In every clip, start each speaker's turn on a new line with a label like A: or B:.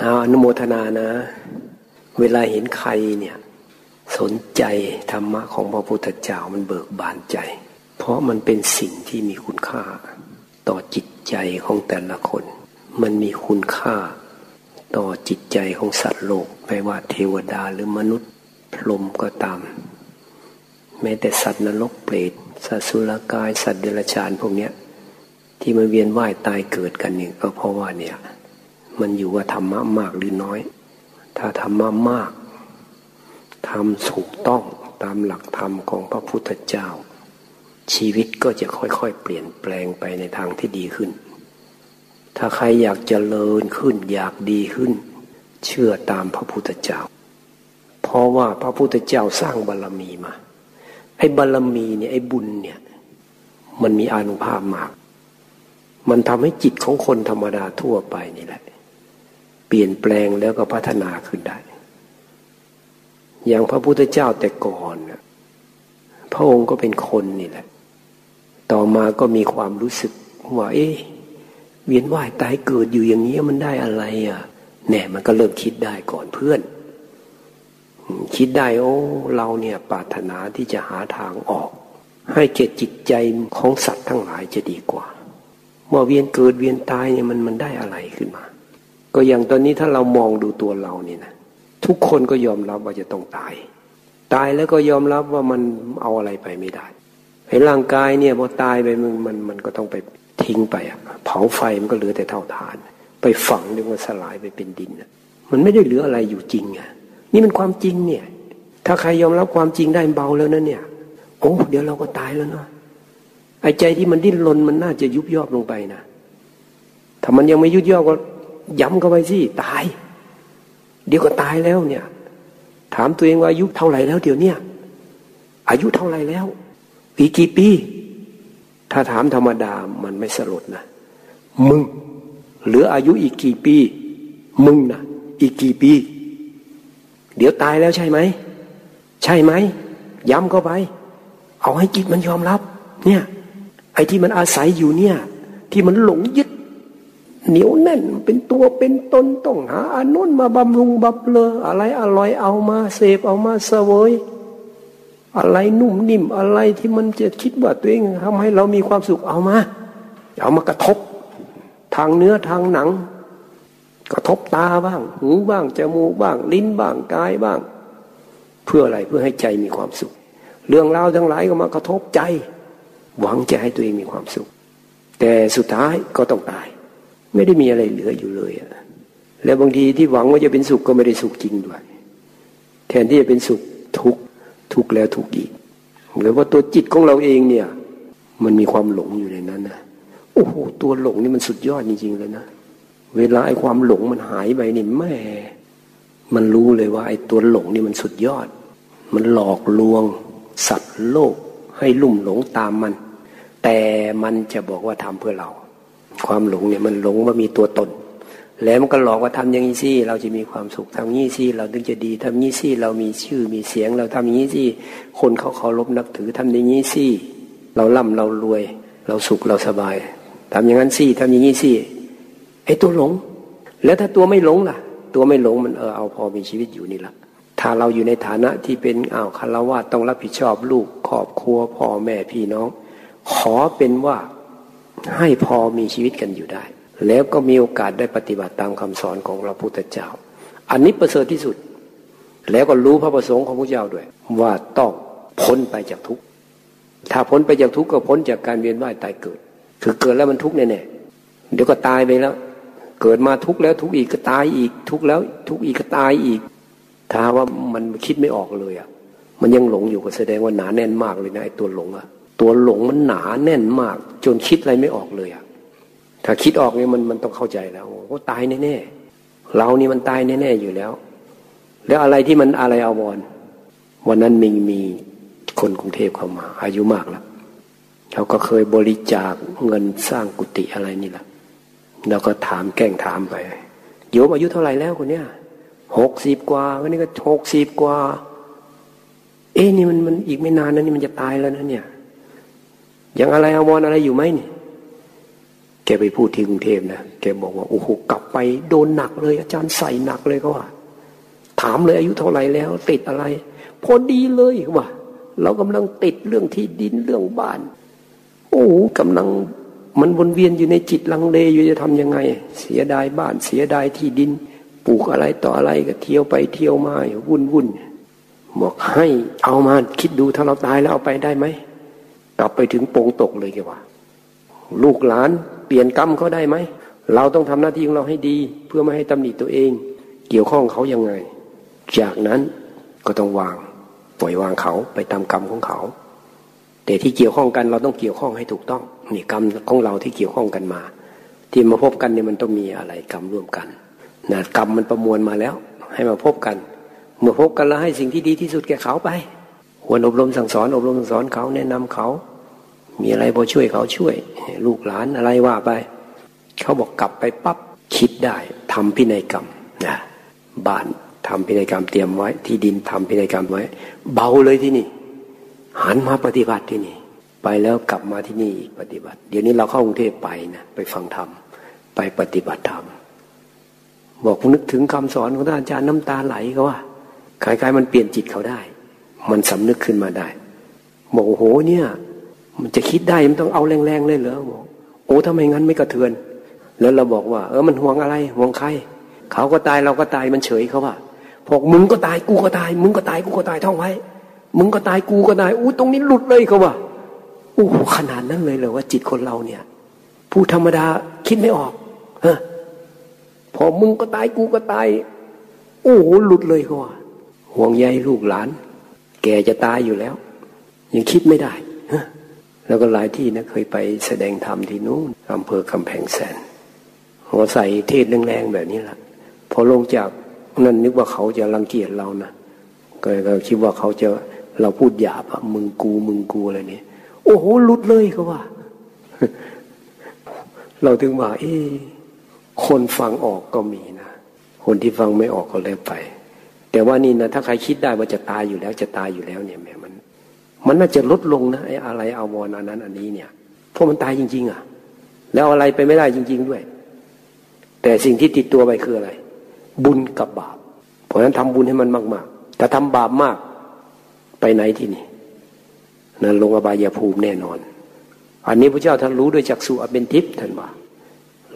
A: เอาอนุโมทนานะ เวลาเห็นใครเนี่ย สนใจธรรมะของพระพุทธเจ้ามันเบิกบานใจ เพราะมันเป็นสิ่งที่มีคุณค่า ต่อจิตใจของแต่ละคน มันมีคุณค่า ต่อจิตใจของสัตว์โลกไม่ว่าเทวดาหรือมนุษย์พรมก็ตาม แม้แต่สัตว์นรกเปรตสัตว์สุรกายสัตว์เดรัจฉานพวกเนี้ย ที่มันเวียนว่ายตายเกิดกันเนี่ยก็เพราะว่าเนี่ย มันอยู่ว่าธรรมะมากหรือน้อย ถ้าธรรมะมากทำถูกต้องตามหลักธรรมของพระพุทธเจ้า ชีวิตก็จะค่อยๆ เปลี่ยนแปลงไปในทางที่ดีขึ้น ถ้าใครอยากจเจริญขึ้นอยากดีขึ้น เชื่อตามพระพุทธเจ้า เพราะว่าพระพุทธเจ้าสร้างบารรมีมาไอ้บารรมีเนี่ยไอ้บุญเนี่ยมันมีอานุภาพมาก มันทำให้จิตของคนธรรมดาทั่วไปนี่แหละ ปลี่ยนแปลงแล้วก็พัฒนาขึ้นได้ อย่างพระพุทธเจ้าแต่ก่อนพระองค์ก็เป็นคนนี่แหละ ต่อมาก็มีความรู้สึกว่า เอ๊ะเวียนว่ายตายเกิดอยู่อย่างนี้มันได้อะไรอะแน่มันก็เริ่มคิดได้ก่อนเพื่อน คิดได้โอ้เราเนี่ยปรารถนาที่จะหาทางออก ให้เกตจิตใจของสัตว์ทั้งหลายจะดีกว่าเมื่อเวียนเกิดเวียนตายเนี่ยมันมันได้อะไรขึ้นมา ก็อย่างตอนนี้ถ้าเรามองดูตัวเราเนี่ยนะทุกคนก็ยอมรับว่าจะต้องตาย ตายแล้วก็ยอมรับว่ามันเอาอะไรไปไม่ได้ไอ้ร่างกายเนี่ยพอตายไปมันมันมันก็ต้องไปทิ้งไปอะเผาไฟมันก็เหลือแต่เท่าฐาน ไปฝังเรียกว่าสลายไปเป็นดินมันไม่ได้เหลืออะไรอยู่จริงอะนี่มันความจริงเนี่ย ถ้าใครยอมรับความจริงได้เบาแล้วนะเนี่ย โอ้เดี๋ยวเราก็ตายแล้วเนาะไอ้ใจที่มันดิ้นรนมันน่าจะยุบยอบลงไปนะถ้ามันยังไม่ยุบยอบก็ ย้ำเข้าไปสิตาย เดี๋ยวก็ตายแล้วเนี่ย ถามตัวเองว่าอายุเท่าไหร่แล้วเดี๋ยวเนี้ยอายุเท่าไหร่แล้วอีกกี่ปี ถ้าถามธรรมดามันไม่สลดนะมึงเหลืออายุอีกกี่ปี มึงนะอีกกี่ปี เดี๋ยวตายแล้วใช่ไหมใช่ไหมย้ำเข้าไป เอาให้จิตมันยอมรับ เนี่ย ไอ้ที่มันอาศัยอยู่เนี่ย ที่มันหลงยึด เหนียวแน่นเป็นตัวเป็นตนต้องหาอันนู้นมาบำรุงบับเลออะไรอร่อยเอามาเสพเอามาเสวยอะไรนุ่มนิ่มอะไรที่มันจะคิดว่าตัวเองทำให้เรามีความสุขเอามาเอามากระทบ ทางเนื้อทางหนัง กระทบตาบ้าง หูบ้างจมูกบ้าง ลิ้นบ้างกายบ้าง เพื่ออะไรเพื่อให้ใจมีความสุข เรื่องราวทั้งหลายก็มากระทบใจ หวังจะให้ตัวเองมีความสุข แต่สุดท้ายก็ต้องตาย ไม่ได้มีอะไรเหลืออยู่เลยอะแล้วบางทีที่หวังว่าจะเป็นสุขก็ไม่ได้สุขจริงด้วย แทนที่จะเป็นสุขทุกทุกแล้วทุกอีกหรือว่าตัวจิตของเราเองเนี่ย มันมีความหลงอยู่ในนั้นนะโอ้โหตัวหลงนี่มันสุดยอดจริงๆเลยนะเวลาไอ้ความหลงมันหายไปนี่แม่มันรู้เลยว่า ไอ้ตัวหลงนี่มันสุดยอด มันหลอกลวง สัตว์โลกให้ลุ่มหลงตามมัน แต่มันจะบอกว่าทำเพื่อเรา ความหลงเนี่ยมันหลงว่ามีตัวตน แล้วมันก็หลอกว่าทำอย่างนี้สิเราจะมีความสุขทำนี้สิเราถึงจะดีทำนี้สิเรามีชื่อมีเสียง เราทำอย่างนี้สิคนเขาเคารพนับถือทำอย่างนี้สิเราล่ำเรารวย เราสุขเราสบายทำอย่างนั้นสิทำอย่างนี้สิไอ้ตัวหลง แล้วถ้าตัวไม่หลงล่ะ ตัวไม่หลงมันเออเอาพอมีชีวิตอยู่นี่ละถ้าเราอยู่ในฐานะที่เป็นอ้าวคารวะต้องรับผิดชอบลูกครอบครัวพ่อแม่พี่น้อง ขอเป็นว่า ให้พอมีชีวิตกันอยู่ได้ แล้วก็มีโอกาสได้ปฏิบัติตามคำสอนของพระพุทธเจ้า อันนี้ประเสริฐที่สุด แล้วก็รู้พระประสงค์ของพระเจ้าด้วย ว่าต้องพ้นไปจากทุกข์ถ้าพ้นไปจากทุกข์ก็พ้นจากการเวียนว่ายตายเกิด คือเกิดแล้วมันทุกข์แน่ๆเดี๋ยวก็ตายไปแล้ว เกิดมาทุกข์แล้วทุกข์อีกก็ตายอีก ทุกข์แล้ว ทุกข์อีกก็ตายอีก ถ้าว่ามันคิดไม่ออกเลยอะ มันยังหลงอยู่ก็แสดงว่าหนาแน่นมากเลยนะไอ้ตัวหลงอะ ตัวหลงมันหนาแน่นมาก จนคิดอะไรไม่ออกเลยอะถ้าคิดออกเนี่ยมันมันต้องเข้าใจแล้วโอ้ตายแน่ๆเรานี่มันตายแน่ๆอยู่แล้ว แล้วอะไรที่มันอะไรอาวรวันนั้นมีมีคนกรุงเทพเข้ามา อายุมากแล้วเขาก็เคยบริจาคเงินสร้างกุฏิอะไรนี่แหละเราก็ถามแกล้งถามไปโยมอายุเท่าไหร่แล้วคนเนี้ยหกสิบกว่าคนนี้ก็หกสิบกว่า เอ๊นี่มันมันอีกไม่นานนะนี่มันจะตายแล้วนะเนี่ย ยังอะไรอาวรอะไรอยู่ไหมนี่แกไปพูดที่กรุงเทพนะแกบอกว่าโอ้โหกลับไปโดนหนักเลย อาจารย์ใส่หนักเลยก็ว่า ถามเลยอายุเท่าไหร่แล้ว ติดอะไร พอดีเลยว่าเรากำลังติดเรื่องที่ดินเรื่องบ้าน โอ้กำลังมันวนเวียนอยู่ในจิตลังเลอยู่จะทำยังไง เสียดายบ้านเสียดายที่ดิน ปลูกอะไรต่ออะไรก็เที่ยวไปเที่ยวมาวุ่นวุ่นบอกให้เอามาคิดดูถ้าเราตายแล้วเอาไปได้ไหม กลับไปถึงโปงตกเลยแกว่า ลูกหลานเปลี่ยนกรรมเขาได้ไหม เราต้องทำหน้าที่ของเราให้ดี เพื่อไม่ให้ตำหนิตัวเอง เกี่ยวข้องเขายังไง จากนั้นก็ต้องวางปล่อยวางเขาไปตามกรรมของเขา แต่ที่เกี่ยวข้องกันเราต้องเกี่ยวข้องให้ถูกต้องนี่กรรมของเราที่เกี่ยวข้องกันมา ที่มาพบกันเนี่ยมันต้องมีอะไรกรรมร่วมกันนะกรรมมันประมวลมาแล้ว ให้มาพบกัน เมื่อพบกันแล้วให้สิ่งที่ดีที่สุดแก่เขาไป ควรอบรมสั่งสอนอบรมสั่งสอนเขาแนะนำเขา มีอะไรพอช่วยเขาช่วย ลูกหลานอะไรว่าไป เขาบอกกลับไปปั๊บคิดได้ทำพินัยกรรมนะบ้านทำพินัยกรรมเตรียมไว้ ที่ดินทำพินัยกรรมไว้ เบาเลยที่นี่ หันมาปฏิบัติที่นี่ ไปแล้วกลับมาที่นี่อีกปฏิบัติ เดี๋ยวนี้เราเข้ากรุงเทพไปนะไปฟังธรรมไปปฏิบัติธรรมบอกนึกถึงคำสอนของท่านอาจารย์น้ำตาไหลก็ว่าคล้ายๆมันเปลี่ยนจิตเขาได้ มันสำนึกขึ้นมาได้บอกโอ้โหเนี่ย มันจะคิดได้มันต้องเอาแรงๆเลยเหรอบอกโอ้ทำไมงั้นไม่กระเทือน แล้วเราบอกว่า เออมันห่วงอะไรห่วงใครเขาก็ตายเราก็ตายมันเฉยเขาว่าพอกมึงก็ตายกูก็ตาย มึงก็ตายกูก็ตายท่องไว้ มึงก็ตายกูก็ตายอู้ตรงนี้หลุดเลยเขาว่าโอ้ขนาดนั้นเลยเหรอว่าจิตคนเราเนี่ย ผู้ธรรมดาคิดไม่ออกเออพอมึงก็ตายกูก็ตาย โอ้โหหลุดเลยเขาว่าห่วงใยลูกหลาน แกจะตายอยู่แล้ว ยังคิดไม่ได้แล้วก็หลายที่นะเคยไปแสดงธรรมที่นู้นอำเภอกำแพงแสนหัวใส่เทศแรงๆแบบนี้แหละพอลงจากนั่นนึกว่าเขาจะรังเกียจเรานะก็คิดว่าเขาจะเราพูดหยาบอะมึงกูมึงกูอะไรเนี่ยโอ้โหลุดเลยเขาว่า เราถึงว่าเอ๊คนฟังออกก็มีนะ คนที่ฟังไม่ออกก็แล้วไป แต่ว่านี่นะถ้าใครคิดได้ว่าจะตายอยู่แล้วจะตายอยู่แล้วเนี่ยแม่มัน มันน่าจะลดลงนะไอ้อะไรอาวรอันนั้น อันนี้เนี่ยเพราะมันตายจริง ๆ อะ แล้วอะไรไปไม่ได้จริง ๆด้วย แต่สิ่งที่ติดตัวไปคืออะไร บุญกับบาป เพราะฉะนั้นทำบุญให้มันมากๆแต่ทำบาปมากไปไหนที่นี่นั่นลงอบายภูมิแน่นอน อันนี้พระเจ้าท่านรู้ด้วยจักษุอเป็นทิพย์ท่านว่า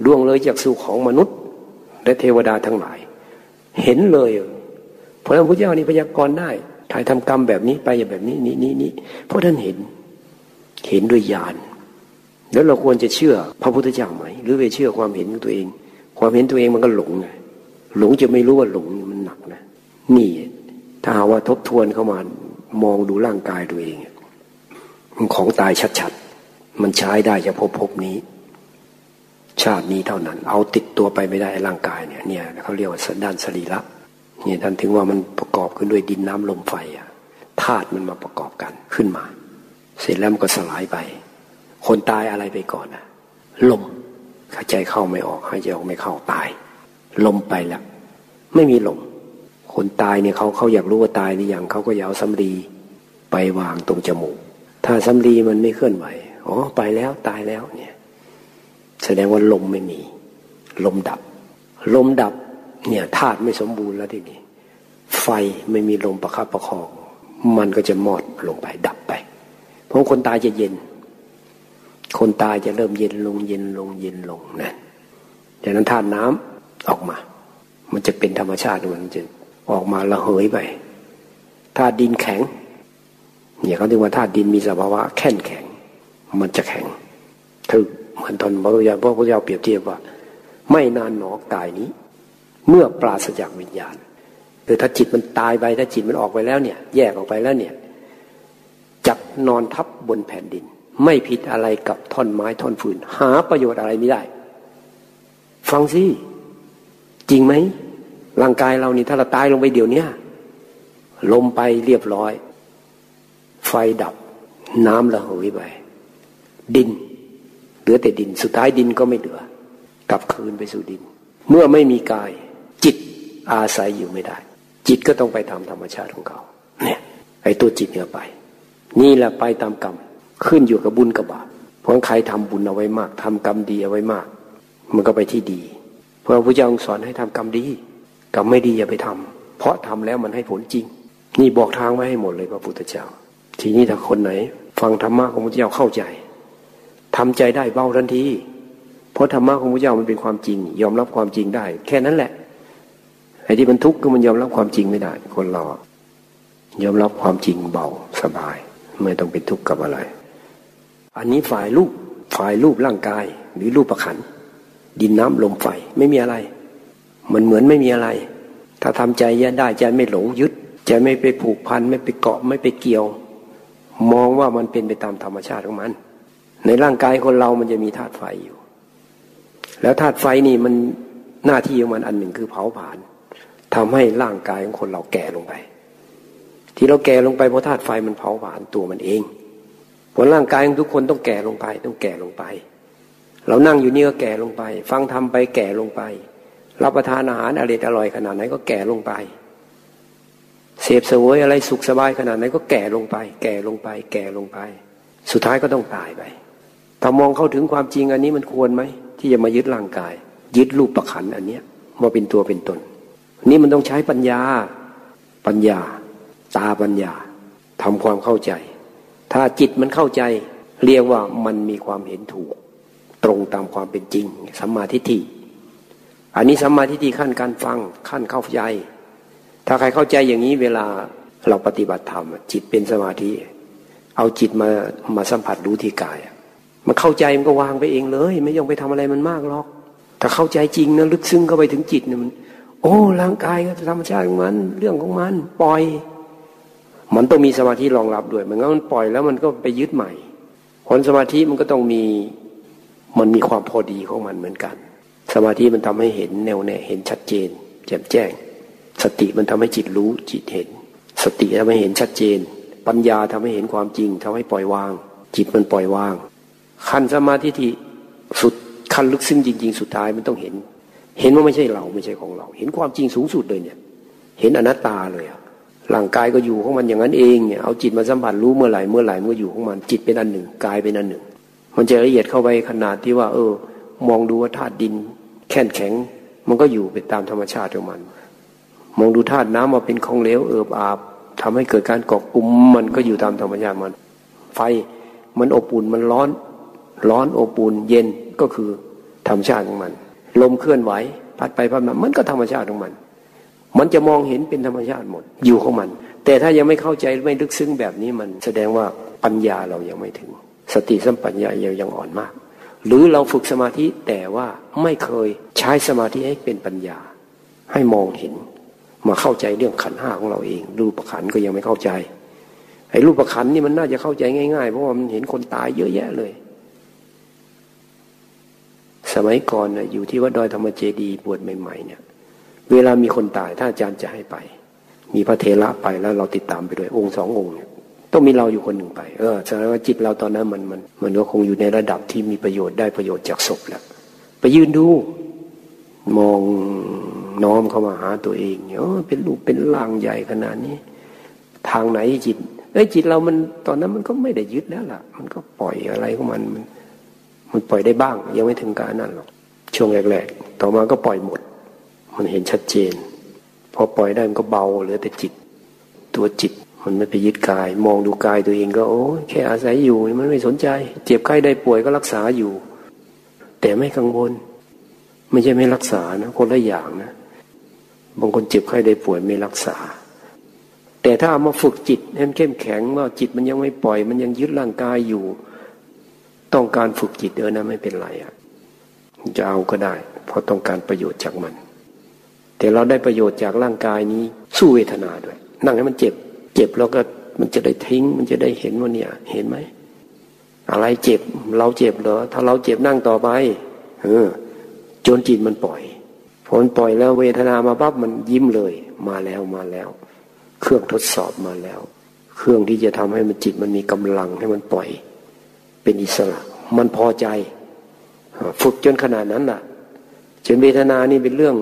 A: ล่วงเลยจักษุของมนุษย์ และเทวดาทั้งหลาย เห็นเลย เพราะฉะนั้นพระเจ้านี่พยากรณ์ได้ถ่ายทำกรรมแบบนี้ไปอย่างแบบนี้นี้นี้นี้เพราะท่านเห็นเห็นด้วยญาณแล้วเราควรจะเชื่อพระพุทธเจ้าไหม หรือไปเชื่อความเห็นของตัวเอง ความเห็นตัวเองมันก็หลงไงหลงจะไม่รู้ว่าหลงมันหนักนะ นี่ถ้าหาว่าทบทวนเข้ามามองดูร่างกายตัวเองมันของตายชัดๆ มันใช้ได้จะพบพบนี้ ชาตินี้เท่านั้น เอาติดตัวไปไม่ได้ร่างกายเนี่ย เนี่ยเขาเรียกว่าสันดานสรีระ เนี่ยท่านถึงว่ามันประกอบขึ้นด้วยดินน้ำลมไฟอะธาตุมันมาประกอบกันขึ้นมา เสร็จแล้วมันก็สลายไป คนตายอะไรไปก่อนอะลมหายใจเข้าไม่ออกหายใจออกไม่เข้าตาย ลมไปแล้วไม่มีลมคนตายเนี่ยเขาเขาอยากรู้ว่าตายหรือยังเขาก็ยาวสำลีไปวางตรงจมูก ถ้าสำลีมันไม่เคลื่อนไหวอ๋อไปแล้วตายแล้วเนี่ย แสดงว่าลมไม่มี ลมดับ ลมดับ เนี่ยธาตุไม่สมบูรณ์แล้วทีนี้ ไฟไม่มีลมประคับประคอง มันก็จะมอดลงไปดับไป เพราะคนตายจะเย็น คนตายจะเริ่มเย็นลงเย็นลงเย็นลงนะจากนั้นธาตุน้ำออกมา มันจะเป็นธรรมชาติมันจะออกมาระเหยไปธาตุดินแข็ง เนี่ยเขาเรียกว่าธาตุดินมีสภาวะแข็งแข็ง มันจะแข็งถึกเหมือนตอนพระพุทธเจ้าพระพุทธเจ้าเปรียบเทียบว่า ไม่นานหนอกายนี้ เมื่อปราศจากวิญญาณคือถ้าจิตมันตายไปถ้าจิตมันออกไปแล้วเนี่ย แยกออกไปแล้วเนี่ยจักนอนทับบนแผ่นดิน ไม่ผิดอะไรกับท่อนไม้ท่อนฟืน หาประโยชน์อะไรไม่ได้ ฟังสิจริงไหมร่างกายเรานี่ถ้าเราตายลงไปเดี๋ยวนี้ลมไปเรียบร้อย ไฟดับน้ำระเหยไปดิน เหลือแต่ดิน สุดท้ายดินก็ไม่เหลือกลับคืนไปสู่ดิน เมื่อไม่มีกาย อาศัยอยู่ไม่ได้ จิตก็ต้องไปตามธรรมชาติของเขาเนี่ยไอ้ตัวจิตเนี่ยไป นี่แหละไปตามกรรมขึ้นอยู่กับบุญกับบาปเพราะใครทำบุญเอาไว้มากทำกรรมดีเอาไว้มาก มันก็ไปที่ดี เพราะพระเจ้าสอนให้ทำกรรมดีกรรมไม่ดีอย่าไปทำเพราะทำแล้วมันให้ผลจริง นี่บอกทางไว้ให้หมดเลยพระพุทธเจ้า ทีนี้ถ้าคนไหน ฟังธรรมะของพระเจ้าเข้าใจทำใจได้เบาทันทีเพราะธรรมะของพระเจ้ามันเป็นความจริง ยอมรับความจริงได้ แค่นั้นแหละ ไอ้ที่มันทุกข์ก็มันยอมรับความจริงไม่ได้ คนเรายอมรับความจริงเบาสบาย ไม่ต้องเป็นทุกข์กับอะไร อันนี้ฝ่ายรูปฝ่ายรูปร่างกาย หรือรูปประขันดินน้ำลมไฟไม่มีอะไร มันเหมือนไม่มีอะไร ถ้าทำใจแยได้ใจไม่หลงยึดใจไม่ไปผูกพันไม่ไปเกาะไม่ไปเกี่ยว มองว่ามันเป็นไปตามธรรมชาติของมัน ในร่างกายคนเรามันจะมีธาตุไฟอยู่ แล้วธาตุไฟนี่มันหน้าที่ของมันอันหนึ่งคือเผาผลาญ ทำให้ร่างกายของคนเราแก่ลงไป ที่เราแก่ลงไปเพราะธาตุไฟมันเผาผลาญตัวมันเอง ผลร่างกายของทุกคนต้องแก่ลงไป ต้องแก่ลงไป เรานั่งอยู่นี่ก็แก่ลงไป ฟังทำไปแก่ลงไป รับประทานอาหารอร่อยอร่อยขนาดไหนก็แก่ลงไป เสพสวยอะไรสุขสบายขนาดไหนก็แก่ลงไป แก่ลงไป แก่ลงไป สุดท้ายก็ต้องตายไปถ้ามองเข้าถึงความจริงอันนี้มันควรไหมที่จะมายึดร่างกาย ยึดรูปประขันอันเนี้ยมาเป็นตัวเป็นตน นี่มันต้องใช้ปัญญา ปัญญา ตาปัญญาทำความเข้าใจ ถ้าจิตมันเข้าใจ เรียกว่ามันมีความเห็นถูก ตรงตามความเป็นจริงสัมมาทิฏฐิอันนี้สัมมาทิฏฐิขั้นการฟังขั้นเข้าใจ ถ้าใครเข้าใจอย่างนี้เวลาเราปฏิบัติธรรมจิตเป็นสมาธิ เอาจิตมามาสัมผัสรู้ที่กาย มันเข้าใจมันก็วางไปเองเลย ไม่ยองไปทำอะไรมันมากหรอก ถ้าเข้าใจจริงนะลึกซึ้งเข้าไปถึงจิตเนี่ยมัน โอ้ร่างกายก็ธรรมชาติของมัน เรื่องของมัน ปล่อย มันต้องมีสมาธิรองรับด้วยมันก็มันปล่อยแล้วมันก็ไปยึดใหม่ผลสมาธิมันก็ต้องมีมันมีความพอดีของมันเหมือนกัน สมาธิมันทำให้เห็นแนวแน่เห็นชัดเจน แจ่มแจ้ง สติมันทำให้จิตรู้จิตเห็น สติทำให้เห็นชัดเจน ปัญญาทำให้เห็นความจริงทำให้ปล่อยวาง จิตมันปล่อยวางขั้นสมาธิที่สุดขั้นลึกซึ้งจริง ๆ สุดท้ายมันต้องเห็น เห็นว่าไม่ใช่เราไม่ใช่ของเรา เห็นความจริงสูงสุดเลยเนี่ย เห็นอนัตตาเลยอะร่างกายก็อยู่ของมันอย่างนั้นเองเนี่ยเอาจิตมาสัมผัสรู้เมื่อไหร่เมื่อไหร่เมื่ออยู่ของมันจิตเป็นอันหนึ่งกายเป็นอันหนึ่ง มันจะละเอียดเข้าไปขนาดที่ว่า เออ มองดูว่าธาตุดิน แข็งแข็ง มันก็อยู่ไปตามธรรมชาติของมัน มองดูธาตุน้ำมาเป็นของเหลวเอิบอาบทำให้เกิดการเกาะกลุ่มมันก็อยู่ตามธรรมชาติมัน ไฟมันอบอุ่นมันร้อน ร้อนอบอุ่นเย็นก็คือธรรมชาติของมัน ลมเคลื่อนไหว พัดไปพัดมามันก็ธรรมชาติของมัน มันจะมองเห็นเป็นธรรมชาติหมด อยู่ของมัน แต่ถ้ายังไม่เข้าใจไม่ลึกซึ้งแบบนี้มัน แสดงว่าปัญญาเรายังไม่ถึง สติสัมปัญญายังยังอ่อนมาก หรือเราฝึกสมาธิแต่ว่าไม่เคยใช้สมาธิให้เป็นปัญญา ให้มองเห็น มาเข้าใจเรื่องขันห้าของเราเอง รูปขันก็ยังไม่เข้าใจไอ้รูปขันนี่มันน่าจะเข้าใจง่ายๆ เพราะว่ามันเห็นคนตายเยอะแยะเลย สมัยก่อนนะอยู่ที่วัดดอยธรรมเจดีบวชใหม่ๆเนี่ยเวลามีคนตายถ้าอาจารย์จะให้ไป มีพระเทระไปแล้วเราติดตามไปด้วยองค์สององค์เนี่ยต้องมีเราอยู่คนหนึ่งไป เออแสดงว่าจิตเราตอนนั้นมันมันมันก็คงอยู่ในระดับที่มีประโยชน์ได้ประโยชน์จากศพแล้วไปยืนดูมองน้อมเข้ามาหาตัวเองเออเป็นรูปเป็นร่างใหญ่ขนาดนี้ ทางไหนจิตเอ้จิตเรามันตอนนั้นมันก็ไม่ได้ยึดแล้วล่ะ มันก็ปล่อยอะไรของมันมัน มันปล่อยได้บ้าง ยังไม่ถึงการนั้นหรอกช่วงแรกๆต่อมาก็ปล่อยหมด มันเห็นชัดเจน พอปล่อยได้มันก็เบาเหลือแต่จิต ตัวจิตมันไม่ไปยึดกาย มองดูกายตัวเองก็โอ้แค่อาศัยอยู่มันไม่สนใจ เจ็บไข้ได้ป่วยก็รักษาอยู่ แต่ไม่กังวล ไม่ใช่ไม่รักษานะคนละอย่างนะบางคนเจ็บไข้ได้ป่วยไม่รักษา แต่ถ้ามาฝึกจิตให้มันเข้มแข็งว่าจิตมันยังไม่ปล่อย มันยังยึดร่างกายอยู่ ต้องการฝึกจิตเออนะไม่เป็นไรอะจะเอาก็ได้ เพราะต้องการประโยชน์จากมัน แต่เราได้ประโยชน์จากร่างกายนี้ สู้เวทนาด้วย นั่งให้มันเจ็บ เจ็บแล้วก็มันจะได้ทิ้ง มันจะได้เห็นว่าเนี่ย เห็นไหมอะไรเจ็บ เราเจ็บเหรอถ้าเราเจ็บนั่งต่อไปเออจนจิตมันปล่อยพอมันปล่อยแล้วเวทนามาปั๊บมันยิ้มเลย มาแล้วมาแล้ว เครื่องทดสอบมาแล้ว เครื่องที่จะทำให้มันจิตมันมีกำลังให้มันปล่อย เป็นอิสระ มันพอใจ ฝึกจนขนาดนั้นน่ะ จนเวทนานี่เป็นเรื่อง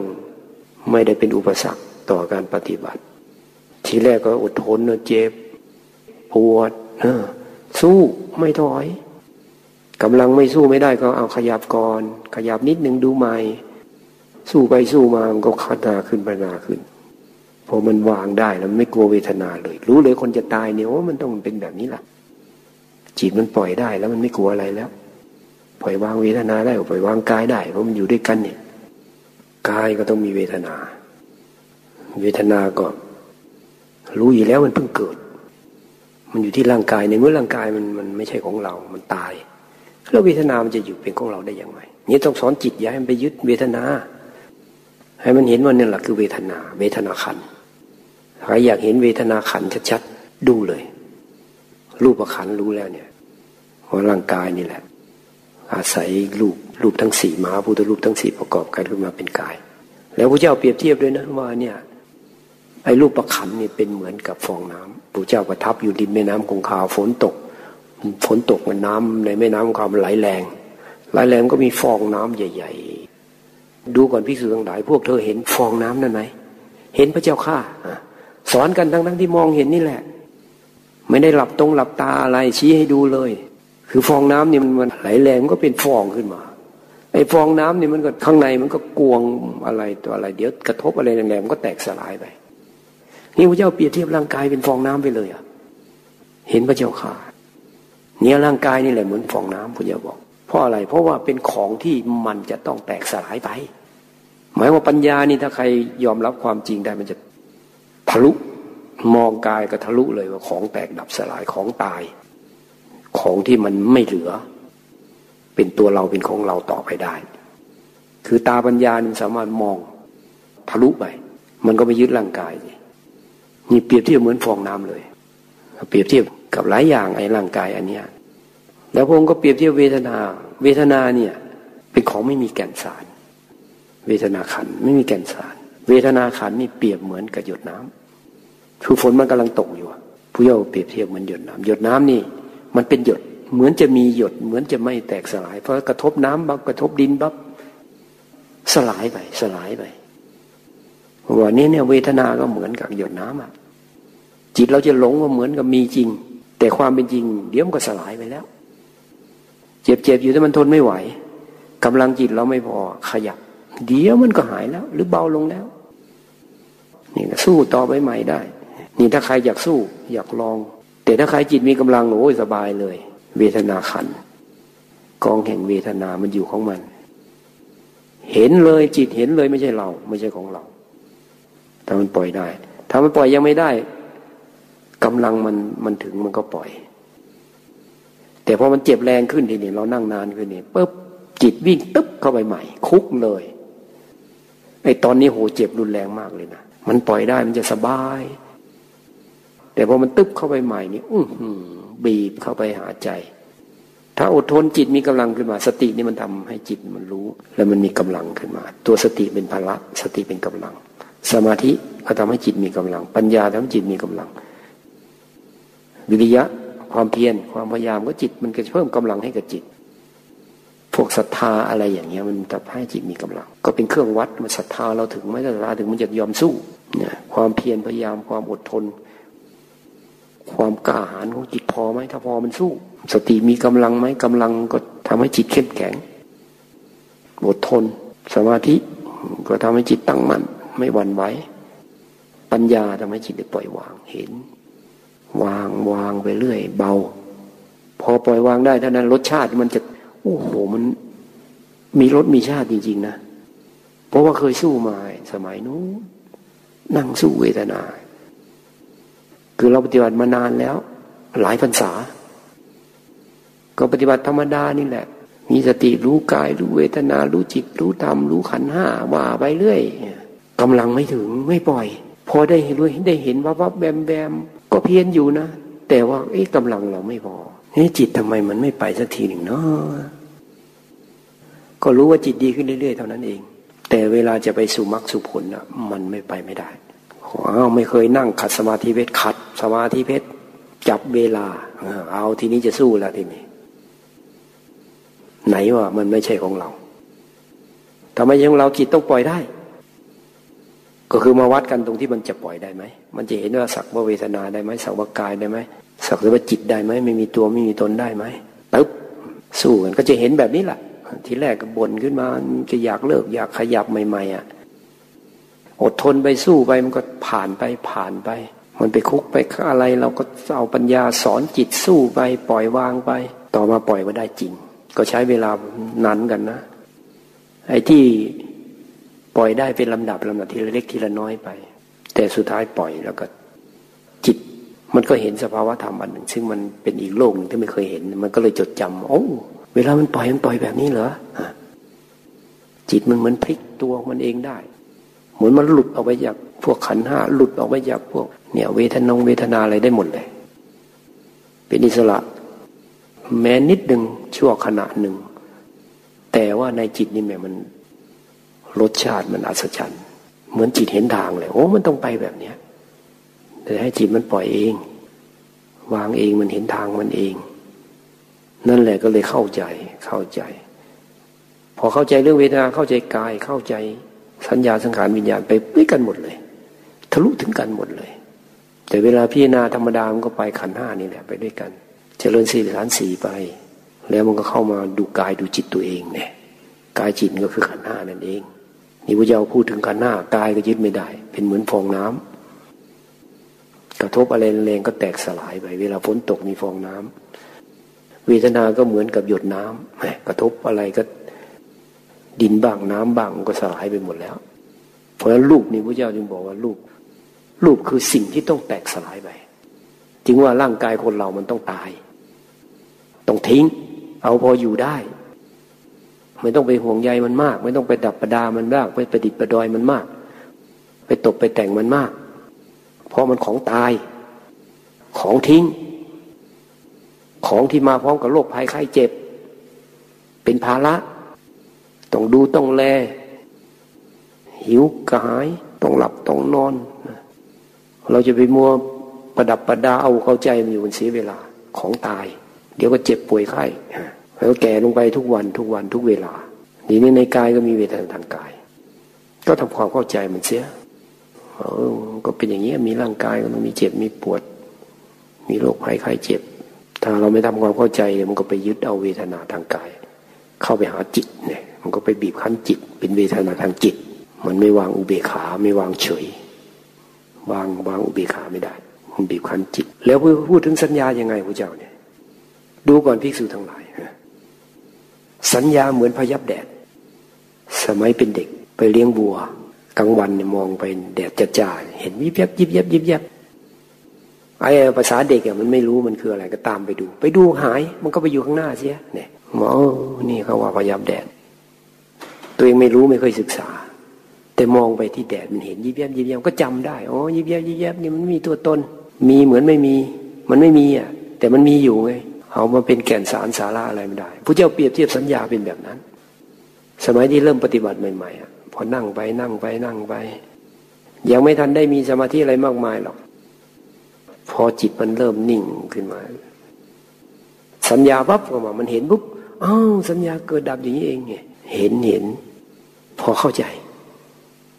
A: ไม่ได้เป็นอุปสรรคต่อการปฏิบัติ ทีแรกก็อดทนเจ็บปวดสู้ไม่ถอยกำลังไม่สู้ไม่ได้ก็เอาขยับก่อน ขยับนิดนึงดูใหม่ สู้ไปสู้มามันก็พัฒนาขึ้นพัฒนาขึ้นพอมันวางได้แล้วไม่กลัวเวทนาเลย รู้เลยคนจะตายเนี่ยว่ามันต้องเป็นแบบนี้แหละ จิตมันปล่อยได้แล้วมันไม่กลัวอะไรแล้ว ปล่อยวางเวทนาได้ปล่อยวางกายได้เพราะมันอยู่ด้วยกันเนี่ยกายก็ต้องมีเวทนา เวทนาก็รู้อยู่แล้วมันเพิ่งเกิด มันอยู่ที่ร่างกายในเมื่อร่างกายมันมันไม่ใช่ของเรา มันตาย แล้วเวทนามันจะอยู่เป็นของเราได้อย่างไรนี่ต้องสอนจิตย้ายมันไปยึดเวทนา ให้มันเห็นว่านี่แหละคือเวทนา เวทนาขันใครอยากเห็นเวทนาขันชัดๆดูเลย รูปขันรู้แล้วเนี่ย ว่าร่างกายนี่แหละ อาศัยรูปรูปทั้งสี่มหาพุทธรูปทั้งสี่ประกอบกันขึ้นมาเป็นกาย แล้วพระเจ้าเปรียบเทียบด้วยนะว่าเนี่ยไอ้รูปประคันนี่เป็นเหมือนกับฟองน้ำพระเจ้าประทับอยู่ริมแม่น้ำคงคาฝนตก ฝนตกมันน้ำในแม่น้ำคงคามันไหลแรงไหลแรงก็มีฟองน้ำใหญ่ ๆ ดูก่อนพิสูจน์ทั้งหลาย พวกเธอเห็นฟองน้ำนั่นไหมเห็นพระเจ้าข้าสอนกันทั้งทั้งที่มองเห็นนี่แหละ ไม่ได้หลับตรงหลับตาอะไรชี้ให้ดูเลย คือฟองน้ำเนี่ยมันไหลแรงก็เป็นฟองขึ้นมา ไอ้ฟองน้ำเนี่ยมันก็ข้างในมันก็กวงอะไรตัวอะไร เดี๋ยวกระทบอะไรแรงๆมันก็แตกสลายไปนี่พระเจ้าเปรียบเทียบร่างกายเป็นฟองน้ำไปเลยอะเห็นพระเจ้าข่าเนี่ยร่างกายนี่แหละเหมือนฟองน้ำพระเจ้าบอก เพราะอะไร เพราะว่าเป็นของที่มันจะต้องแตกสลายไป หมายว่าปัญญานี่ถ้าใครยอมรับความจริงได้มันจะทะลุมองกายก็ทะลุเลยว่าของแตกดับสลายของตาย ของที่มันไม่เหลือ เป็นตัวเราเป็นของเราต่อไปได้ คือตาปัญญามันสามารถมองทะลุไป มันก็ไม่ยึดร่างกายสินี่เปรียบเทียบเหมือนฟองน้ำเลย เปรียบเทียบกับหลายอย่างไอ้ร่างกายอันเนี้ยแล้วพระองค์ก็เปรียบเทียบเวทนา เวทนาเนี่ย เป็นของไม่มีแก่นสาร เวทนาขันไม่มีแก่นสาร เวทนาขันนี่เปรียบเหมือนกับหยดน้ำคือฝนมันกำลังตกอยู่ผู้เยาเปรียบเทียบเหมือนหยดน้ำหยดน้ำนี่ มันเป็นหยด เหมือนจะมีหยด เหมือนจะไม่แตกสลาย เพราะกระทบน้ำบับกระทบดินบับสลายไปสลายไปว่านี้เนี่ยเวทนาก็เหมือนกับหยดน้ำอะจิตเราจะหลงว่าเหมือนกับมีจริง แต่ความเป็นจริง เดี๋ยวมันก็สลายไปแล้ว เจ็บเจ็บอยู่แต่มันทนไม่ไหวกำลังจิตเราไม่พอขยับ เดี๋ยวมันก็หายแล้ว หรือเบาลงแล้ว นี่สู้ต่อไปใหม่ได้ นี่ถ้าใครอยากสู้ อยากลอง แต่ถ้าใครจิตมีกำลังโอ้ยสบายเลย เวทนาขันกองแห่งเวทนามันอยู่ของมัน เห็นเลยจิตเห็นเลยไม่ใช่เรา ไม่ใช่ของเราถ้ามันปล่อยได้ ถ้ามันปล่อยยังไม่ได้กำลังมันมันถึงมันก็ปล่อย แต่พอมันเจ็บแรงขึ้นทีนี้เรานั่งนานขึ้นนี่ปุ๊บจิตวิ่งตึ๊บเข้าไปใหม่ คุกเลยไอ้ตอนนี้โหเจ็บรุนแรงมากเลยนะมันปล่อยได้มันจะสบาย แต่พอมันตึ๊บเข้าไปใหม่นี่อื้อบีบเข้าไปหาใจ ถ้าอดทนจิตมีกำลังขึ้นมา สตินี่มันทำให้จิตมันรู้ แล้วมันมีกำลังขึ้นมา ตัวสติเป็นพละ สติเป็นกำลัง สมาธิก็ทำให้จิตมีกำลัง ปัญญาทำให้จิตมีกำลัง วิริยะความเพียรความพยายามก็จิตมันก็จะเพิ่มกำลังให้กับจิต พวกศรัทธาอะไรอย่างเงี้ยมันทำให้จิตมีกำลัง ก็เป็นเครื่องวัดมันศรัทธาเราถึงไม่ศรัทธาถึงมันจะยอมสู้เนี่ยความเพียรพยายามความอดทน ความกล้าหาญของจิตพอไหมถ้าพอมันสู้ สติมีกำลังไหมกำลังก็ทำให้จิตเข้มแข็งอดทน สมาธิก็ทำให้จิตตั้งมั่นไม่หวั่นไหวปัญญาทำให้จิตได้ปล่อยวางเห็น วางวางไปเรื่อย เบา พอปล่อยวางได้เท่านั้นรสชาติมันจะโอ้โหมัน มีรสมีชาติจริง ๆ นะเพราะว่าเคยสู้มาสมัยนู้นนั่งสู้เวทนา คือเราปฏิบัติมานานแล้ว หลายพรรษา ก็ปฏิบัติธรรมดานี่แหละ มีสติรู้กาย รู้เวทนา รู้จิต รู้ธรรม รู้ขันห้าว่าไปเรื่อยกำลังไม่ถึงไม่ปล่อย พอได้เห็นได้เห็นว่าว่าแบมแบมก็เพียนอยู่นะ แต่ว่าเอ๊ะกำลังเราไม่พอนี่จิตทำไมมันไม่ไปสักทีหนึ่งเนาะก็รู้ว่าจิตดีขึ้นเรื่อยๆเท่านั้นเอง แต่เวลาจะไปสู่มรรคสุผลอะมันไม่ไปไม่ได้ อ้าวไม่เคยนั่งขัดสมาธิเพชรขัด สมาธิเพชรจับเวลา เอาทีนี้จะสู้แล้วทีนี้ ไหนว่ามันไม่ใช่ของเราทำไมของเราจิตต้องปล่อยได้ ก็คือมาวัดกันตรงที่มันจะปล่อยได้ไหม มันจะเห็นว่าสักว่าเวทนาได้ไหมสักว่ากายได้ไหมสักว่าจิตได้ไหมไม่มีตัวไม่มีตนได้ไหมปึ๊บสู้กันก็จะเห็นแบบนี้แหละทีแรกก็บ่นขึ้นมาจะอยากเลิกอยากขยับใหม่ๆอะ อดทนไปสู้ไปมันก็ผ่านไปผ่านไป มันไปคุกไปอะไรเราก็เอาปัญญาสอนจิตสู้ไปปล่อยวางไป ต่อมาปล่อยมาได้จริง ก็ใช้เวลานานกันนะ ไอ้ที่ปล่อยได้เป็นลำดับลำดับทีละเล็กทีละน้อยไป แต่สุดท้ายปล่อยแล้วก็จิต มันก็เห็นสภาวะธรรมอันหนึ่งซึ่งมันเป็นอีกโลกหนึ่งที่ไม่เคยเห็น มันก็เลยจดจำโอ้เวลามันปล่อยมันปล่อยแบบนี้เหรอจิตมันเหมือนพลิกตัวมันเองได้ เหมือนมันหลุดออกไปจากพวกขันห้าหลุดออกไปจากพวก เนี่ยเวทนงเวทนาอะไรได้หมดเลย เป็นอิสระ แม้นิดหนึ่งชั่วขณะหนึ่ง แต่ว่าในจิตนี่แม่มันรสชาติมันอัศจรรย์ เหมือนจิตเห็นทางเลยโอ้มันต้องไปแบบเนี้ยแต่ให้จิตมันปล่อยเอง วางเองมันเห็นทางมันเอง นั่นแหละก็เลยเข้าใจเข้าใจ พอเข้าใจเรื่องเวทนาเข้าใจกายเข้าใจ สัญญาสังขารวิญญาณไปด้วยกันหมดเลย ทะลุถึงกันหมดเลย แต่เวลาพิจารณาธรรมดามันก็ไปขันห้านี่แหละไปด้วยกัน เจริญสี่ฐานสี่ไป แล้วมันก็เข้ามาดูกายดูจิตตัวเองเนี่ยกายจิตก็คือขันห้านั่นเอง นี่พระเจ้าพูดถึงขันห้ากายก็ยึดไม่ได้ เป็นเหมือนฟองน้ำกระทบอะไรแรงก็แตกสลายไป เวลาฝนตกมีฟองน้ำเวทนาก็เหมือนกับหยดน้ำกระทบอะไรก็ ดินบ้างน้ำบ้างก็สลายไปหมดแล้ว เพราะฉะนั้นรูปนี้พระเจ้าจึงบอกว่ารูป รูปคือสิ่งที่ต้องแตกสลายไปจึงว่าร่างกายคนเรามันต้องตาย ต้องทิ้ง เอาพออยู่ได้ ไม่ต้องไปห่วงใยมันมาก ไม่ต้องไปดับประดามันมากไปประดิษฐ์ประดอยมันมาก ไปตบไปแต่งมันมาก เพราะมันของตาย ของทิ้ง ของที่มาพร้อมกับโรคภัยไข้เจ็บ เป็นภาระ ต้องดูต้องแล หิวกระหาย ต้องหลับต้องนอน เราจะไปมัวประดับประดาเอาเข้าใจมันอยู่มันเสียเวลาของตาย เดี๋ยวก็เจ็บป่วยไข้แล้วแก่ลงไปทุกวันทุกวันทุกเวลาทีนี้ในกายก็มีเวทนาทางกาย ก็ทำความเข้าใจมันเสียเออก็เป็นอย่างนี้มีร่างกายก็ต้องมีเจ็บมีปวด มีโรคภัยไข้เจ็บ ถ้าเราไม่ทำความเข้าใจมันก็ไปยึดเอาเวทนาทางกาย เข้าไปหาจิตเนี่ยมันก็ไปบีบคั้นจิต เป็นเวทนาทางจิต มันไม่วางอุเบกขาไม่วางเฉย วางวางอุเบกขาไม่ได้ มันบีบคั้นจิต แล้วพูดถึงสัญญายังไงพระเจ้าเนี่ย ดูก่อนภิกษุทั้งหลายสัญญาเหมือนพยับแดด สมัยเป็นเด็กไปเลี้ยงบัวกลางวันเนี่ยมองไปแดดจะจ่าเห็นยิบยับยิบยับยิบยับไอ้ภาษาเด็กอะมันไม่รู้มันคืออะไรก็ตามไปดู ไปดูหาย มันก็ไปอยู่ข้างหน้าเสียเนี่ยหมอนี่เขาว่าพยับแดด ตัวเองไม่รู้ไม่เคยศึกษา แต่มองไปที่แดดมันเห็นยิบแยบยิบแยบก็จำได้อ๋อยิบแยบยิบแยบนี่มันมีตัวตน มีเหมือนไม่มี มันไม่มีอะ แต่มันมีอยู่ไงเอามาเป็นแก่นสารสาระอะไรไม่ได้พระเจ้าเปรียบเทียบสัญญาเป็นแบบนั้น สมัยที่เริ่มปฏิบัติใหม่ๆอะพอนั่งไปนั่งไปนั่งไป ยังไม่ทันได้มีสมาธิอะไรมากมายหรอกพอจิตมันเริ่มนิ่งขึ้นมา สัญญาปั๊บออกมามันเห็นปุ๊บอ้าวสัญญาเกิดดับอย่างนี้เองไง เห็นเห็น พอเข้าใจ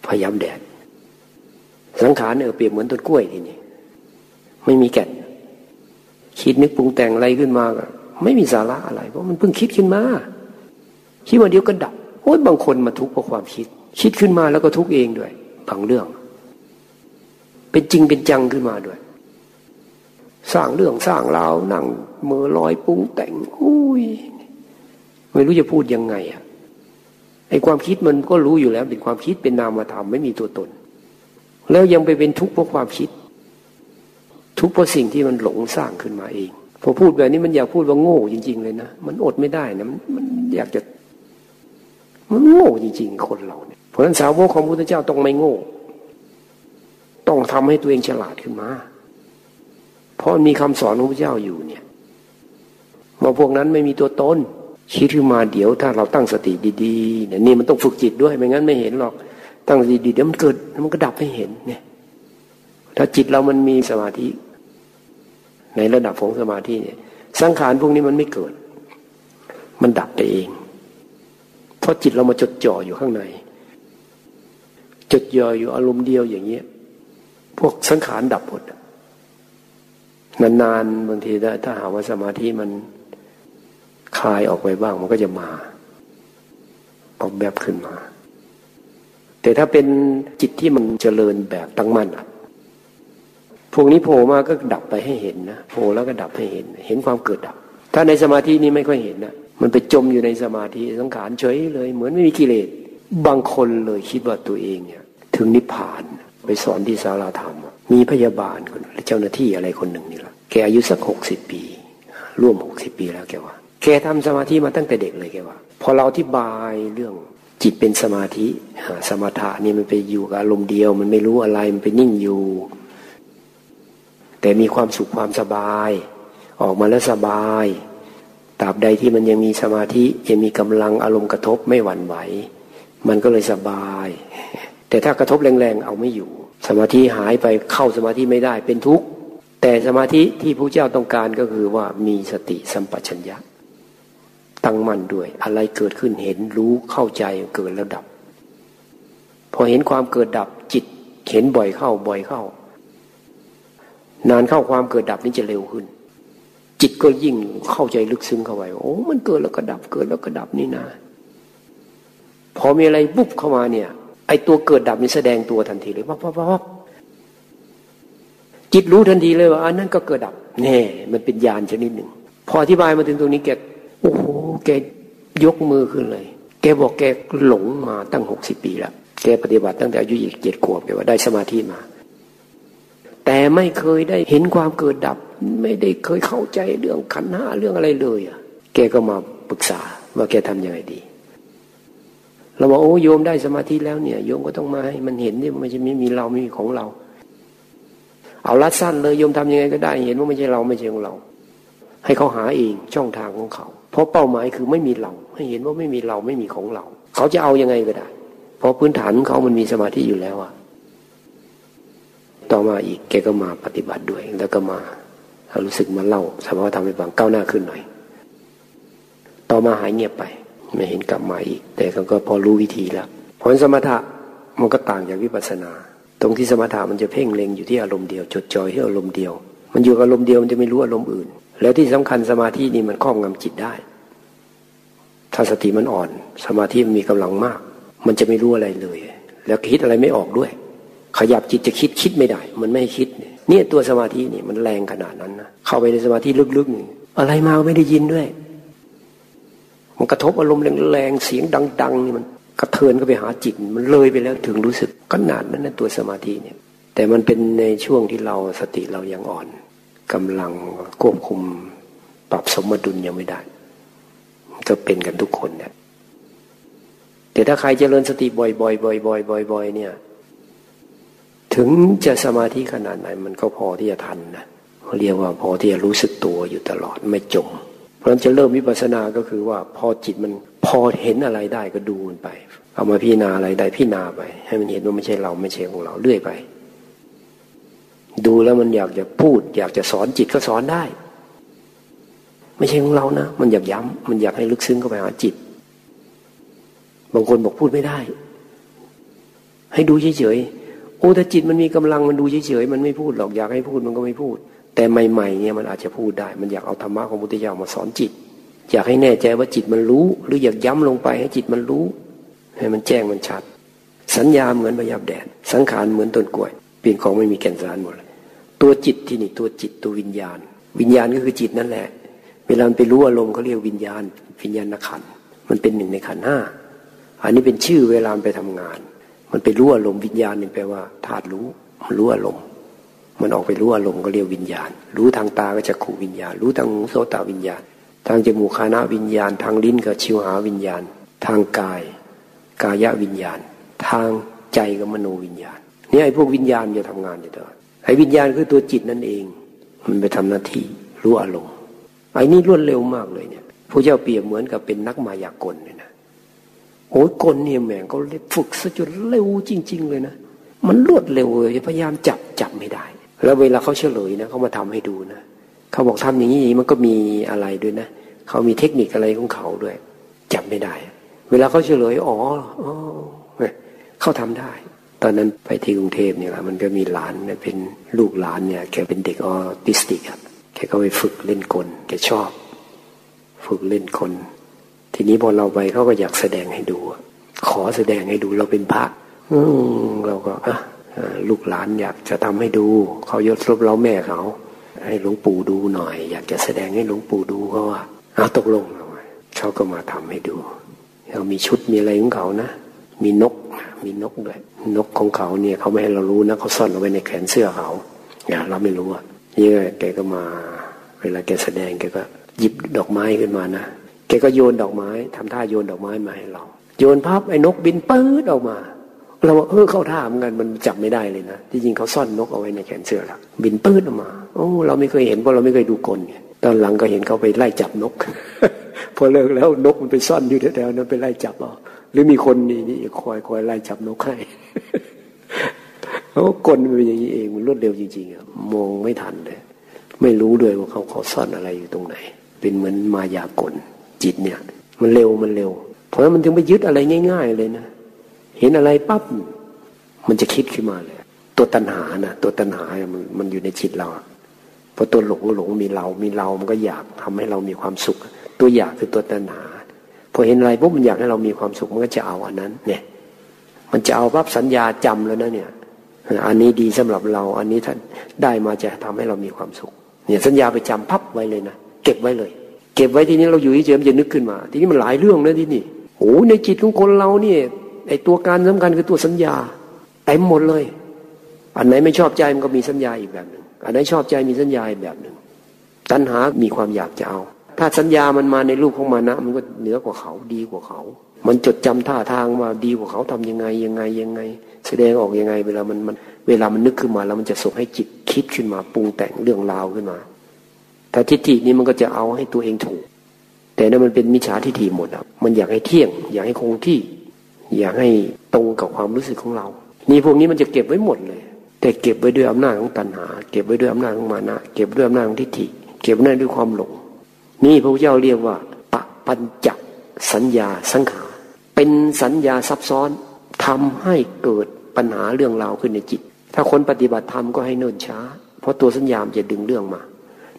A: พยายามแดด สังขารเออเปรียบเหมือนต้นกล้วยทีนี้ไม่มีแก่น คิดนึกปรุงแต่งอะไรขึ้นมาก็ไม่มีสาระอะไร เพราะมันเพิ่งคิดขึ้นมา คิดว่าเดียวก็ดับโอ้ยบางคนมาทุกข์เพราะความคิด คิดขึ้นมาแล้วก็ทุกข์เองด้วยบางเรื่อง เป็นจริงเป็นจังขึ้นมาด้วย สร้างเรื่องสร้างราวนั่งมือลอยปรุงแต่งอุ้ยไม่รู้จะพูดยังไงอะ ไอ้ความคิดมันก็รู้อยู่แล้วเป็นความคิดเป็นนามธรรมไม่มีตัวตน แล้วยังไปเป็นทุกข์เพราะความคิด ทุกข์เพราะสิ่งที่มันหลงสร้างขึ้นมาเอง พอพูดแบบนี้มันอยากพูดว่าโง่จริง ๆ เลยนะมันอดไม่ได้นะมันมันอยากจะ มันโง่จริง ๆ คนเราเนี่ยเพราะฉะนั้นสาวกของพระพุทธเจ้าต้องไม่โง่ ต้องทำให้ตัวเองฉลาดขึ้นมา เพราะมีคำสอนของพระเจ้าอยู่เนี่ยว่าพวกนั้นไม่มีตัวตน คิดขึ้นมาเดี๋ยวถ้าเราตั้งสติดีๆเนี่ยนี่มันต้องฝึกจิตด้วยไม่งั้นไม่เห็นหรอก ตั้งสติดีเดี๋ยวมันเกิดมันก็ดับให้เห็นเนี่ย ถ้าจิตเรามันมีสมาธิ ในระดับของสมาธิเนี่ย สังขารพวกนี้มันไม่เกิด มันดับไปเอง เพราะจิตเรามาจดจ่ออยู่ข้างใน จดจ่ออยู่อารมณ์เดียวอย่างเงี้ย พวกสังขารดับหมดนานๆบางทีถ้าหาว่าสมาธิมัน คลายออกไปบ้างมันก็จะมาปอกแบบขึ้นมา แต่ถ้าเป็นจิตที่มันเจริญแบบตั้งมั่นอะพวกนี้โผล่มาก็ดับไปให้เห็นนะโผล่แล้วก็ดับให้เห็น เห็นความเกิดดับ ถ้าในสมาธินี้ไม่ค่อยเห็นนะมันไปจมอยู่ในสมาธิสังขารเฉยเลย เหมือนไม่มีกิเลสบางคนเลยคิดว่าตัวเองเนี่ย ถึงนิพพานไปสอนที่ศาลาธรรม มีพยาบาลคนเจ้าหน้าที่อะไรคนหนึ่งนี่แหละแกอายุสักหกสิบปี ร่วมหกสิบปีแล้วแกว่า แกทำสมาธิมาตั้งแต่เด็กเลยแกว่า พอเราอธิบายเรื่องจิตเป็นสมาธิสมถะนี่มันไปอยู่กับอารมณ์เดียว มันไม่รู้อะไรมันไปนิ่งอยู่ แต่มีความสุขความสบาย ออกมาแล้วสบายตราบใดที่มันยังมีสมาธิยังมีกำลังอารมณ์กระทบไม่หวั่นไหว มันก็เลยสบาย แต่ถ้ากระทบแรงๆเอาไม่อยู่ สมาธิหายไปเข้าสมาธิไม่ได้เป็นทุกข์แต่สมาธิที่พระเจ้าต้องการก็คือว่ามีสติสัมปชัญญะ ตั้งมั่นด้วย อะไรเกิดขึ้นเห็นรู้เข้าใจเกิดแล้วดับ พอเห็นความเกิดดับจิตเห็นบ่อยเข้าบ่อยเข้า นานเข้าความเกิดดับนี้จะเร็วขึ้น จิตก็ยิ่งเข้าใจลึกซึ้งเข้าไปโอ้มันเกิดแล้วก็ดับเกิดแล้วก็ดับนี่นะพอมีอะไรปุ๊บเข้ามาเนี่ย ไอตัวเกิดดับนี่แสดงตัวทันทีเลยปั๊บปั๊บปั๊บจิตรู้ทันทีเลยว่าอันนั้นก็เกิดดับแน่มันเป็นญาณชนิดหนึ่ง พออธิบายมาถึงตรงนี้แก โอ้โหแกยกมือขึ้นเลย แกบอกแกหลงมาตั้งหกสิบปีแล้วแกปฏิบัติตั้งแต่อายุยี่สิบเจ็ดขวบแกว่าได้สมาธิมา แต่ไม่เคยได้เห็นความเกิดดับ ไม่ได้เคยเข้าใจเรื่องขันห้าเรื่องอะไรเลยอะ แกก็มาปรึกษาว่าแกทำยังไงดีเราบอกโอ้โยมได้สมาธิแล้วเนี่ย โยมก็ต้องมาให้มันเห็นนี่ไม่ใช่ไม่มีเราไม่มีของเรา เอาลัดสั้นเลยโยมทำยังไงก็ได้ เห็นว่าไม่ใช่เราไม่ใช่ของเรา ให้เขาหาเองช่องทางของเขา ราะเป้าหมายคือไม่มีเรา ให้เห็นว่าไม่มีเราไม่มีของเรา เขาจะเอายังไงก็ได้ เพราะพื้นฐานเขามันมีสมาธิอยู่แล้วอะต่อมาอีกแกก็มาปฏิบัติด้วย แล้วก็มารู้สึกมาเล่าสภาวะธรรมให้ฟังก้าวหน้าขึ้นหน่อย ต่อมาหายเงียบไป ไม่เห็นกลับมาอีก แต่เขาก็พอรู้วิธีแล้วผลสมถะมันก็ต่างจากวิปัสสนา ตรงที่สมถะมันจะเพ่งเล็งอยู่ที่อารมณ์เดียว จดจ่อยที่อารมณ์เดียว มันอยู่อารมณ์เดียวมันจะไม่รู้อารมณ์อื่น แล้วที่สำคัญสมาธินี่มันครอบงำจิตได้ ถ้าสติมันอ่อน สมาธิมันมีกำลังมาก มันจะไม่รู้อะไรเลย แล้วคิดอะไรไม่ออกด้วย ขยับจิตจะคิดคิดไม่ได้ มันไม่คิดเนี่ยเนี่ยตัวสมาธินี่มันแรงขนาดนั้นนะเข้าไปในสมาธิลึกๆนี่อะไรมาไม่ได้ยินด้วย มันกระทบอารมณ์แรงๆเสียงดังๆนี่มันกระเทือนก็ไปหาจิตมันเลยไปแล้วถึงรู้สึกขนาดนั้นนะตัวสมาธิเนี่ย แต่มันเป็นในช่วงที่เราสติเรายังอ่อน กำลังควบคุมปรับสมดุลยังไม่ได้ก็เป็นกันทุกคนเนี่ยแต่ถ้าใครเจริญสติบ่อยๆบ่อยๆบ่อยๆเนี่ย ถึงจะสมาธิขนาดไหนมันก็พอที่จะทันนะเรียกว่าพอที่จะรู้สึกตัวอยู่ตลอดไม่จม เพราะฉะนั้นจะเริ่มวิปัสสนาก็คือว่าพอจิตมันพอเห็นอะไรได้ก็ดูมันไป เอามาพิจารณาอะไรได้พิจารณาไป ให้มันเห็นว่าไม่ใช่เราไม่ใช่ของเราเรื่อยไป ดูแล้วมันอยากจะพูด อยากจะสอนจิตก็สอนได้ ไม่ใช่ของเรานะ มันอยากย้ำมันอยากให้ลึกซึ้งเข้าไปหาจิต บางคนบอกพูดไม่ได้ ให้ดูเฉยๆโอ้แต่จิตมันมีกำลังมันดูเฉยๆมันไม่พูดหรอกอยากให้พูดมันก็ไม่พูด แต่ใหม่ๆเนี่ยมันอาจจะพูดได้ มันอยากเอาธรรมะของพุทธเจ้ามาสอนจิต อยากให้แน่ใจว่าจิตมันรู้ หรืออยากย้ำลงไปให้จิตมันรู้ ให้มันแจ้งมันชัด สัญญาเหมือนพยับแดดสังขารเหมือนต้นกล้วยเปลี่ยนของไม่มีแก่นสารหมดเลย ตัวจิตที่นี่ตัวจิตตัววิญญาณ วิญญาณก็คือจิตนั่นแหละ เวลาไปรู้อารมณ์เขาเรียกวิญญาณ วิญญาณขันมันเป็นหนึ่งในขันห้าอันนี้เป็นชื่อเวลาไปทำงาน มันไปรู้อารมณ์วิญญาณนี่แปลว่าธาตุรู้มันรู้อารมณ์ มันออกไปรู้อารมณ์ก็เรียกวิญญาณ รู้ทางตาก็จะขู่วิญญาณ รู้ทางหูโสตวิญญาณ ทางจมูกคานะวิญญาณ ทางลิ้นก็ชิวหาวิญญาณ ทางกาย กายวิญญาณ ทางใจก็มโนวิญญาณ นี่ไอ้พวกวิญญาณจะทำงานอยู่ตลอด ไอ้วิญญาณคือตัวจิตนั่นเอง มันไปทำหน้าที่รู้อารมณ์ไอ้นี่รวดเร็วมากเลยเนี่ยพระเจ้าเปรียบเหมือนกับเป็นนักมายากลเลยนะโอ้ยคนเนี่ยแม่งเขาฝึกซะจนเร็วจริง ๆ เลยนะมันรวดเร็วเลยพยายามจับจับไม่ได้ แล้วเวลาเขาเฉลยนะเขามาทำให้ดูนะเขาบอกทำอย่างนี้มันก็มีอะไรด้วยนะเขามีเทคนิคอะไรของเขาด้วย จับไม่ได้ เวลาเขาเฉลยอ๋ออ๋อเขาทำได้ ตอนนั้นไปที่กรุงเทพเนี่ยมันก็มีหลานเป็น ลูกหลานเนี่ยแกเป็นเด็กออทิสติกอะแกก็ไปฝึกเล่นกลแกชอบ ฝึกเล่นคนทีนี้พอเราไปเขาก็อยากแสดงให้ดู ขอแสดงให้ดูเราเป็นพระอืเราก็อะลูกหลานอยากจะทำให้ดู เขายศรบเราแม่เขา ให้หลวงปู่ดูหน่อย อยากจะแสดงให้หลวงปู่ดูเขาว่าเอาตกลงเขาก็มาทำให้ดูเขามีชุดมีอะไรของเขานะมีนก มีนกด้วยนกของเขาเนี่ยเขาไม่ให้เรารู้นะเขาซ่อนเอาไว้ในแขนเสื้อเขาอย่าเราไม่รู้อะนี่แกก็มา เวลาแกแสดงแกก็หยิบดอกไม้ขึ้นมานะแกก็โยนดอกไม้ทำท่าโยนดอกไม้มาให้เรา โยนพับไอ้นกบินปื๊ดออกมา เราว่าเออเข้าท่าเหมือนกันมันจับไม่ได้เลยนะที่จริงเขาซ่อนนกเอาไว้ในแขนเสื้อล้วบินปื๊ดออกมา โอ้เราไม่เคยเห็นเพราะเราไม่เคยดูกลไงตอนหลังก็เห็นเขาไปไล่จับนก พอเลิกแล้วนกมันไปซ่อนอยู่แถวๆนั้นไปไล่จับเอา หรือมีคนนี่นี่คอยคอยไล่จับนกให้เขากลนเป็นอย่างนี้เองมันรวดเร็วจริงๆอะมองไม่ทันเลย ไม่รู้ด้วยว่าเขาเขาซ่อนอะไรอยู่ตรงไหน เป็นเหมือนมายากลจิตเนี่ย มันเร็วมันเร็ว เพราะมันถึงไปยึดอะไรง่าย ๆ เลยนะเห็นอะไรปั๊บมันจะคิดขึ้นมาเลย ตัวตัณหานะตัวตัณหามันมันอยู่ในจิตเราพอตัวหลงหลงมีเรา มีเรา มันก็อยากทำให้เรามีความสุข ตัวอยากคือตัวตัณหา พอเห็นอะไรปุ๊บมันอยากให้เรามีความสุขมันก็จะเอาอันนั้น เนี่ย มันจะเอาปั๊บสัญญาจำแล้วนะเนี่ย อันนี้ดีสำหรับเรา อันนี้ท่านได้มาจะทำให้เรามีความสุข เนี่ยสัญญาไปจำพับไว้เลยนะเก็บไว้เลย เก็บไว้ทีนี้เราอยู่เฉยๆจะนึกขึ้นมา ทีนี้มันหลายเรื่องนะที่นี่โอ้ในจิตของคนเราเนี่ยไอตัวการสำคัญคือตัวสัญญาเต็มหมดเลย อันไหนไม่ชอบใจมันก็มีสัญญาอีกแบบหนึ่งอันไหนชอบใจมีสัญญาอีกแบบหนึ่งตัณหามีความอยากจะเอา ถ้าสัญญามันมาในรูปของมานะ มันก็เหนือกว่าเขาดีกว่าเขา มันจดจำท่าทางว่าดีกว่าเขาทำยังไงยังไงยังไง แสดงออกยังไง เวลามันมันเวลามันนึกขึ้นมาแล้วมันจะส่งให้จิตคิดขึ้นมาปรุงแต่งเรื่องราวขึ้นมาแต่ทิฏฐินี้มันก็จะเอาให้ตัวเองถูก แต่นั้นมันเป็นมิจฉาทิฏฐิหมดอะมันอยากให้เที่ยง อยากให้คงที่ อยากให้ตรงกับความรู้สึกของเรา นี่พวกนี้มันจะเก็บไว้หมดเลย แต่เก็บไว้ด้วยอำนาจของตัณหา เก็บไว้ด้วยอำนาจของมานะ เก็บด้วยอำนาจของทิฏฐิ เก็บไว้ด้วยความหลง นี่พระพุทธเจ้าเรียกว่าปะปัญจสัญญาสังขารเป็นสัญญาซับซ้อนทำให้เกิดปัญหาเรื่องราวขึ้นในจิต ถ้าคนปฏิบัติธรรมก็ให้เนิ่นช้า เพราะตัวสัญญาจะดึงเรื่องมา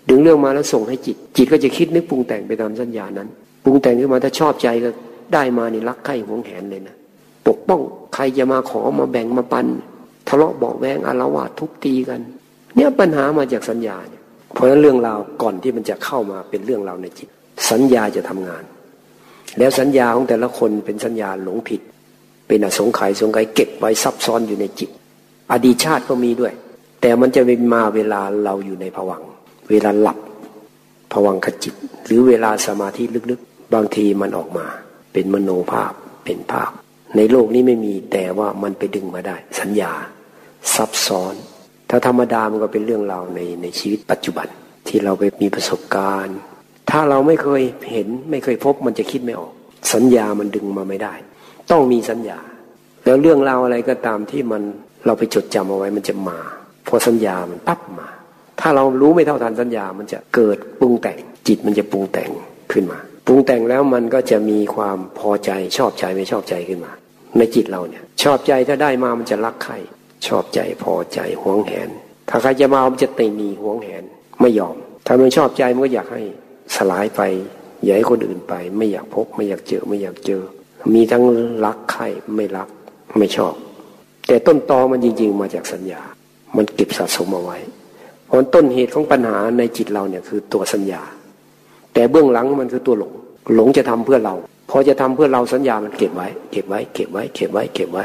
A: ดึงเรื่องมาแล้วส่งให้จิต จิตก็จะคิดนึกปรุงแต่งไปตามสัญญานั้นปรุงแต่งขึ้นมาถ้าชอบใจก็ได้มานี่รักใคร่หวงแหนเลยนะปกป้องใครจะมาขอมาแบ่งมาปันทะเลาะเบาแวงอารวาสทุบตีกัน เนี่ยปัญหามาจากสัญญาเนี่ย เพราะฉะนั้นเรื่องราวก่อนที่มันจะเข้ามาเป็นเรื่องราวในจิต สัญญาจะทำงาน แล้วสัญญาของแต่ละคนเป็นสัญญาหลงผิด เป็นอสงไขยสงไขยเก็บไว้ซับซ้อนอยู่ในจิต อดีตชาติก็มีด้วย แต่มันจะเป็นมาเวลาเราอยู่ในผวังเวลาหลับผวังขจิต หรือเวลาสมาธิลึกๆ บางทีมันออกมา เป็นมโนภาพเป็นภาพ ในโลกนี้ไม่มีแต่ว่ามันไปดึงมาได้ สัญญา ซับซ้อน ถ้าธรรมดามันก็เป็นเรื่องราวในในชีวิตปัจจุบันที่เราไปมีประสบการณ์ ถ้าเราไม่เคยเห็นไม่เคยพบมันจะคิดไม่ออก สัญญามันดึงมาไม่ได้ ต้องมีสัญญา แล้วเรื่องราวอะไรก็ตามที่มันเราไปจดจำเอาไว้มันจะมาพอสัญญามันปั๊บมา ถ้าเรารู้ไม่เท่าทันสัญญามันจะเกิดปรุงแต่ง จิตมันจะปรุงแต่งขึ้นมาปรุงแต่งแล้วมันก็จะมีความพอใจชอบใจไม่ชอบใจขึ้นมา ในจิตเราเนี่ย ชอบใจถ้าได้มามันจะรักใคร ชอบใจพอใจหวงแหน ถ้าใครจะมามันจะตีนีหวงแหนไม่ยอม ถ้ามันชอบใจมันก็อยากให้สลายไปอยากให้คนอื่นไป ไม่อยากพบไม่อยากเจอไม่อยากเจอ มีทั้งรักใครไม่รักไม่ชอบ แต่ต้นตอมันจริง ๆ มาจากสัญญา มันเก็บสะสมเอาไว้เพราะต้นเหตุของปัญหาในจิตเราเนี่ยคือตัวสัญญา แต่เบื้องหลังมันคือตัวหลง หลงจะทำเพื่อเรา พอจะทำเพื่อเราสัญญามันเก็บไว้ เก็บไว้ เก็บไว้ เก็บไว้ เก็บไว้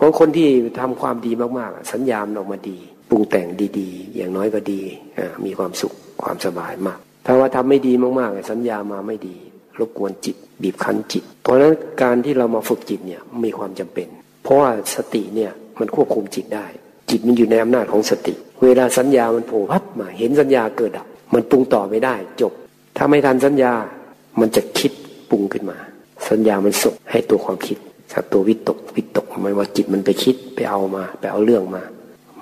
A: เพราะคนที่ทำความดีมากๆ สัญญามออกมาดีปรุงแต่งดีๆ อย่างน้อยก็ดีมีความสุขความสบายมาก ถ้าว่าทำไม่ดีมากๆ สัญญามาไม่ดี รบกวนจิต บีบคั้นจิต เพราะฉะนั้นการที่เรามาฝึกจิตเนี่ยมีความจำเป็น เพราะว่าสติเนี่ยมันควบคุมจิตได้ จิตมันอยู่ในอำนาจของสติ เวลาสัญญามันโผล่พับมาเห็นสัญญาเกิดดับ มันปรุงต่อไม่ได้จบ ถ้าไม่ทันสัญญามันจะคิดปรุงขึ้นมา สัญญามันส่งให้ตัวความคิด ครับตัววิตกวิตกหมายว่าจิตมันไปคิดไปเอามา ไปเอาเรื่องมา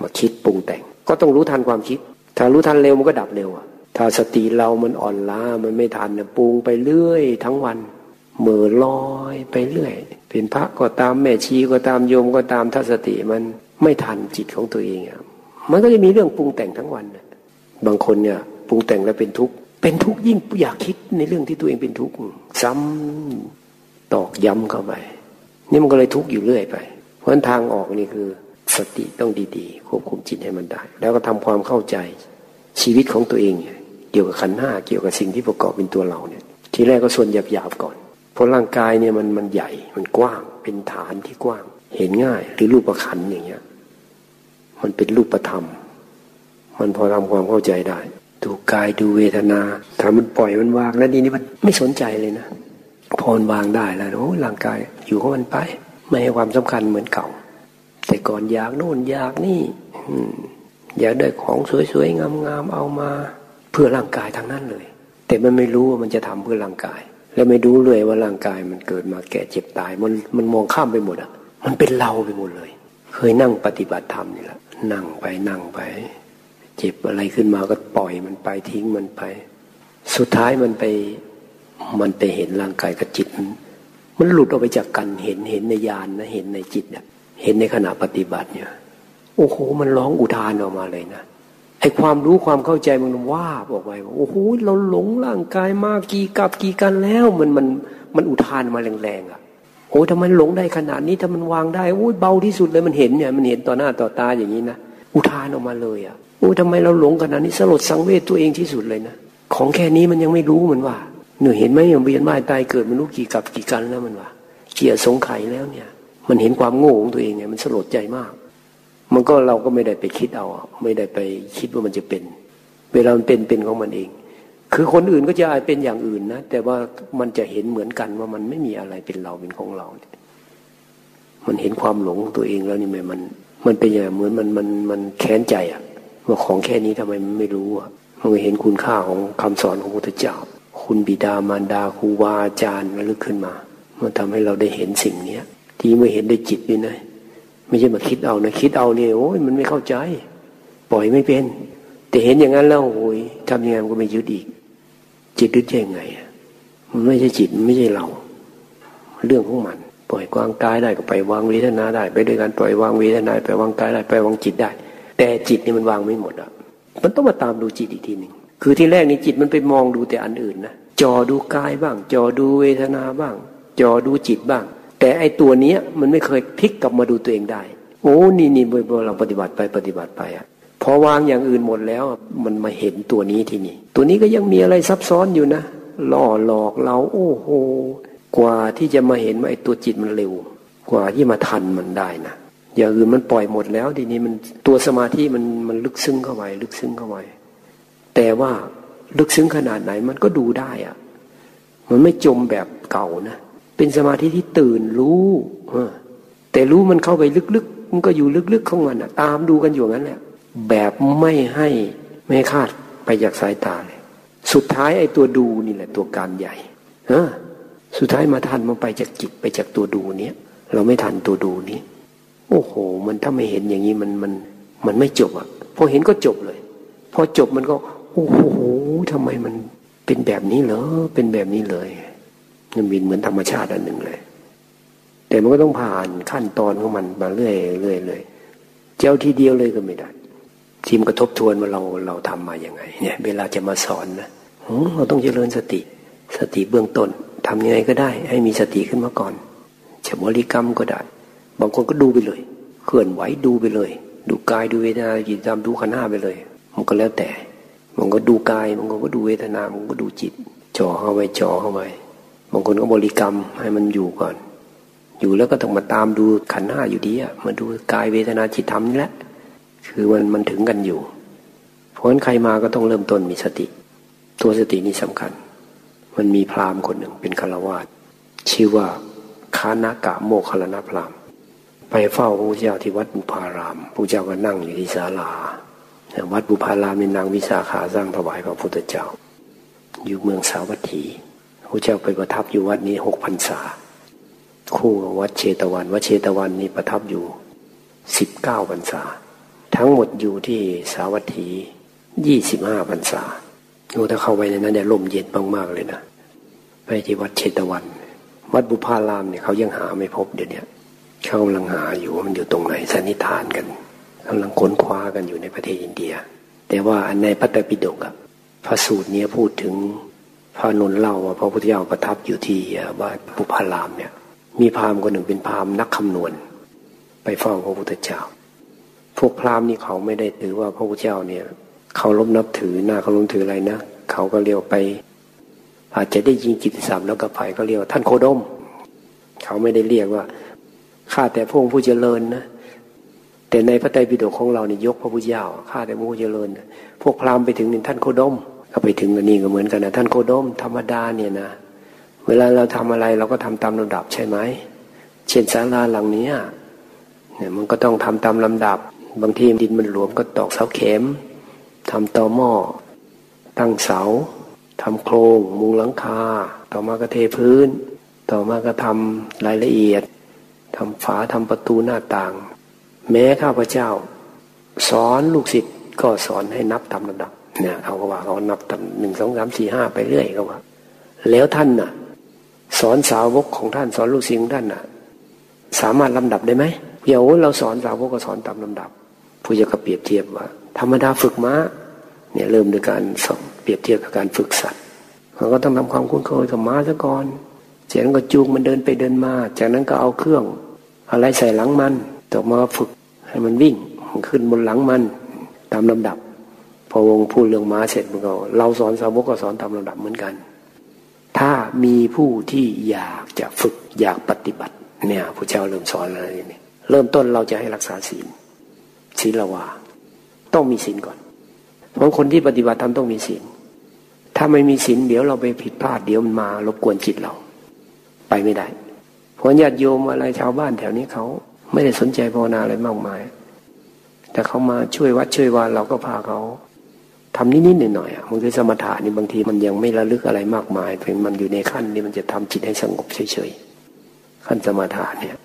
A: มาคิดปรุงแต่ง ก็ต้องรู้ทันความคิด ถ้ารู้ทันเร็วมันก็ดับเร็วอะถ้าสติเรามันอ่อนล้ามันไม่ทันเนี่ยปรุงไปเรื่อย ทั้งวันเมื่อลอยไปเรื่อย เป็นพระก็ตามแม่ชีก็ตามโยมก็ตามถ้าสติมันไม่ทันจิตของตัวเองอะมันก็จะมีเรื่องปรุงแต่งทั้งวันบางคนเนี่ยปรุงแต่งแล้วเป็นทุกข์เป็นทุกข์ยิ่งอยากคิดในเรื่องที่ตัวเองเป็นทุกข์ซ้ำตอกย้ำเข้าไป นี่มันก็เลยทุกข์อยู่เรื่อยไป เพราะฉะทางออกนี่คือสติต้องดีๆ ควบคุมจิตให้มันได้ แล้วก็ทำความเข้าใจชีวิตของตัวเองเกี่ยวกับขันห้าเกี่ยวกับสิ่งที่ประกอบเป็นตัวเราเนี่ย ทีแรกก็ส่วนหยาบๆก่อน เพราะร่างกายเนี่ยมันมันใหญ่มันกว้าง เป็นฐานที่กว้าง เห็นง่ายหรือรูปประคันอย่างเงี้ย มันเป็นรูปธรรม มันพอทำความเข้าใจได้ดูกายดูเวทนาถ้ามันปล่อยมันวางแล้วดีนี่มันไม่สนใจเลยนะ พอนวางได้แล้วโอ้ร่างกายอยู่ของมันไป ไม่ให้ความสำคัญเหมือนเก่า แต่ก่อนอยากโน่นอยากนี่อยากได้ของสวยๆงามๆเอามาเพื่อร่างกายทั้งนั้นเลย แต่มันไม่รู้ว่ามันจะทำเพื่อร่างกาย และไม่รู้เลยว่าร่างกายมันเกิดมาแก่เจ็บตาย มันมันมองข้ามไปหมดอะ มันเป็นเราไปหมดเลย เคยนั่งปฏิบัติธรรมนี่แหละนั่งไปนั่งไป เจ็บอะไรขึ้นมาก็ปล่อยมันไปทิ้งมันไป สุดท้ายมันไป มันไปเห็นร่างกายกับจิต มันหลุดออกไปจากกันเห็นเห็นในญาณนะเห็นในจิตเนี่ยเห็นในขณะปฏิบัติเนี่ยโอ้โห มันร้องอุทานออกมาเลยนะไอความรู้ความเข้าใจมันว่าบอกไปว่าโอ้โหเราหลงร่างกายมากกี่กับกี่กันแล้วมันมันมันอุทานมาแรงๆอะโอ้ทำไมหลงได้ขนาดนี้ถ้ามันวางได้โอ้ยเบาที่สุดเลยมันเห็นเนี่ยมันเห็นต่อหน้าต่อตาอย่างนี้นะอุทานออกมาเลยอะโอ้ทำไมเราหลงขนาดนี้สลดสังเวชตัวเองที่สุดเลยนะของแค่นี้มันยังไม่รู้เหมันว่า หนื่อยเห็นไหมอย่างเวียนว่ายตายเกิดมันรู้กี่กับกี่กันแล้วมันว่าเกียสงไข่แล้วเนี่ย มันเห็นความโง่ของตัวเองเนี่ยมันสลดใจมาก มันก็เราก็ไม่ได้ไปคิดเอา ไม่ได้ไปคิดว่ามันจะเป็น เวลามันเป็นเป็นของมันเอง คือคนอื่นก็จะอาจเป็นอย่างอื่นนะแต่ว่ามันจะเห็นเหมือนกันว่ามันไม่มีอะไรเป็นเราเป็นของเรา มันเห็นความหลงของตัวเองแล้วนี่มัน มันเป็นอย่างเหมือนมันมันมันแค้นใจอะว่าของแค่นี้ทำไมมันไม่รู้อะมันเห็นคุณค่าของคำสอนของพระพุทธเจ้า คุณบิดามารดาครูบาอาจารย์ระลึกขึ้นมา มันทำให้เราได้เห็นสิ่งเนี้ย ที่ไม่เห็นด้วยจิตนี่นะไม่ใช่มาคิดเอานะคิดเอาเนี่ยโอ้ยมันไม่เข้าใจ ปล่อยไม่เป็น แต่เห็นอย่างนั้นแล้วโอ้ยทำยังไงมันก็ไม่ยึดอีก จิตยึดยังไงมันไม่ใช่จิตไม่ใช่เรา เรื่องของมัน ปล่อยวางกายได้ก็ไปวางเวทนาได้ ไปด้วยกันปล่อยวางเวทนาไปวางกายได้ไปวางจิตได้ แต่จิตนี่มันวางไม่หมดอะมันต้องมาตามดูจิตอีกทีหนึ่ง คือที่แรกนี่จิตมันไปมองดูแต่อันอื่นนะจอดูกายบ้าง จอดูเวทนาบ้าง จอดูจิตบ้าง แต่ไอตัวเนี้ยมันไม่เคยพลิกกลับมาดูตัวเองได้ โอ้นี่นี่เราปฏิบัติไปปฏิบัติไปอะพอวางอย่างอื่นหมดแล้ว มันมาเห็นตัวนี้ที่นี่ตัวนี้ก็ยังมีอะไรซับซ้อนอยู่นะล่อหลอกเรา โอ้โหกว่าที่จะมาเห็นว่าไอตัวจิตมันเร็ว กว่าที่มาทันมันได้นะอย่างอื่นมันปล่อยหมดแล้ว ทีนี้มันตัวสมาธิมันมันลึกซึ้งเข้าไปลึกซึ้งเข้าไป แต่ว่าลึกซึ้งขนาดไหนมันก็ดูได้อะมันไม่จมแบบเก่านะ เป็นสมาธิที่ตื่นรู้แต่รู้มันเข้าไปลึกๆ มันก็อยู่ลึกๆของมันอะตามดูกันอยู่งั้นแหละแบบไม่ให้ไม่คาดไปจากสายตาเลยสุดท้ายไอ้ตัวดูนี่แหละตัวการใหญ่ฮะสุดท้ายมาทันมันไปจากจิตไปจากตัวดูเนี้ยเราไม่ทันตัวดูนี้ โอ้โห มันถ้าไม่เห็นอย่างนี้มันมันมันไม่จบอะพอเห็นก็จบเลย พอจบมันก็ อ้โหทำไมมันเป็นแบบนี้เหรอ เป็นแบบนี้เลยมันบินเหมือนธรรมชาติอันหนึ่งเลย แต่มันก็ต้องผ่านขั้นตอนของมันมาเรื่อยเรื่อยเลย เจ้าทีเดียวเลยก็ไม่ได้ทีมกระทบทวนว่าเราเราทำมาอย่างไง เนี่ย เวลาจะมาสอนนะเราต้องเจริญสติ สติเบื้องต้นทำยังไงก็ได้ ให้มีสติขึ้นมาก่อนจะบริกรรมก็ได้ บางคนก็ดูไปเลย เคลื่อนไหวดูไปเลย ดูกายดูเวทนาจิตตามดูขันห้าไปเลย มันก็แล้วแต่ บางคนก็ดูกายบางคนก็ดูเวทนาบางคนก็ดูจิตจ่อเข้าไปจ่อเข้าไปบางคนก็บริกรรมให้มันอยู่ก่อน อยู่แล้วก็ต้องมาตามดูขันห้าอยู่ดีอะมาดูกายเวทนาจิตธรรมนี่แหละ คือมันมันถึงกันอยู่ เพราะฉะนั้นใครมาก็ต้องเริ่มต้นมีสติ ตัวสตินี่สำคัญ มันมีพราหมณ์คนหนึ่งเป็นคารวาสชื่อว่าคานากะโมคลนาพราหมณ์ไปเฝ้าพระพุทธเจ้าที่วัดบุพารามพระเจ้าก็นั่งอยู่ที่ศาลา วัดบุพารามเป็นนางวิสาขาสร้างถวายพระพุทธเจ้า อยู่เมืองสาวัตถีพระเจ้าไปประทับอยู่วัดนี้หกพรรษา คู่กับวัดเชตวัน วัดเชตวันนี้ประทับอยู่สิบเก้าพรรษา ทั้งหมดอยู่ที่สาวัตถียี่สิบห้าพรรษาโอ้ถ้าเข้าไปในนั้นเนี่ยลมเย็นมากๆเลยนะไปที่วัดเชตวัน วัดบุพารามเนี่ยเขายังหาไม่พบเดี๋ยวนี้เขากำลังหาอยู่ว่ามันอยู่ตรงไหนสันนิษฐานกัน กำลังค้นคว้ากันอยู่ในประเทศอินเดีย แต่ว่าในพระไตรปิฎกพระสูตรนี้พูดถึงพระนนเล่าว่าพระพุทธเจ้าประทับอยู่ที่บ้าปุพารามเนี่ยมีพราหมณ์คนหนึ่งเป็นพราหมณ์นักคำนวณ ไปเฝ้าพระพุทธเจ้า พวกพราหมณ์นี่เขาไม่ได้ถือว่าพระพุทธเจ้าเนี่ยเขาล้มนับถือหน้าเขาล้มถืออะไรนะเขาก็เรียกไป อาจจะได้ยิงจิตสามแล้วก็ไปก็เรียกท่านโคดม เขาไม่ได้เรียกว่าข้าแต่พระองค์ผู้เจริญนะ แต่ในพระไตรปิฎกของเราเนี่ยยกพระพุทธเจ้าข้าแต่พระผู้เจริญพวกพราหมณ์ไปถึงนี่ท่านโคดมก็ไปถึงกันนี่ก็เหมือนกันนะท่านโคดมธรรมดาเนี่ยนะเวลาเราทำอะไรเราก็ทำตามลำดับใช่ไหมเช่นศาลาหลังนี้เนี่ยมันก็ต้องทำตามลำดับ บางทีดินมันหลวมก็ตอกเสาเข็มทำต่อหม้อตั้งเสาทำโครงมุงหลังคา ต่อมาก็เทพื้น ต่อมาก็ทำรายละเอียดทำฝาทำประตูหน้าต่าง แม้ข้าพเจ้า สอนลูกศิษย์ก็สอนให้นับตามลำดับเนี่ยเขาก็ว่าเขานับตามหนึ่งสองสามสี่ห้าไปเรื่อยเขาว่า แล้วท่านน่ะ สอนสาวกของท่านสอนลูกศิษย์ของท่านน่ะ สามารถลำดับได้ไหมเดี๋ยวเราสอนสาวกก็สอนตามลำดับ ผู้จะกระเปรียบเทียบว่า ธรรมดาฝึกม้าเนี่ยเริ่มด้วยการสอนเปรียบเทียบกับการฝึกสัตว์เราก็ต้องทำความคุ้นเคยกับม้าซะก่อนจากนั้นก็จูงมันเดินไปเดินมา จากนั้นก็เอาเครื่อง อะไรใส่หลังมันต่อมาฝึก ให้มันวิ่งขึ้นบนหลังมันตามลำดับ พอวงพูดเรื่องม้าเสร็จมันก็ เราสอนสาวกก็สอนตามลำดับเหมือนกัน ถ้ามีผู้ที่อยากจะฝึกอยากปฏิบัติ เนี่ยพระเจ้าเริ่มสอนอะไรนี่เริ่มต้นเราจะให้รักษาศีลศีลละวาต้องมีศีลก่อน เพราะคนที่ปฏิบัติธรรมต้องมีศีลถ้าไม่มีศีลเดี๋ยวเราไปผิดพลาดเดี๋ยวมันมารบกวนจิตเรา ไปไม่ได้เพราะญาติโยมอะไรชาวบ้านแถวนี้เขา ไม่ได้สนใจภาวนาอะไรมากมาย แต่เขามาช่วยวัดช่วยวานเราก็พาเขาทำนิดๆหน่อยๆอะมันคือสมถะนี่บางทีมันยังไม่ระลึกอะไรมากมายเพียงมันอยู่ในขั้นนี้มันจะทำจิตให้สงบเฉยๆขั้นสมถะเนี่ย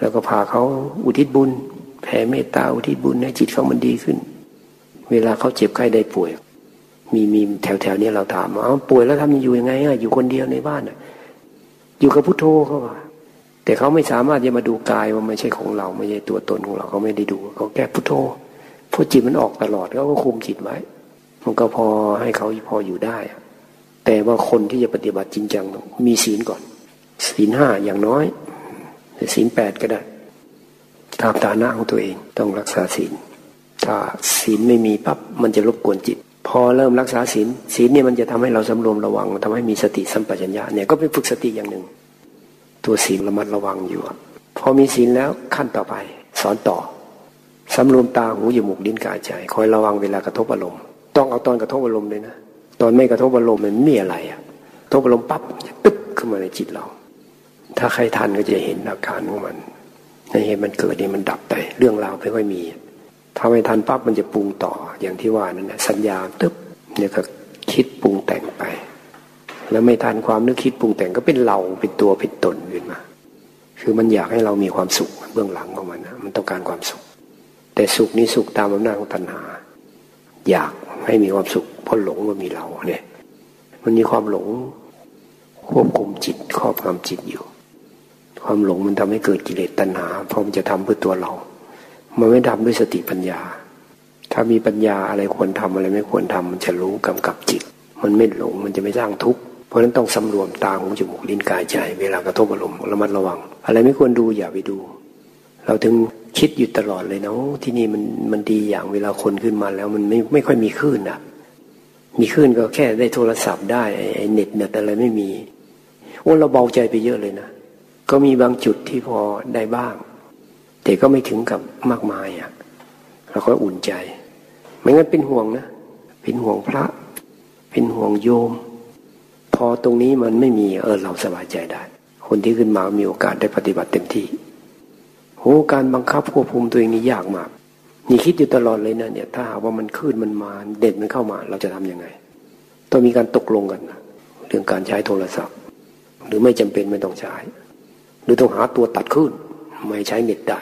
A: แล้วก็พาเขาอุทิศบุญแผ่เมตตาอุทิศบุญให้จิตเขามันดีขึ้น เวลาเขาเจ็บไข้ได้ป่วย มีมีแถวๆนี้เราถามว่าป่วยแล้วทำอยู่ยังไงอะอยู่คนเดียวในบ้านอะ อยู่กับพุทโธเขาว่า แต่เขาไม่สามารถจะมาดูกายว่าไม่ใช่ของเรา ไม่ใช่ตัวตนของเราเขาไม่ได้ดูเขาแก้พุทโธพราะจิตมันออกตลอดเขาก็คุมจิตไว้ มันก็พอให้เขาพออยู่ได้ แต่ว่าคนที่จะปฏิบัติจริงจังมีศีลก่อน ศีลห้าอย่างน้อยศีลแปดก็ได้ตามฐานะของตัวเองต้องรักษาศีลถ้าศีลไม่มีปั๊บมันจะรบกวนจิต พอเริ่มรักษาศีลศีลเนี่ยมันจะทำให้เราสำรวมระวังทำให้มีสติสัมปชัญญะเนี่ยก็เป็นฝึกสติอย่างหนึ่ง ตัวศีลระมัดระวังอยู่ พอมีศีลแล้วขั้นต่อไป สอนต่อสำรวมตาหูจมูกลิ้นกายใจ คอยระวังเวลากระทบอารมณ์ต้องเอาตอนกระทบอารมณ์เลยนะตอนไม่กระทบอารมณ์มันม่มีอะไรอะกระทบอารมณ์ปั๊บตึ๊บขึ้นมาในจิตเรา ถ้าใครทันก็จะเห็นอาการของมันในเหตุมันเกิดนี่มันดับไป เรื่องราวไม่ค่อยมีถ้าไม่ทันปั๊บมันจะปรุงต่ออย่างที่ว่านั่นแหละสัญญาตึ๊บเนี่ยก็คิดปรุงแต่งไป แล้วไม่ทันความนึกคิดปรุงแต่งก็เป็นเราเป็นตัวเป็นตนขึ้นมา คือมันอยากให้เรามีความสุขเบื้องหลังของมันนะมันต้องการความสุข แต่สุขนี้สุขตามอำนาจของตัณหา อยากให้มีความสุขเพราะหลงว่ามีเราเนี่ย มันมีความหลงควบคุมจิตครอบงำจิตอยู่ ความหลงมันทำให้เกิดกิเลสตัณหาเพราะมันจะทำเพื่อตัวเรา มันไม่ทำด้วยสติปัญญา ถ้ามีปัญญาอะไรควรทำอะไรไม่ควรทำมันจะรู้กำกับจิต มันไม่หลงมันจะไม่สร้างทุกข์ ราะฉะนั้นต้องสำรวมตาหูจมูกลิ้นกายใจ เวลากระทบอารมณ์ระมัดระวัง อะไรไม่ควรดูอย่าไปดู เราถึงคิดอยู่ตลอดเลยเนาะที่นี่มันมันดีอย่างเวลาคนขึ้นมาแล้วมันไม่ไม่ค่อยมีคลื่นอะมีคลื่นก็แค่ได้โทรศัพท์ได้ไอ้เน็ตเน็ตอะไรไม่มีโอ้เราเบาใจไปเยอะเลยนะก็มีบางจุดที่พอได้บ้าง แต่ก็ไม่ถึงกับมากมายอะเราก็อุ่นใจ ไม่งั้นเป็นห่วงนะ เป็นห่วงพระ เป็นห่วงโยม พอตรงนี้มันไม่มีเออเราสบายใจได้ คนที่ขึ้นมามีโอกาสได้ปฏิบัติเต็มที่โอ้การบังคับควบคุมตัวเองนี่ยากมากนี่คิดอยู่ตลอดเลยนะเนี่ย ถ้าหากว่ามันขึ้นมันมาเด็ดมันเข้ามา เราจะทํำยังไง ต้องมีการตกลงกันนะเรื่องการใช้โทรศัพท์ หรือไม่จำเป็นไม่ต้องใช้ หรือต้องหาตัวตัดขึ้น ไม่ใช้เน็ตได้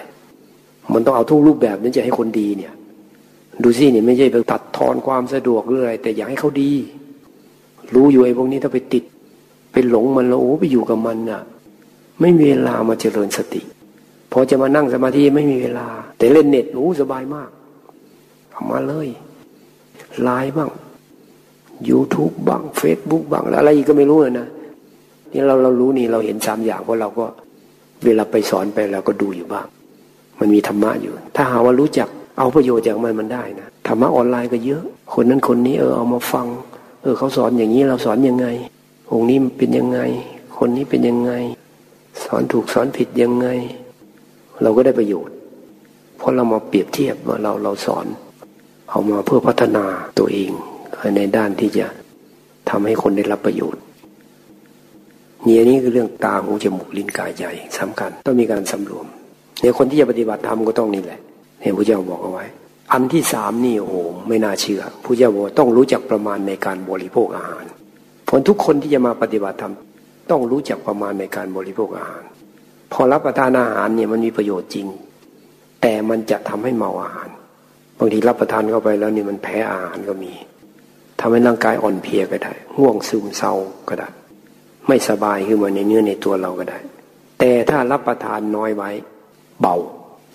A: มันต้องเอาทุกรูปแบบนั้นจะให้คนดีเนี่ย ดูสิเนี่ยไม่ใช่ไปตัดทอนความสะดวกหรืออะไรแต่อยากให้เขาดี รู้อยู่ไอ้พวกนี้ถ้าไปติด ไปหลงมันแล้วโอ้ไปอยู่กับมันน่ะ ไม่มีเวลามาเจริญสติ พอจะมานั่งสมาธิไม่มีเวลา แต่เล่นเน็ตโอ้สบายมากทำมาเลยไลน์บ้าง YouTube บ้าง Facebook บ้างอะไรอีกก็ไม่รู้เลยนะนี่เราเรารู้นี่เราเห็นสามอย่างเพราะเราก็เวลาไปสอนไปเราก็ดูอยู่บ้าง มันมีธรรมะอยู่ ถ้าหาว่ารู้จักเอาประโยชน์จากมันมันได้นะธรรมะออนไลน์ก็เยอะ คนนั้นคนนี้เออเอามาฟัง เออเขาสอนอย่างนี้เราสอนยังไง องค์นี้เป็นยังไง คนนี้เป็นยังไง สอนถูกสอนผิดยังไง เราก็ได้ประโยชน์ เพราะเรามาเปรียบเทียบว่าเราเราสอน เอามาเพื่อพัฒนาตัวเองในด้านที่จะทำให้คนได้รับประโยชน์เนี่ยนี้คือเรื่องตาหูจมูกลิ้นกายใจสำคัญต้องมีการสำรวมเนี่ยคนที่จะปฏิบัติธรรมก็ต้องนี่แหละเนี่ยพระเจ้าบอกเอาไว้ อันที่สามนี่โอ้โหไม่น่าเชื่อพระเจ้าบอกต้องรู้จักประมาณในการบริโภคอาหารผลทุกคนที่จะมาปฏิบัติธรรมต้องรู้จักประมาณในการบริโภคอาหาร พอรับประทานอาหารเนี่ยมันมีประโยชน์จริง แต่มันจะทำให้เมาอาหารบางทีรับประทานเข้าไปแล้วนี่มันแพ้อาหารก็มีทำให้ร่างกายอ่อนเพลียก็ได้ง่วงซึมเศร้าก็ได้ไม่สบายขึ้นมาในเนื้อในตัวเราก็ได้ แต่ถ้ารับประทานน้อยไว้ เบา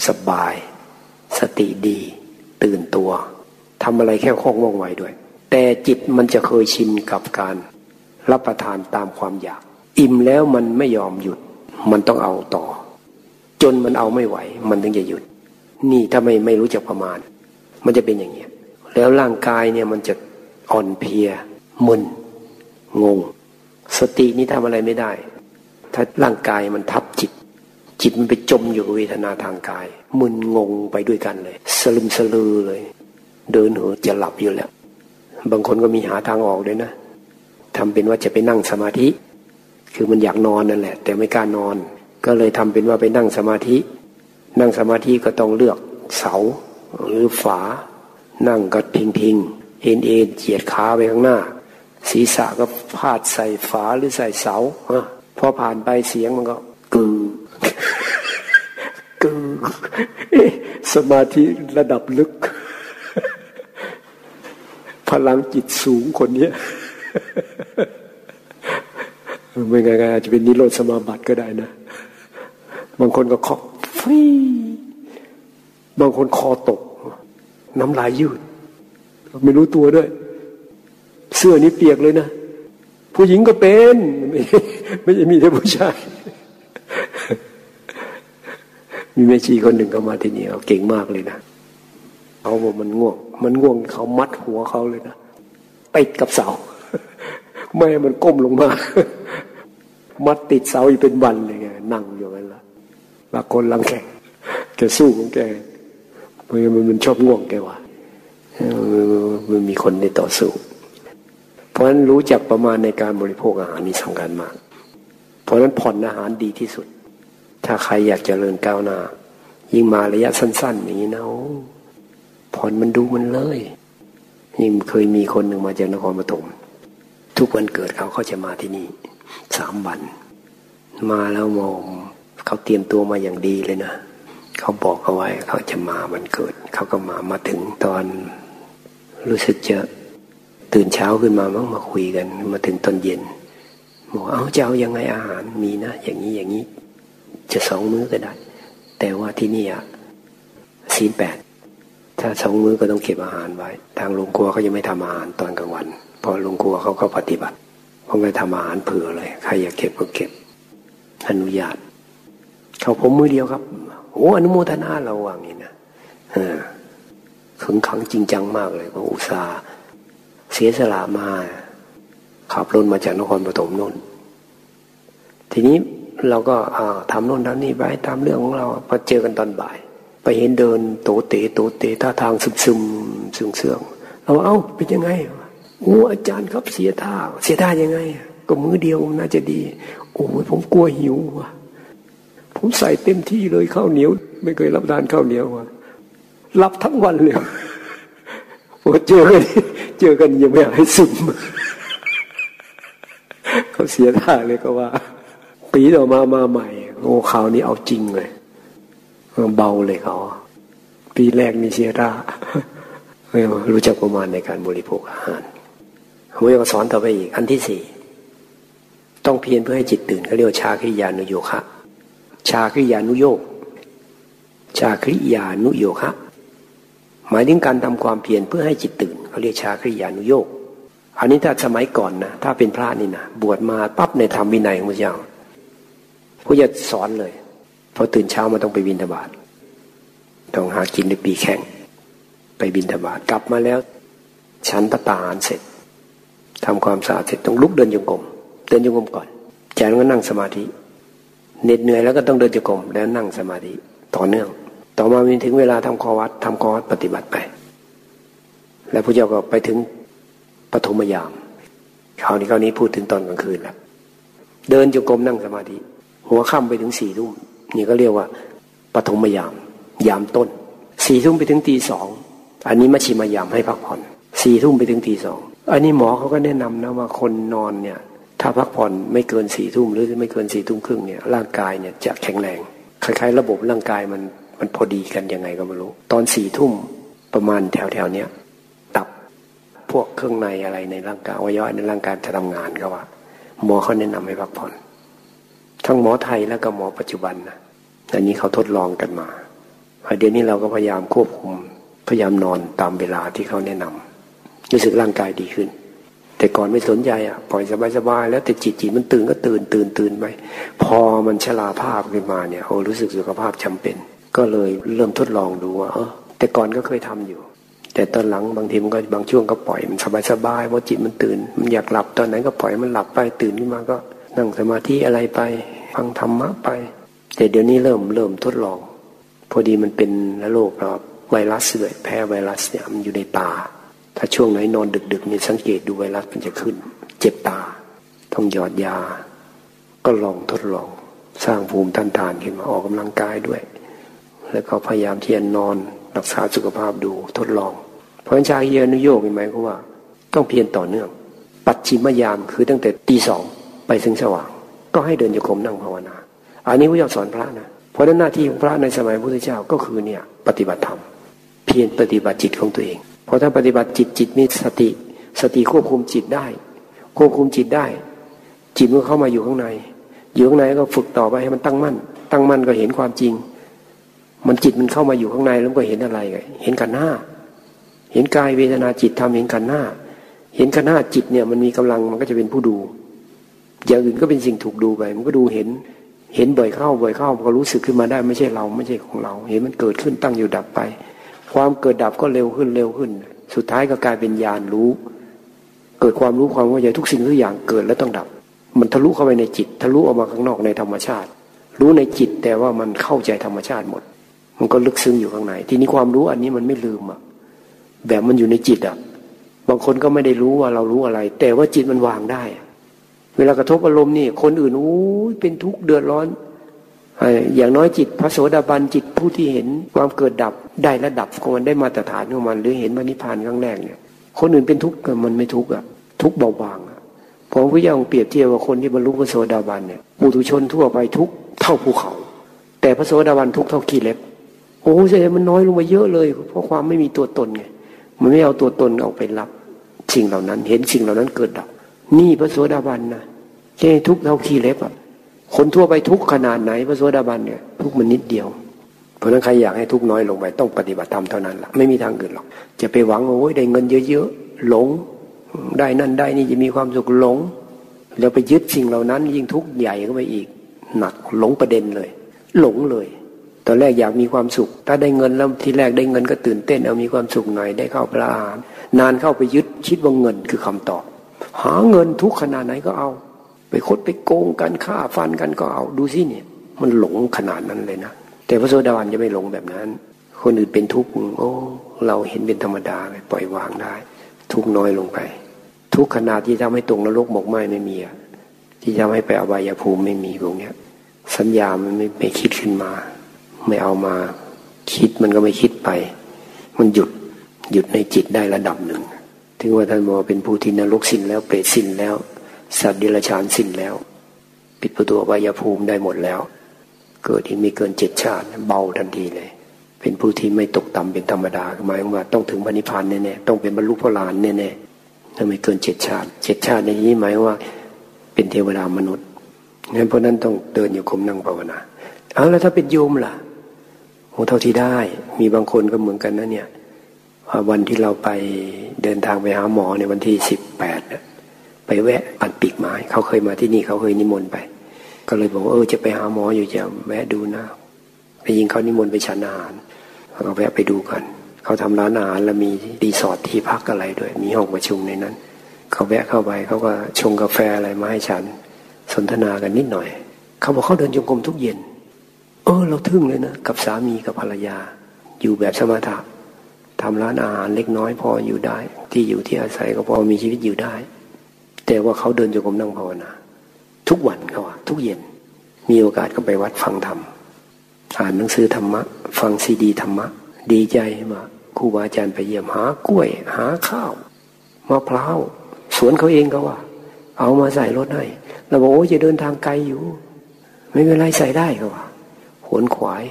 A: สบาย สติดี ตื่นตัวทำอะไรแค่คล่องว่องไวด้วย แต่จิตมันจะเคยชินกับการรับประทานตามความอยาก อิ่มแล้วมันไม่ยอมหยุด มันต้องเอาต่อ จนมันเอาไม่ไหว มันถึงจะหยุด นี่ถ้าไม่ไม่รู้จักประมาณ มันจะเป็นอย่างเงี้ยแล้วร่างกายเนี่ยมันจะอ่อนเพลียมึนงง สตินี่ทำอะไรไม่ได้ ถ้าร่างกายมันทับจิต จิตมันไปจมอยู่กับเวทนาทางกาย มึนงงไปด้วยกันเลย สลึมสลือเลย เดินเหินจะหลับอยู่แล้ว บางคนก็มีหาทางออกด้วยนะทำเป็นว่าจะไปนั่งสมาธิ คือมันอยากนอนนั่นแหละ แต่ไม่กล้านอน ก็เลยทำเป็นว่าไปนั่งสมาธิ นั่งสมาธิก็ต้องเลือกเสาหรือฝา นั่งก็ทิ้งทิงเอ็นเอ็นเจียดขาไปข้างหน้า ศีรษะก็พาดใส่ฝาหรือใส่เสาพอผ่านไปเสียงมันก็กึง กึงสมาธิระดับลึก พลังจิตสูงคนนี้ไม่ไงอาจจะเป็นนิโรธสมาบัติก็ได้นะ บางคนก็คาะฟีบางคนคอตก น้ำลายยืด ไม่รู้ตัวด้วย เสื้อนี้เปียกเลยนะ ผู้หญิงก็เป็น ไม่ไม่ใช่มีแต่ผู้ชาย มีแม่ชีคนหนึ่งเขามาที่นี่เขาเก่งมากเลยนะเขาบอกมันง่วง มันง่วงเขามัดหัวเขาเลยนะติดกับเสา ไม่ให้มันก้มลงมา มัดติดเสาอีกเป็นวันเลยไงนั่งอยู่กันละบางคนลังแข่งแกสู้ของแกเพราะมันมันชอบง่วงแกว่ามันมีคนในต่อสู้ เพราะฉะนั้นรู้จักประมาณในการบริโภคอาหารนี่สำคัญมาก เพราะฉะนั้นผ่อนอาหารดีที่สุด ถ้าใครอยากจเจริญก้าวหน้า ยิ่งมาระยะสั้นๆอย่างนี้นะผ่อนมันดูมันเลยยิ่งเคยมีคนหนึ่งมาจากนครปฐมทุกวันเกิดเขาเขาจะมาที่นี่สามวัน มาแล้วมองเขาเตรียมตัวมาอย่างดีเลยนะเขาบอกเอาไว้เขาจะมาวันเกิด เขาก็มามาถึงตอนรู้สึกจะตื่นเช้าขึ้นมามั่งมาคุยกัน มาถึงตอนเย็นบอกเอาจะเอายังไงอาหารมีนะอย่างนี้อย่างนี้ จะสองมื้อก็ได้ แต่ว่าที่นี่อะศีลแปดถ้าสองมื้อก็ต้องเก็บอาหารไว้ ทางโรงครัวเขาจะไม่ทำอาหารตอนกลางวัน พอโรงครัวเขาก็ปฏิบัติเขาไม่ทำอาหารเผื่อเลยใครอยากเก็บก็เก็บ อนุญาต เขาผมมือเดียวครับโอ้อนุโมทนาเราว่างนี่นะขึงขังจริงจังมากเลยก็อุตส่าห์เสียสละมาขับรถมาจากนครปฐมน่นทีนี้ เราก็ทำโน่นทำนี่ไปตามเรื่องของเราพอเจอกันตอนบ่าย ไปเห็นเดินโตเตโตเตท่าทางซึมซึมซึงเสื่องเราเอ้าเป็นยังไงโอ้อาจารย์ครับเสียท่า เสียท่ายังไง ก็มือเดียวน่าจะดี โอ้ยผมกลัวหิวว่ะผมใส่เต็มที่เลยข้าวเหนียว ไม่เคยรับทานข้าวเหนียวว่ะรับทั้งวันเลยพอเจอกันเจอกันยังไม่อยากให้ซึมเขาเสียท่าเลยก็ว่า ปีต่อมามาใหม่ โอ้ข่าวนี้เอาจริงเลยเบาเลยเขาปีแรกมีเสียท่ารู้จักประมาณในการบริโภคอาหารผมจะสอนต่อไปอีก อันที่สี่ต้องเพียรเพื่อให้จิตตื่นเขาเรียกว่าชาคริยานุโยคะ ชาคริยานุโยกชาคริยานุโยคะ หมายถึงการทำความเพียรเพื่อให้จิตตื่นเขาเรียกชาคริยานุโยกอันนี้ถ้าสมัยก่อนนะถ้าเป็นพระนี่นะบวชมาปั๊บในธรรมวินัยของพระเจ้า พระจะสอนเลยพอตื่นเช้ามาต้องไปบินธบาตต้องหากินในปีแข่ง ไปบินธบาตกลับมาแล้ว ฉันตะตาหารเสร็จทำความสะอาดเสร็จต้องลุกเดินโยกมเดินโยกมก่อนจากนั้นก็นั่งสมาธิเหน็ดเหนื่อยแล้วก็ต้องเดินโยกมแล้วนั่งสมาธิต่อเนื่อง ต่อมามีถึงเวลาทำคอวัดทำคอวัดปฏิบัติไป แล้วพระเจ้าก็ไปถึงปฐมยามคราวนี้คราวนี้พูดถึงตอนกลางคืนแล้วเดินจงกรมนั่งสมาธิ หัวค่ำไปถึงสี่ทุ่มนี่ก็เรียกว่าปฐมยาม ยามต้นสี่ทุ่มไปถึงตีสองอันนี้มัชิมายามให้พักผ่อนสี่ทุ่มไปถึงตีสองอันนี้หมอเขาก็แนะนำนะว่าคนนอนเนี่ย ถ้าพักผ่อนไม่เกินสี่ทุ่มหรือไม่เกินสี่ทุ่มครึ่งเนี่ยร่างกายเนี่ยจะแข็งแรงคล้ายๆ ระบบร่างกายมันมันพอดีกันยังไงก็ไม่รู้ ตอนสี่ทุ่มประมาณแถวๆเนี้ยตับพวกเครื่องในอะไรในร่างกายอวัยวะในร่างกายจะทำงานก็ว่าหมอเขาแนะนำให้พักผ่อน ทั้งหมอไทยแล้วก็หมอปัจจุบันนะอันนี้เขาทดลองกันมาเดี๋ยวนี้เราก็พยายามควบคุม พยายามนอนตามเวลาที่เขาแนะนำรู้สึกร่างกายดีขึ้น แต่ก่อนไม่สนใจอะปล่อยสบายๆแล้วแต่จิตจิตมันตื่นก็ตื่นตื่นตื่นไปพอมันชราภาพขึ้นมาเนี่ยโอ้รู้สึกสุขภาพจำเป็น ก็เลยเริ่มทดลองดูว่าเออแต่ก่อนก็เคยทำอยู่ แต่ตอนหลังบางทีมันก็บางช่วงก็ปล่อยมันสบายๆเพราะจิตมันตื่น มันอยากหลับตอนไหนก็ปล่อยมันหลับไปตื่นขึ้นมาก็ นั่งสมาธิอะไรไป ฟังธรรมะไป แต่เดี๋ยวนี้เริ่มเริ่มทดลอง พอดีมันเป็นโรคครับไวรัสเลยแพ้ไวรัสเนี่ยมันอยู่ในตา ถ้าช่วงไหนนอนดึกๆนี่สังเกตดูไวรัสมันจะขึ้น เจ็บตา ต้องหยอดยา ก็ลองทดลอง สร้างภูมิต้านทานขึ้นมาออกกำลังกายด้วย แล้วก็พยายามที่จะนอนรักษาสุขภาพดูทดลอง เพราะฉะนั้นชาเยนุโยกเห็นไหมก็ว่า ต้องเพียรต่อเนื่อง ปัจฉิมยามคือตั้งแต่ตีสอง ไปถึงสว่าง ก็ให้เดินโยกมนั่งภาวนา อันนี้พระเจ้าสอนพระนะ เพราะนั้นหน้าที่ของพระในสมัยพระพุทธเจ้าก็คือเนี่ยปฏิบัติธรรม เพียรปฏิบัติจิตของตัวเอง เพราะถ้าปฏิบัติจิตจิตมีสติ สติควบคุมจิตได้ ควบคุมจิตได้ จิตมันเข้ามาอยู่ข้างใน อยู่ข้างในก็ฝึกต่อไปให้มันตั้งมั่น ตั้งมั่นก็เห็นความจริง มันจิตมันเข้ามาอยู่ข้างในแล้วก็เห็นอะไร เห็นกันหน้า เห็นกายเวทนาจิตทำเห็นกันหน้า เห็นกันหน้าจิตเนี่ยมันมีกำลังมันก็จะเป็นผู้ดู อย่างอื่นก็เป็นสิ่งถูกดูไป มันก็ดูเห็น เห็นบ่อยเข้าบ่อยเข้าก็รู้สึกขึ้นมาได้ไม่ใช่เราไม่ใช่ของเรา เห็นมันเกิดขึ้นตั้งอยู่ดับไป ความเกิดดับก็เร็วขึ้นเร็วขึ้น สุดท้ายก็กลายเป็นญาณรู้ เกิดความรู้ความเข้าใจทุกสิ่งทุกอย่างเกิดแล้วต้องดับ มันทะลุเข้าไปในจิต ทะลุออกมาข้างนอกในธรรมชาติ รู้ในจิตแต่ว่ามันเข้าใจธรรมชาติหมด มันก็ลึกซึ้งอยู่ข้างในทีนี้ความรู้อันนี้มันไม่ลืมอะแบบมันอยู่ในจิตอะบางคนก็ไม่ได้รู้ว่าเรารู้อะไร แต่ว่าจิตมันวางได้ เวลากระทบอารมณ์นี่คนอื่นอู้เป็นทุกข์เดือดร้อน อย่างน้อยจิตพระโสดาบันจิตผู้ที่เห็นความเกิดดับได้ระดับของมันได้มาตรฐานของมันหรือเห็นมรรคผานครั้งแรกเนี่ยคนอื่นเป็นทุกข์มันไม่ทุกข์อะทุกข์เบาบางอะพอพระเจ้าเปรียบเทียบว่าคนที่บรรลุพระโสดาบันเนี่ยปุถุชนทั่วไปทุกเท่าภูเขา แต่พระโสดาบันทุกเท่าขี้เล็บโอ้ใช่มันน้อยลงมาเยอะเลย เพราะความไม่มีตัวตนไงมันไม่เอาตัวตนออกไปรับสิ่งเหล่านั้น เห็นสิ่งเหล่านั้นเกิดดับ นี่พระโสดาบันนะแค่ทุกเท่าขี้เล็บอะคนทั่วไปทุกขนาดไหนพระโสดาบันเนี่ยทุกมันนิดเดียว เพราะนั้นใครอยากให้ทุกน้อยลงไปต้องปฏิบัติธรรมเท่านั้นละไม่มีทางอื่นหรอก จะไปหวังโอ้ยได้เงินเยอะๆหลง ได้นั่นได้นี่จะมีความสุขหลง แล้วไปยึดสิ่งเหล่านั้น ยิ่งทุกข์ใหญ่เข้าไปอีก หนักหลงประเด็นเลย หลงเลยตอนแรกอยากมีความสุข ถ้าได้เงินแล้วทีแรกได้เงินก็ตื่นเต้นเอามีความสุขหน่อยได้เข้าพระอาหารนานเข้าไปยึดคิดว่าเงินคือคำตอบ หาเงินทุกขนาดไหนก็เอา ไปคดไปโกงกันฆ่าฟันกันก็เอาดูสิเนี่ย มันหลงขนาดนั้นเลยนะแต่พระโสดาบันจะไม่หลงแบบนั้น คนอื่นเป็นทุกข์โอ้เราเห็นเป็นธรรมดาไปปล่อยวางได้ ทุกน้อยลงไป ทุกขนาดที่ทำให้ตรงนรกหมกไหมไม่มีอะที่ทำให้ไปอบายภูมิไม่มีพวกเนี้ย สัญญามันไม่ไม่คิดขึ้นมา ไม่เอามาคิดมันก็ไม่คิดไป มันหยุดหยุดในจิตได้ระดับหนึ่ง ถึงว่าท่านบอเป็นผู้ที่นรกสิ้นแล้วเปรตสิ้นแล้ว สัตว์เดรัจฉานสิ้นแล้ว ปิดประตูวายภูมิได้หมดแล้ว เกิดที่มีเกินเจ็ดชาติ เบาทันทีเลย เป็นผู้ที่ไม่ตกต่ำเป็นธรรมดาหมายว่าต้องถึงพระนิพพานแน่ๆต้องเป็นบรรลุพระลานแน่ๆถ้าไม่เกินเจ็ดชาติเจ็ดชาติในนี้หมายว่า เป็นเทวดามนุษย์งั้นเพราะนั้นต้องเดินอยู่คมนั่งภาวนาเอาแล้วถ้าเป็นโยมล่ะโอ้เท่าที่ได้ มีบางคนก็เหมือนกันนะเนี่ย วันที่เราไปเดินทางไปหาหมอในวันที่สิบแปดเนี่ยไปแวะปั่นปีกไม้เขาเคยมาที่นี่เขาเคยนิมนต์ไป ก็เลยบอกเออจะไปหาหมออยู่จะแวะดูนะไปยิงเขานิมนต์ไปฉันอาหารเราแวะไปดูกันเขาทำร้านอาหารแล้วมีรีสอร์ทที่พักอะไรด้วย มีห้องประชุมในนั้นเขาแวะเข้าไปเขาก็ชงกาแฟอะไรมาให้ฉัน สนทนากันนิดหน่อยเขาบอกเขาเดินจงกรมทุกเย็น เออ เราทึ่งเลยนะกับสามีกับภรรยา อยู่แบบสมถะ ทำร้านอาหารเล็กน้อยพออยู่ได้ ที่อยู่ที่อาศัยก็พอมีชีวิตอยู่ได้ แต่ว่าเขาเดินจงกรมนั่งภาวนา ทุกวันเขาอะทุกเย็น มีโอกาสก็ไปวัดฟังธรรมอ่านหนังสือธรรมะ ฟังซีดีธรรมะ ดีใจมาครูบาอาจารย์ไปเยี่ยมหากล้วย หาข้าวมะพร้าวสวนเขาเองเขาว่า เอามาใส่รถให้เราบอกโอ้จะเดินทางไกลอยู่ ไม่เป็นไรใส่ได้เขาว่า ขวนขวาย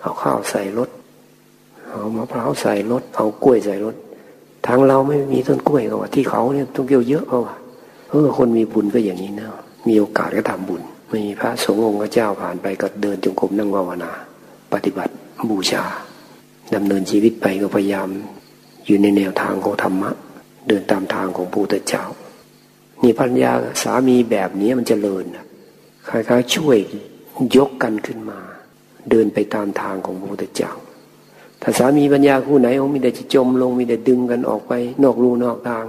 A: เอาข้าวใส่รถ เอามะพร้าวใส่รถ เอากล้วยใส่รถ ทางเราไม่มีต้นกล้วยเขาว่า ที่เขาเนี่ยต้องเกี่ยวเยอะเขาว่าเออคนมีบุญก็อย่างนี้นะมีโอกาสก็ทำบุญไม่มีพระสงฆ์องค์เจ้าผ่านไปก็เดินจงกรมนั่งภาวนา ปฏิบัติบูชาดำเนินชีวิตไปก็พยายาม อยู่ในแนวทางของธรรมะ เดินตามทางของพระพุทธเจ้านี่พัญญาสามีแบบนี้มันจเจริญนะคล้ายๆช่วยยกกันขึ้นมา เดินไปตามทางของพระพุทธเจ้า ถ้าสามีปัญญาคู่ไหนโอ้มีแต่จะจมลงมีแต่ดึงกันออกไปนอกรูนอกทาง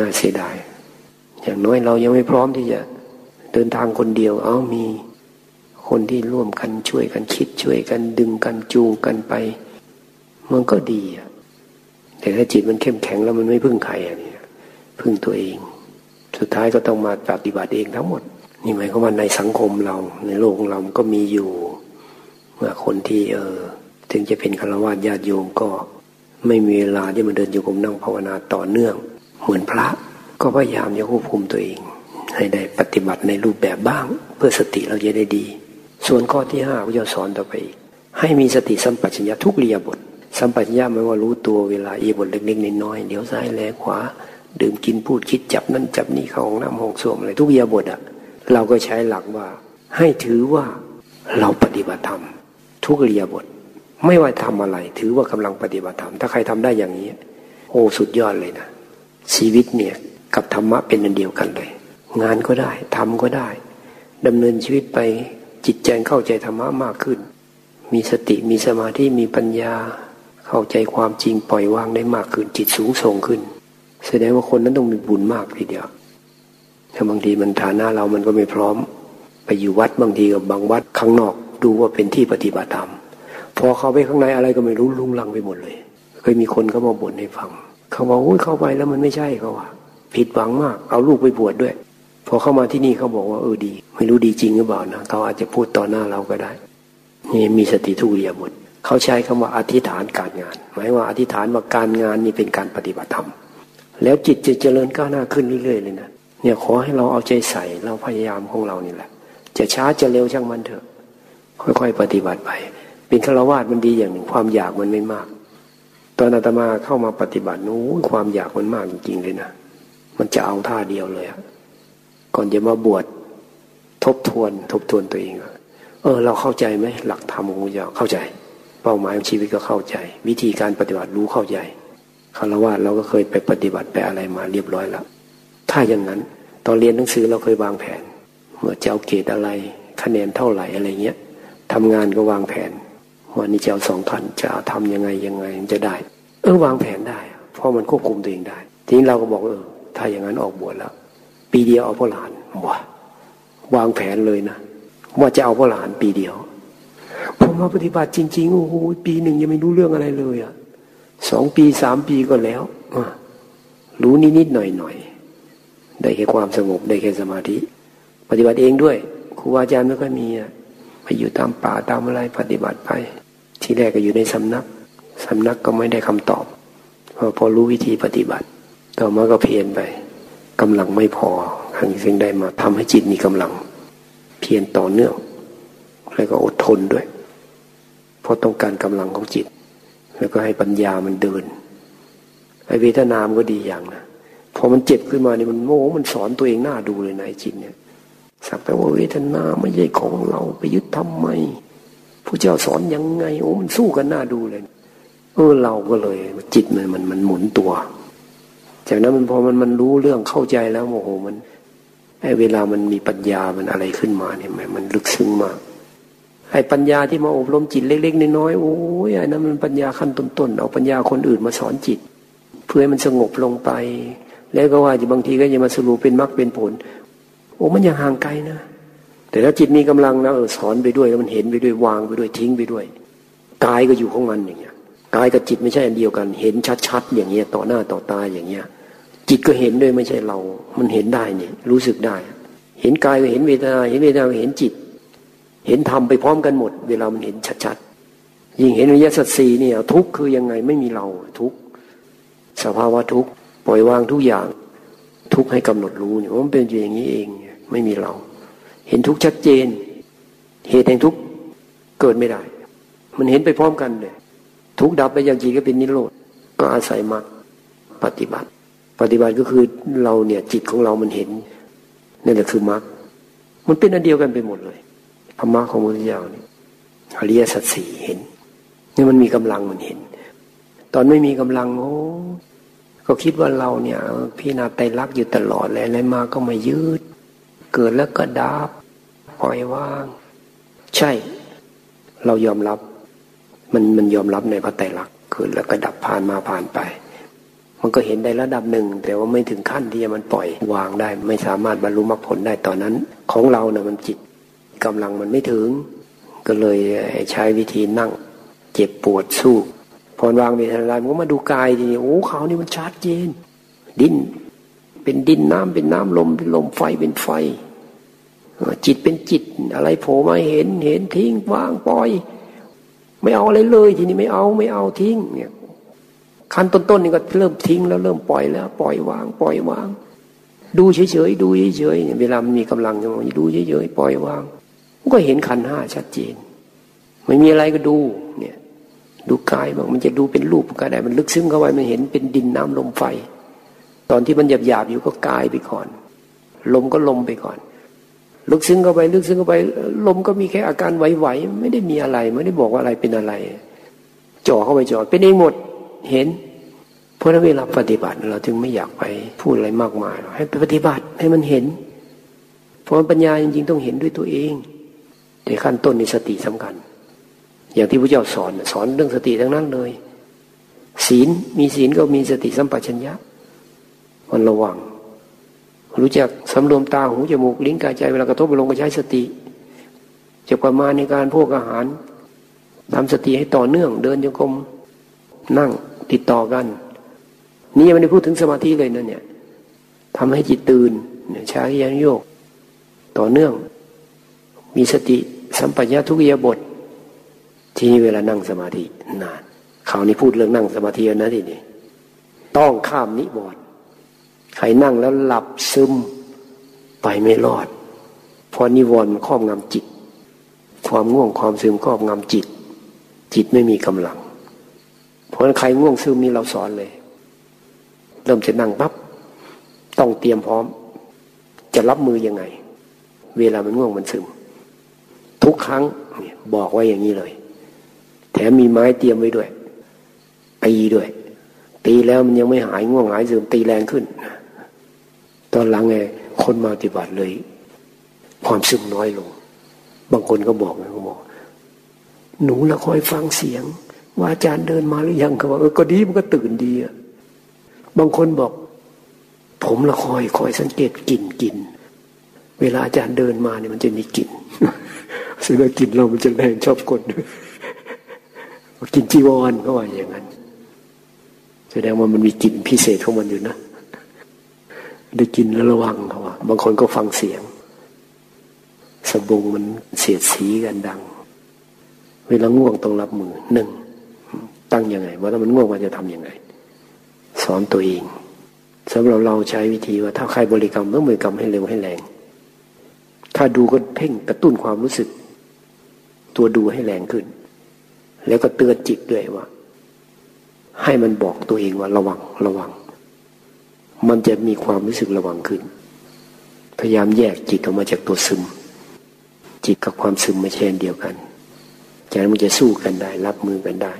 A: น่าเสียดาย อย่างน้อยเรายังไม่พร้อมที่จะเดินทางคนเดียว เอามีคนที่ร่วมกันช่วยกันคิดช่วยกันดึงกันจูงกันไป มันก็ดีอะแต่ถ้าจิตมันเข้มแข็งแล้วมันไม่พึ่งใครอันนี้พึ่งตัวเอง สุดท้ายก็ต้องมาปฏิบัติเองทั้งหมด นี่หมายความว่าในสังคมเรา ในโลกของเราก็มีอยู่เมื่อคนที่เออ ถึงจะเป็นฆราวาสญาติโยมก็ไม่มีเวลาที่มาเดินอยู่กรมนั่งภาวนาต่อเนื่อง เหมือนพระก็พยายามจะควบคุมตัวเอง ให้ได้ปฏิบัติในรูปแบบบ้าง เพื่อสติเราจะได้ดี ส่วนข้อที่ห้าก็จะสอนต่อไปอีกให้มีสติสัมปชัญญะทุกเรียบท สัมปชัญญะไม่ว่ารู้ตัวเวลาเอียบทเล็กๆน้อยๆเดี๋ยวซ้ายแลขวาดื่มกินพูดคิดจับนั่นจับนี่เข้าห้องน้ำห้องส้วมอะไรทุกเรียบทอะเราก็ใช้หลักว่า ให้ถือว่าเราปฏิบัติธรรมทุกเรียบท ไม่ว่าทำอะไร ถือว่ากำลังปฏิบัติธรรมถ้าใครทำได้อย่างนี้ โอ้สุดยอดเลยนะชีวิตเนี่ยกับธรรมะเป็นอันเดียวกันเลย งานก็ได้ทำก็ได้ดำเนินชีวิตไปจิตใจเข้าใจธรรมะมากขึ้น มีสติมีสมาธิมีปัญญา เข้าใจความจริงปล่อยวางได้มากขึ้น จิตสูงส่งขึ้น แสดงว่าคนนั้นต้องมีบุญมากทีเดียวถ้าบางทีมันฐานะเรามันก็ไม่พร้อม ไปอยู่วัดบางทีกับบางวัดข้างนอก ดูว่าเป็นที่ปฏิบัติธรรม อเข้าไปข้างในอะไรก็ไม่รู้ลุงลังไปหมดเลย เคยมีคนเขามาบ่นให้ฟัง เขาบอกโอ้ยเข้าไปแล้วมันไม่ใช่เขาว่าผิดหวังมาก เอาลูกไปบวชดด้วย พอเข้ามาที่นี่เขาบอกว่าเออดี ไม่รู้ดีจริงหรือเปล่านะเขาอาจจะพูดต่อหน้าเราก็ได้ นี่มีสติทุเรียบทเขาใช้คำว่าอธิษฐานการงาน หมายว่าอธิษฐานว่าการงานนี่เป็นการปฏิบัติธรรมแล้วจิตจะเจริญก้าวหน้าขึ้นเรื่อยๆเลยนะเนี่ยขอให้เราเอาใจใส่เราพยายามของเรานี่แหละ จะช้าจะเร็วช่างมันเถอะ ค่อยๆ ปฏิบัติไป เป็นฆราวาสมันดีอย่างหนึ่ง ความอยากมันไม่มาก ตอนอาตมาเข้ามาปฏิบัตินู้ความอยากมันมากจริงๆเลยนะมันจะเอาท่าเดียวเลยอะก่อนจะมาบวชทบทวน ทบทวนตัวเองเออ เราเข้าใจไหมหลักธรรมของพระเจ้าเข้าใจ เป้าหมายของชีวิตก็เข้าใจ วิธีการปฏิบัติรู้เข้าใจคารวะเราก็เคยไปปฏิบัติไปอะไรมาเรียบร้อยแล้วถ้าอย่างนั้น ตอนเรียนหนังสือเราเคยวางแผนเมื่อจะเอาเกรดอะไรคะแนนเท่าไหร่อะไรเงี้ยทำงานก็วางแผน วันนี้จะเอาสองพันจะทำยังไงยังไงจะได้ เออวางแผนได้ เพราะมันควบคุมตัวเองได้ ทีนี้เราก็บอกเออ ถ้าอย่างนั้นออกบวชแล้ว ปีเดียวเอาพ่อหลานว้าวางแผนเลยนะว่าจะเอาพ่อหลานปีเดียวพอมาปฏิบัติจริงๆโอ้โหปีหนึ่งยังไม่รู้เรื่องอะไรเลยอะสองปีสามปีก็แล้วรู้นิดๆหน่อยๆได้แค่ความสงบได้แค่สมาธิ ปฏิบัติเองด้วยครูอาจารย์ไม่ค่อยมีอะไปอยู่ตามป่าตามอะไรปฏิบัติไป ที่แรกก็อยู่ในสำนักสำนักก็ไม่ได้คำตอบพอพอรู้วิธีปฏิบัติ ต่อมาก็เพียนไปกำลังไม่พอครั้งซึ่งได้มาทำให้จิตมีกำลัง เพียรต่อเนื่องแล้วก็อดทนด้วย เพราะต้องการกำลังของจิต แล้วก็ให้ปัญญามันเดินไอเวทนามก็ดีอย่างนะพอมันเจ็บขึ้นมาเนี่ยมันโม้มันสอนตัวเองหน้าดูเลยนายจิตเนี่ยสักแต่ว่าเวทนาไม่ใช่ของเราไปยึดทำไม ผู้เจ้าสอนยังไงโอ้มันสู้กันหน้าดูเลย เออเราก็เลย จิตมันมันมันหมุนตัว จากนั้นมันพอมันมันรู้เรื่องเข้าใจแล้วโอ้โหมันไอ้เวลามันมีปัญญามันอะไรขึ้นมาเนี่ยมันลึกซึ้งมากไอ้ปัญญาที่มาอบรมจิตเล็กๆน้อยๆโอ้ยไอ้นั้นมันปัญญาขั้นต้นๆเอาปัญญาคนอื่นมาสอนจิต เพื่อให้มันสงบลงไป แล้วก็ว่าจะบางทีก็จะมาสรุปเป็นมรรคเป็นผล โอ้มันยังห่างไกลนะ แต่ถ้าจิตมีกำลังนะเออสอนไปด้วยแล้วมันเห็นไปด้วยวางไปด้วยทิ้งไปด้วยกายก็อยู่ของมันอย่างเงี้ยกายกับจิตไม่ใช่อันเดียวกัน เห็นชัดๆอย่างเงี้ยต่อหน้าต่อตาอย่างเงี้ย จิตก็เห็นด้วยไม่ใช่เรา มันเห็นได้เนี่ยรู้สึกได้ เห็นกายก็เห็นเวทนาเห็นเวทนาเห็นจิต เห็นธรรมไปพร้อมกันหมด เวลามันเห็นชัดๆยิ่งเห็นวิญญาสัตสีเนี่ย ทุกคือยังไงไม่มีเราทุกสภาวะทุกปล่อยวางทุกอย่าง ทุกให้กำหนดรู้เนี่ยว่ามันเป็นอย่างนี้เอง ไม่มีเรา เห็นทุกชัดเจน เหตุแห่งทุกเกิดไม่ได้ มันเห็นไปพร้อมกันเลยทุกดับไปอย่างจีก็เป็นนิโรธก็อาศัยมรรคปฏิบัติ ปฏิบัติก็คือเราเนี่ยจิตของเรามันเห็นนี่แหละคือมรรคมันเป็นอันเดียวกันไปหมดเลยธรรมะของมุทธเจ้านี่อริยสัจสี่เห็นนี่มันมีกำลังมันเห็น ตอนไม่มีกำลังโอ้ก็คิดว่าเราเนี่ยพี่นาไตรักอยู่ตลอดเลยอะไรมาก็มายืด เกิดแล้วก็ดับปล่อยวาง ใช่ เรายอมรับ มันมันยอมรับในพระไตรลักษณ์เกิดแล้วก็ดับผ่านมาผ่านไป มันก็เห็นได้ระดับหนึ่ง แต่ว่าไม่ถึงขั้นที่จะมันปล่อยวางได้ ไม่สามารถบรรลุมรรคผลได้ตอนนั้น ของเราเนะ่ยมันจิตกำลังมันไม่ถึง ก็เลยใช้วิธีนั่ง เจ็บปวดสู้พอวางเวทนามันก็มาดูกายทีนี้โอ้เขานี่มันชัดเจน ดิ้น เป็นดินน้ำเป็นน้ำลมเป็นลมไฟเป็นไฟ จิตเป็นจิตอะไรโผล่มาเห็นเห็นทิ้งวางปล่อย ไม่เอาอะไรเลย ทีนี้ไม่เอาไม่เอาทิ้งเนี่ยขั้นต้นๆนี่ก็เริ่มทิ้งแล้วเริ่มปล่อยแล้ว ปล่อยวาง ปล่อยวาง ดูเฉยๆดูเฉยๆเวลามันมีกำลังจะดูเฉยๆปล่อยวางมันก็เห็นขันห้าชัดเจน ไม่มีอะไรก็ดูเนี่ย ดูกายบางมันจะดูเป็นรูปก็ได้ มันลึกซึ้งเข้าไปมันเห็นเป็นดินน้ำลมไฟ ตอนที่มันหยาบๆอยู่ก็กายไปก่อน ลมก็ลมไปก่อน ลึกซึ้งเข้าไป ลึกซึ้งเข้าไป ลมก็มีแค่อาการไหวๆไม่ได้มีอะไร ไม่ได้บอกว่าอะไรเป็นอะไรจ่อเข้าไปจ่อเป็นเองหมดเห็น เพราะนั้นเวลาปฏิบัติเราจึงไม่อยากไปพูดอะไรมากมาย ให้ไปปฏิบัติให้มันเห็น เพราะปัญญาจริงๆต้องเห็นด้วยตัวเองแต่ขั้นต้นในสติสำคัญ อย่างที่พระเจ้าสอนสอนเรื่องสติทั้งนั้นเลย ศีลมีศีลก็มีสติสัมปชัญญะ มันระวัง รู้จักสำรวมตาหูจมูกลิ้นกายใจเวลากระทบลงก็ใช้สติจะประมาณในการพวกอาหารทำสติให้ต่อเนื่อง เดินโยกมนั่งติดต่อกัน นี่ยังไม่ได้พูดถึงสมาธิเลยนะเนี่ยทำให้จิตตื่นใช้ยันโยก ต่อเนื่อง มีสติสัมปัญญะทุกยบท ที่นี่เวลานั่งสมาธินานข่าวนี้พูดเรื่องนั่งสมาธินะทีนี้ต้องข้ามนิวรณ ใครนั่งแล้วหลับซึมไปไม่รอด เพราะนิวรณ์ครอบงำจิต ความง่วงความซึมครอบงำจิต จิตไม่มีกำลัง เพราะใครง่วงซึมมีเราสอนเลย เริ่มจะนั่งปั๊บต้องเตรียมพร้อม จะรับมือยังไง เวลามันง่วงมันซึม ทุกครั้งบอกไว้อย่างนี้เลย แถมมีไม้เตรียมไว้ด้วยตีด้วย ตีแล้วมันยังไม่หายง่วงหายซึมตีแรงขึ้น ตอนหลังไงคนมาปฏิบัติเลย ความซึมน้อยลง บางคนก็บอกนะเขาบอก หนูละคอยฟังเสียง ว่าอาจารย์เดินมาหรือยังเขาบอกเออก็ดีมันก็ตื่นดีอะบางคนบอก ผมละคอยคอยสังเกตกลิ่นกลิ่นเวลาอาจารย์เดินมาเนี่ยมันจะมีกลิ่นซึ่งกลิ่นเรามันจะแรงชอบกดกินจีวรก็ว่าอย่างนั้น แสดงว่ามันมีกลิ่นพิเศษของมันอยู่นะ ได้กินแล้วระวังเขาว่าบางคนก็ฟังเสียง สบงมันเสียดสีกันดัง เวลาง่วงต้องรับมือหนึ่งตั้งยังไง ว่าถ้ามันง่วงมันจะทํำยังไง สอนตัวเองสำหรับเราใช้วิธีว่าถ้าใครบริกรรมต้องบริกรรมให้เร็วให้แรง ถ้าดูก็เพ่งกระตุ้นความรู้สึก ตัวดูให้แรงขึ้น แล้วก็เตือนจิตด้วยว่า ให้มันบอกตัวเองว่าระวังระวัง มันจะมีความรู้สึกระวังขึ้น พยายามแยกจิตออกมาจากตัวซึม จิตกับความซึมไม่ใช่เดียวกันจากนั้นมันจะสู้กันได้ รับมือกันได้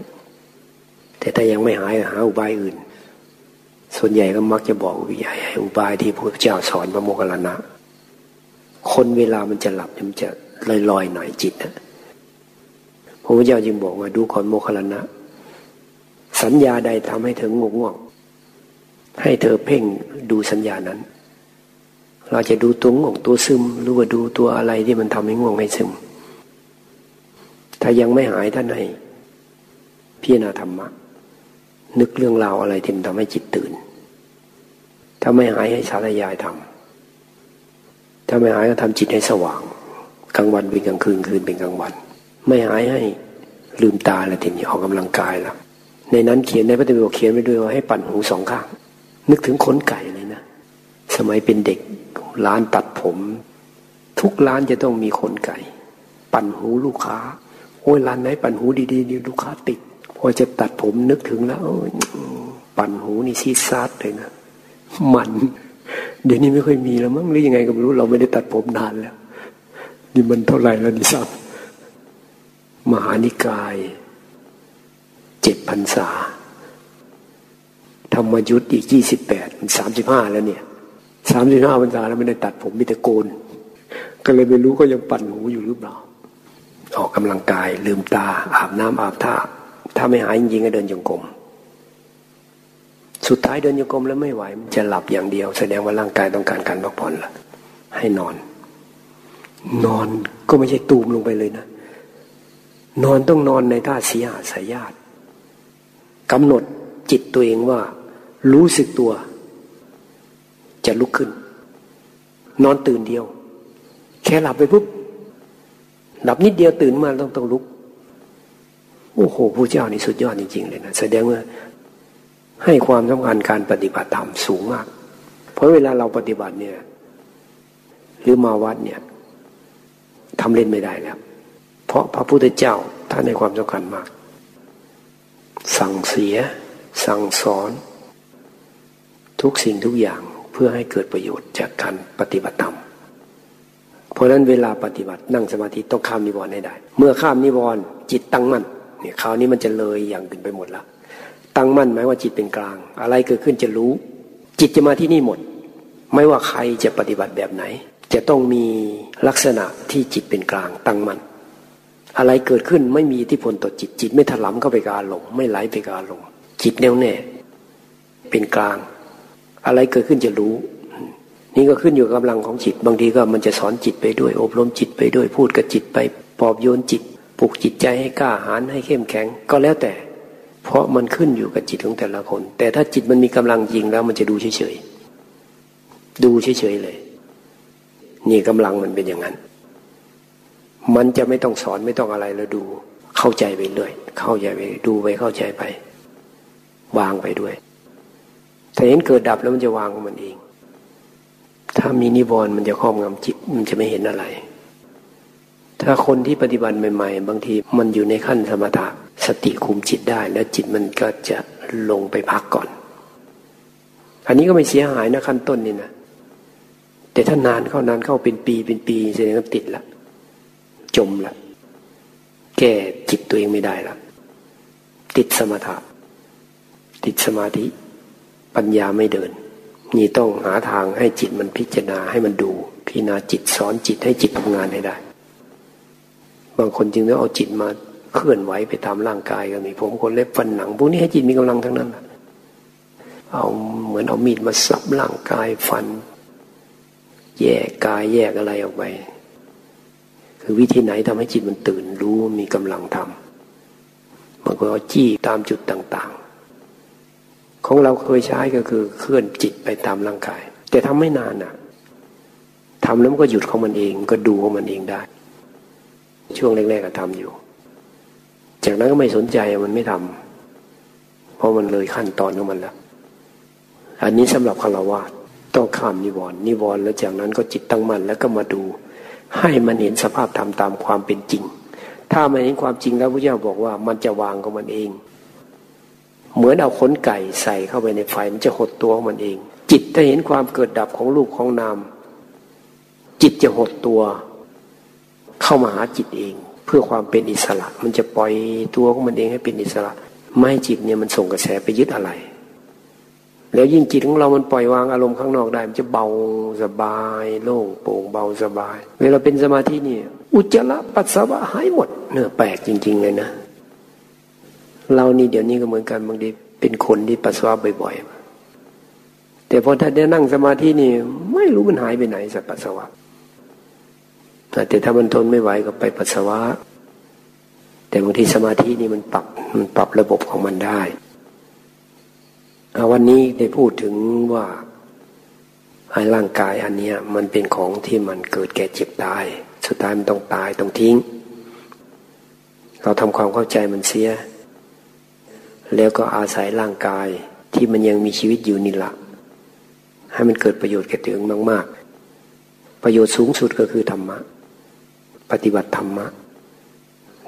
A: แต่ถ้ายังไม่หายหาอุบายอื่น ส่วนใหญ่ก็มักจะบอกวิญญาอุบายที่พระเจ้าสอนพระโมคคัลลานะ คนเวลามันจะหลับมันจะลอยๆหน่อยจิตนะพระพุทธเจ้าจึงบอกว่าดูก่อนโมคคัลลานะ สัญญาใดทำให้เธองง่วง ให้เธอเพ่งดูสัญญานั้น เราจะดูตัวง่วงตัวซึม หรือว่าดูตัวอะไรที่มันทำให้ง่วงให้ซึม ถ้ายังไม่หายท่านให้พิจารณาธรรมะ นึกเรื่องราวอะไรที่มันทำให้จิตตื่น ถ้าไม่หายให้สารยายทำถ้าไม่หายก็ทำจิตให้สว่างกลางวันเป็นกลางคืนคืนเป็นกลางวัน ไม่หายให้ลืมตาแล้วทีนี้ออกกำลังกายแล้วในนั้นเขียนในพระธรรมบอกเขียนไว้ด้วยว่าให้ปั่นหูสองข้าง นึกถึงขนไก่เลยนะ สมัยเป็นเด็กร้านตัดผม ทุกร้านจะต้องมีขนไก่ ปั่นหูลูกค้า โอ้ยร้านไหนปั่นหูดีๆนี่ลูกค้าติด พอจะตัดผมนึกถึงแล้วปั่นหูนี่ซีซาดเลยนะมัน เดี๋ยวนี้ไม่ค่อยมีแล้วมั้งหรือยังไงก็ไม่รู้เราไม่ได้ตัดผมนานแล้วนี่มันเท่าไหร่แล้วนี่ซับมหานิกายเจ็ดพันษา ธรรมยุทธ์อีกยี่สิบแปดสามสิบห้าแล้วเนี่ยสามสิบห้าพรรษาแล้วไม่ได้ตัดผมมีแต่โกน ก็เลยไม่รู้ก็ยังปั่นหูอยู่หรือเปล่า ออกกำลังกายลืมตา อาบน้ำอาบท่า ถ้าไม่หายจริงก็เดินจงกรมสุดท้ายเดินจงกรมแล้วไม่ไหวมันจะหลับอย่างเดียว แสดงว่าร่างกายต้องการการพักผ่อนละให้นอน นอนก็ไม่ใช่ตูมลงไปเลยนะ นอนต้องนอนในท่าเสียสายญาติกำหนดจิตตัวเองว่า รู้สึกตัว จะลุกขึ้น นอนตื่นเดียว แค่หลับไปปุ๊บหลับนิดเดียวตื่นมาต้องต้องลุก โอ้โหพระเจ้านี่สุดยอดจริง ๆ เลยนะแสดงว่าให้ความสำคัญการปฏิบัติธรรมสูงมาก เพราะเวลาเราปฏิบัติเนี่ย หรือมาวัดเนี่ยทำเล่นไม่ได้แล้ว เพราะพระพุทธเจ้าท่านให้ความสำคัญมาก สั่งเสีย สั่งสอน ทุกสิ่งทุกอย่างเพื่อให้เกิดประโยชน์จากการปฏิบัติธรรม เพราะนั้นเวลาปฏิบัตินั่งสมาธิต้องข้ามนิวรณ์ให้ได้ เมื่อข้ามนิวรณ์จิตตั้งมั่นเนี่ยคราวนี้มันจะเลยอย่างอื่นไปหมดละตั้งมั่นหมายว่าจิตเป็นกลาง อะไรเกิดขึ้นจะรู้ จิตจะมาที่นี่หมด ไม่ว่าใครจะปฏิบัติแบบไหน จะต้องมีลักษณะที่จิตเป็นกลาง ตั้งมั่นอะไรเกิดขึ้นไม่มีอิทธิพลต่อจิตจิตไม่ถลำเข้าไปกับอารมณ์ไม่ไหลไปกับอารมณ์จิตแน่วแน่เป็นกลาง อะไรเกิดขึ้นจะรู้ นี่ก็ขึ้นอยู่กับกำลังของจิต บางทีก็มันจะสอนจิตไปด้วย อบรมจิตไปด้วยพูดกับจิตไปปลอบโยนจิตปลุกจิตใจให้กล้าหาญให้เข้มแข็งก็แล้วแต่ เพราะมันขึ้นอยู่กับจิตของแต่ละคน แต่ถ้าจิตมันมีกำลังจริงแล้วมันจะดูเฉยๆดูเฉยๆเลย นี่กำลังมันเป็นอย่างนั้น มันจะไม่ต้องสอนไม่ต้องอะไรแล้วดู เข้าใจไปเรื่อยเข้าใจไปดูไปเข้าใจไป วางไปด้วย ถ้าเห็นเกิดดับแล้วมันจะวางของมันเอง ถ้ามีนิวรณ์มันจะครอบงำจิตมันจะไม่เห็นอะไร ถ้าคนที่ปฏิบัติใหม่ ๆ บางทีมันอยู่ในขั้นสมถะสติคุมจิตได้ แล้วจิตมันก็จะลงไปพักก่อน อันนี้ก็ไม่เสียหายนะขั้นต้นนี่นะแต่ถ้านานเข้านานเข้าเป็นปีเป็นปีแสดงว่าติดละจมละแก้จิตตัวเองไม่ได้ละติดสมถะติดสมาธิ ปัญญาไม่เดิน นี่ต้องหาทางให้จิตมันพิจารณาให้มันดู พิจารณาจิตสอนจิตให้จิตทำงานให้ได้ บางคนจึงต้องเอาจิตมาเคลื่อนไหวไปตามร่างกายก็มีผมคนเล็บฟันหนังพวกนี้ให้จิตมีกำลังทั้งนั้นเอาเหมือนเอามีดมาสับร่างกายฟัน แยกกายแยกอะไรออกไป คือวิธีไหนทำให้จิตมันตื่นรู้มีกำลังทำบางคนเอาจี้ตามจุดต่าง ของเราเคยใช้ก็คือเคลื่อนจิตไปตามร่างกาย แต่ทำไม่นานอะทำแล้วมันก็หยุดของมันเองก็ดูของมันเองได้ ช่วงแรกๆก็ทำอยู่ จากนั้นก็ไม่สนใจมันไม่ทำเพราะมันเลยขั้นตอนของมันแล้ว อันนี้สำหรับคารวะต้องข้ามนิวรณ์นิวรณ์แล้วจากนั้นก็จิตตั้งมั่นแล้วก็มาดู ให้มันเห็นสภาพธรรมตามความเป็นจริง ถ้ามันเห็นความจริงแล้วพระเจ้าบอกว่ามันจะวางของมันเอง เหมือนเอาขนไก่ใส่เข้าไปในไฟมันจะหดตัวมันเอง จิตถ้าเห็นความเกิดดับของรูปของนาม จิตจะหดตัว เข้ามาหาจิตเอง เพื่อความเป็นอิสระ มันจะปล่อยตัวของมันเองให้เป็นอิสระ ไม่จิตเนี่ยมันส่งกระแสไปยึดอะไร แล้วยิ่งจิตของเรามันปล่อยวางอารมณ์ข้างนอกได้ มันจะเบาสบาย โล่งโปร่งเบาสบาย เวลาเป็นสมาธินี่อุจจาระปัสสาวะหายหมดเนื้อแปลกจริง ๆ เลยนะ เรานี่เดี๋ยวนี้ก็เหมือนกันบางทีเป็นคนที่ปัสสาวะบ่อยๆ แต่พอถ้าได้นั่งสมาธินี่ ไม่รู้มันหายไปไหนสัปัสสาวะแต่ถ้ามันทนไม่ไหวก็ไปปัสสาวะ แต่บางทีสมาธินี่มันปรับมันปรับระบบของมันได้วันนี้ได้พูดถึงว่าไอ้ร่างกายอันนี้มันเป็นของที่มันเกิดแก่เจ็บตาย สุดท้ายมันต้องตายต้องทิ้ง เราทำความเข้าใจมันเสีย แล้วก็อาศัยร่างกายที่มันยังมีชีวิตอยู่นี่ละให้มันเกิดประโยชน์แก่ตัวเองมาก ๆ ประโยชน์สูงสุดก็คือธรรมะ ปฏิบัติธรรมะ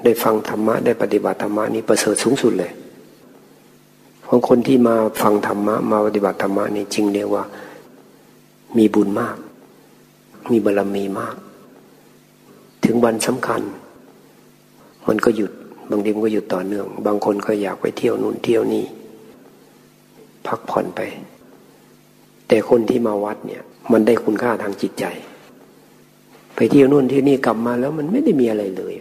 A: ได้ฟังธรรมะ ได้ปฏิบัติธรรมะนี่ประเสริฐสูงสุดเลยของคนที่มาฟังธรรมะ มาปฏิบัติธรรมะนี่จริงเรียกว่า มีบุญมาก มีบารรมีมาก ถึงวันสำคัญ มันก็หยุด บางทีมันก็หยุดต่อเนื่อง บางคนก็อยากไปเที่ยวนู่นเที่ยวนี่ พักผ่อนไป แต่คนที่มาวัดเนี่ย มันได้คุณค่าทางจิตใจ ไปเที่ยวนู่นเที่ยวนี่กลับมาแล้วมันไม่ได้มีอะไรเลย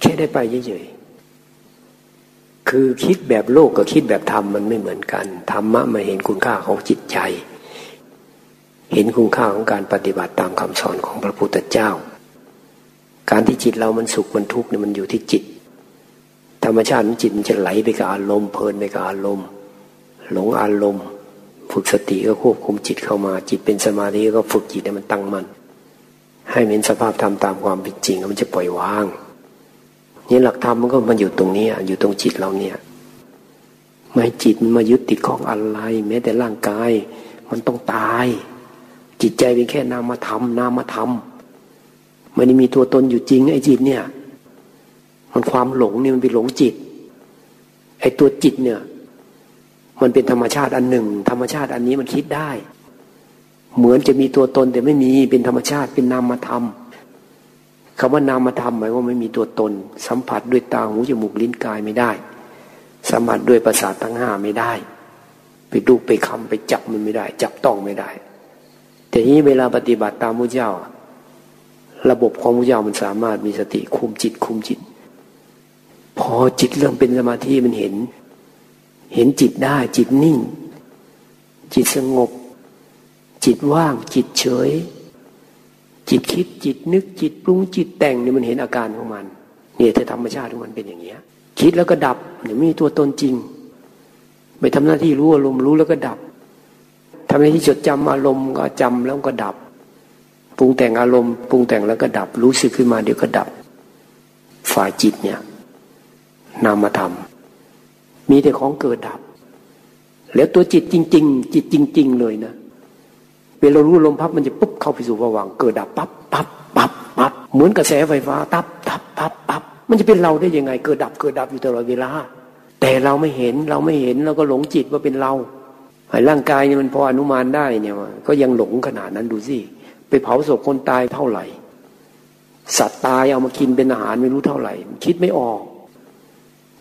A: แค่ได้ไปเฉยๆคือคิดแบบโลกกับคิดแบบธรรมมันไม่เหมือนกันธรรมะมาเห็นคุณค่าของจิตใจ เห็นคุณค่าของการปฏิบัติตามคำสอนของพระพุทธเจ้าการที่จิตเรามันสุขมันทุกข์เนี่ยมันอยู่ที่จิต ธรรมชาติของจิตมันจะไหลไปกับอารมณ์เพลินไปกับอารมณ์ หลงอารมณ์ ฝึกสติก็ควบคุมจิตเข้ามา จิตเป็นสมาธิก็ฝึกจิตให้มันตั้งมัน่นให้เห็นสภาพธรรมตามความเป็นจริงมันจะปล่อยวางนี่หลักธรรมมันก็มันอยู่ตรงนี้อยู่ตรงจิตเราเนี่ยไม่จิตมันมายึดติดของอะไร แม้แต่ร่างกาย มันต้องตาย จิตใจเป็นแค่นามธรรมนามธรรมมันไม่มีตัวตนอยู่จริงไอ้จิตเนี่ย มันความหลงเนี่ยมันเป็นหลงจิต ไอ้ตัวจิตเนี่ย มันเป็นธรรมชาติอันหนึ่ง ธรรมชาติอันนี้มันคิดได้ เหมือนจะมีตัวตนแต่ไม่มีเป็นธรรมชาติเป็นนามธรรมคำว่านามธรรมหมายว่าไม่มีตัวตน สัมผัสด้วยตาหูจมูกลิ้นกายไม่ได้ สัมผัสด้วยประสาททั้งห้าไม่ได้ ไปดูไปคำไปจับมันไม่ได้ จับต้องไม่ได้ แต่นี้เวลาปฏิบัติตามพระเจ้า ระบบของพระเจ้ามันสามารถมีสติคุมจิตคุมจิต พอจิตเริ่มเป็นสมาธิมันเห็น เห็นจิตได้จิตนิ่ง จิตสงบ จิตว่าง จิตเฉย จิตคิดจิตนึกจิตปรุงจิตแต่งเนี่ยมันเห็นอาการของมันเนี่ยธรรมชาติของมันเป็นอย่างเงี้ย คิดแล้วก็ดับเนี่ยมีตัวตนจริงไปทำหน้าที่รู้อารมณ์รู้แล้วก็ดับทำหน้าที่จดจำอารมณ์ก็จำแล้วก็ดับปรุงแต่งอารมณ์ปรุงแต่งแล้วก็ดับรู้สึกขึ้นมาเดี๋ยวก็ดับฝ่ายจิตเนี่ย นามธรรม มีแต่ของเกิดดับ แล้วตัวจิตจริง ๆ จิตจริง ๆ เลยนะเวลารู้ลมพับมันจะปุ๊บเข้าไปสู่ภวังเกิดดับปั๊บปั๊บปั๊บปั๊บเหมือนกระแสไฟฟ้าตับตับปั๊บปั๊บมันจะเป็นเราได้ยังไง เกิดดับเกิดดับอยู่ตลอดเวลา แต่เราไม่เห็นเราไม่เห็นเราก็หลงจิตว่าเป็นเราไอ้ร่างกายเนี่ยมันพออนุมานได้เนี่ยก็ยังหลงขนาดนั้นดูสิไปเผาศพคนตายเท่าไหร่ สัตว์ตายเอามากินเป็นอาหารไม่รู้เท่าไหร่ คิดไม่ออก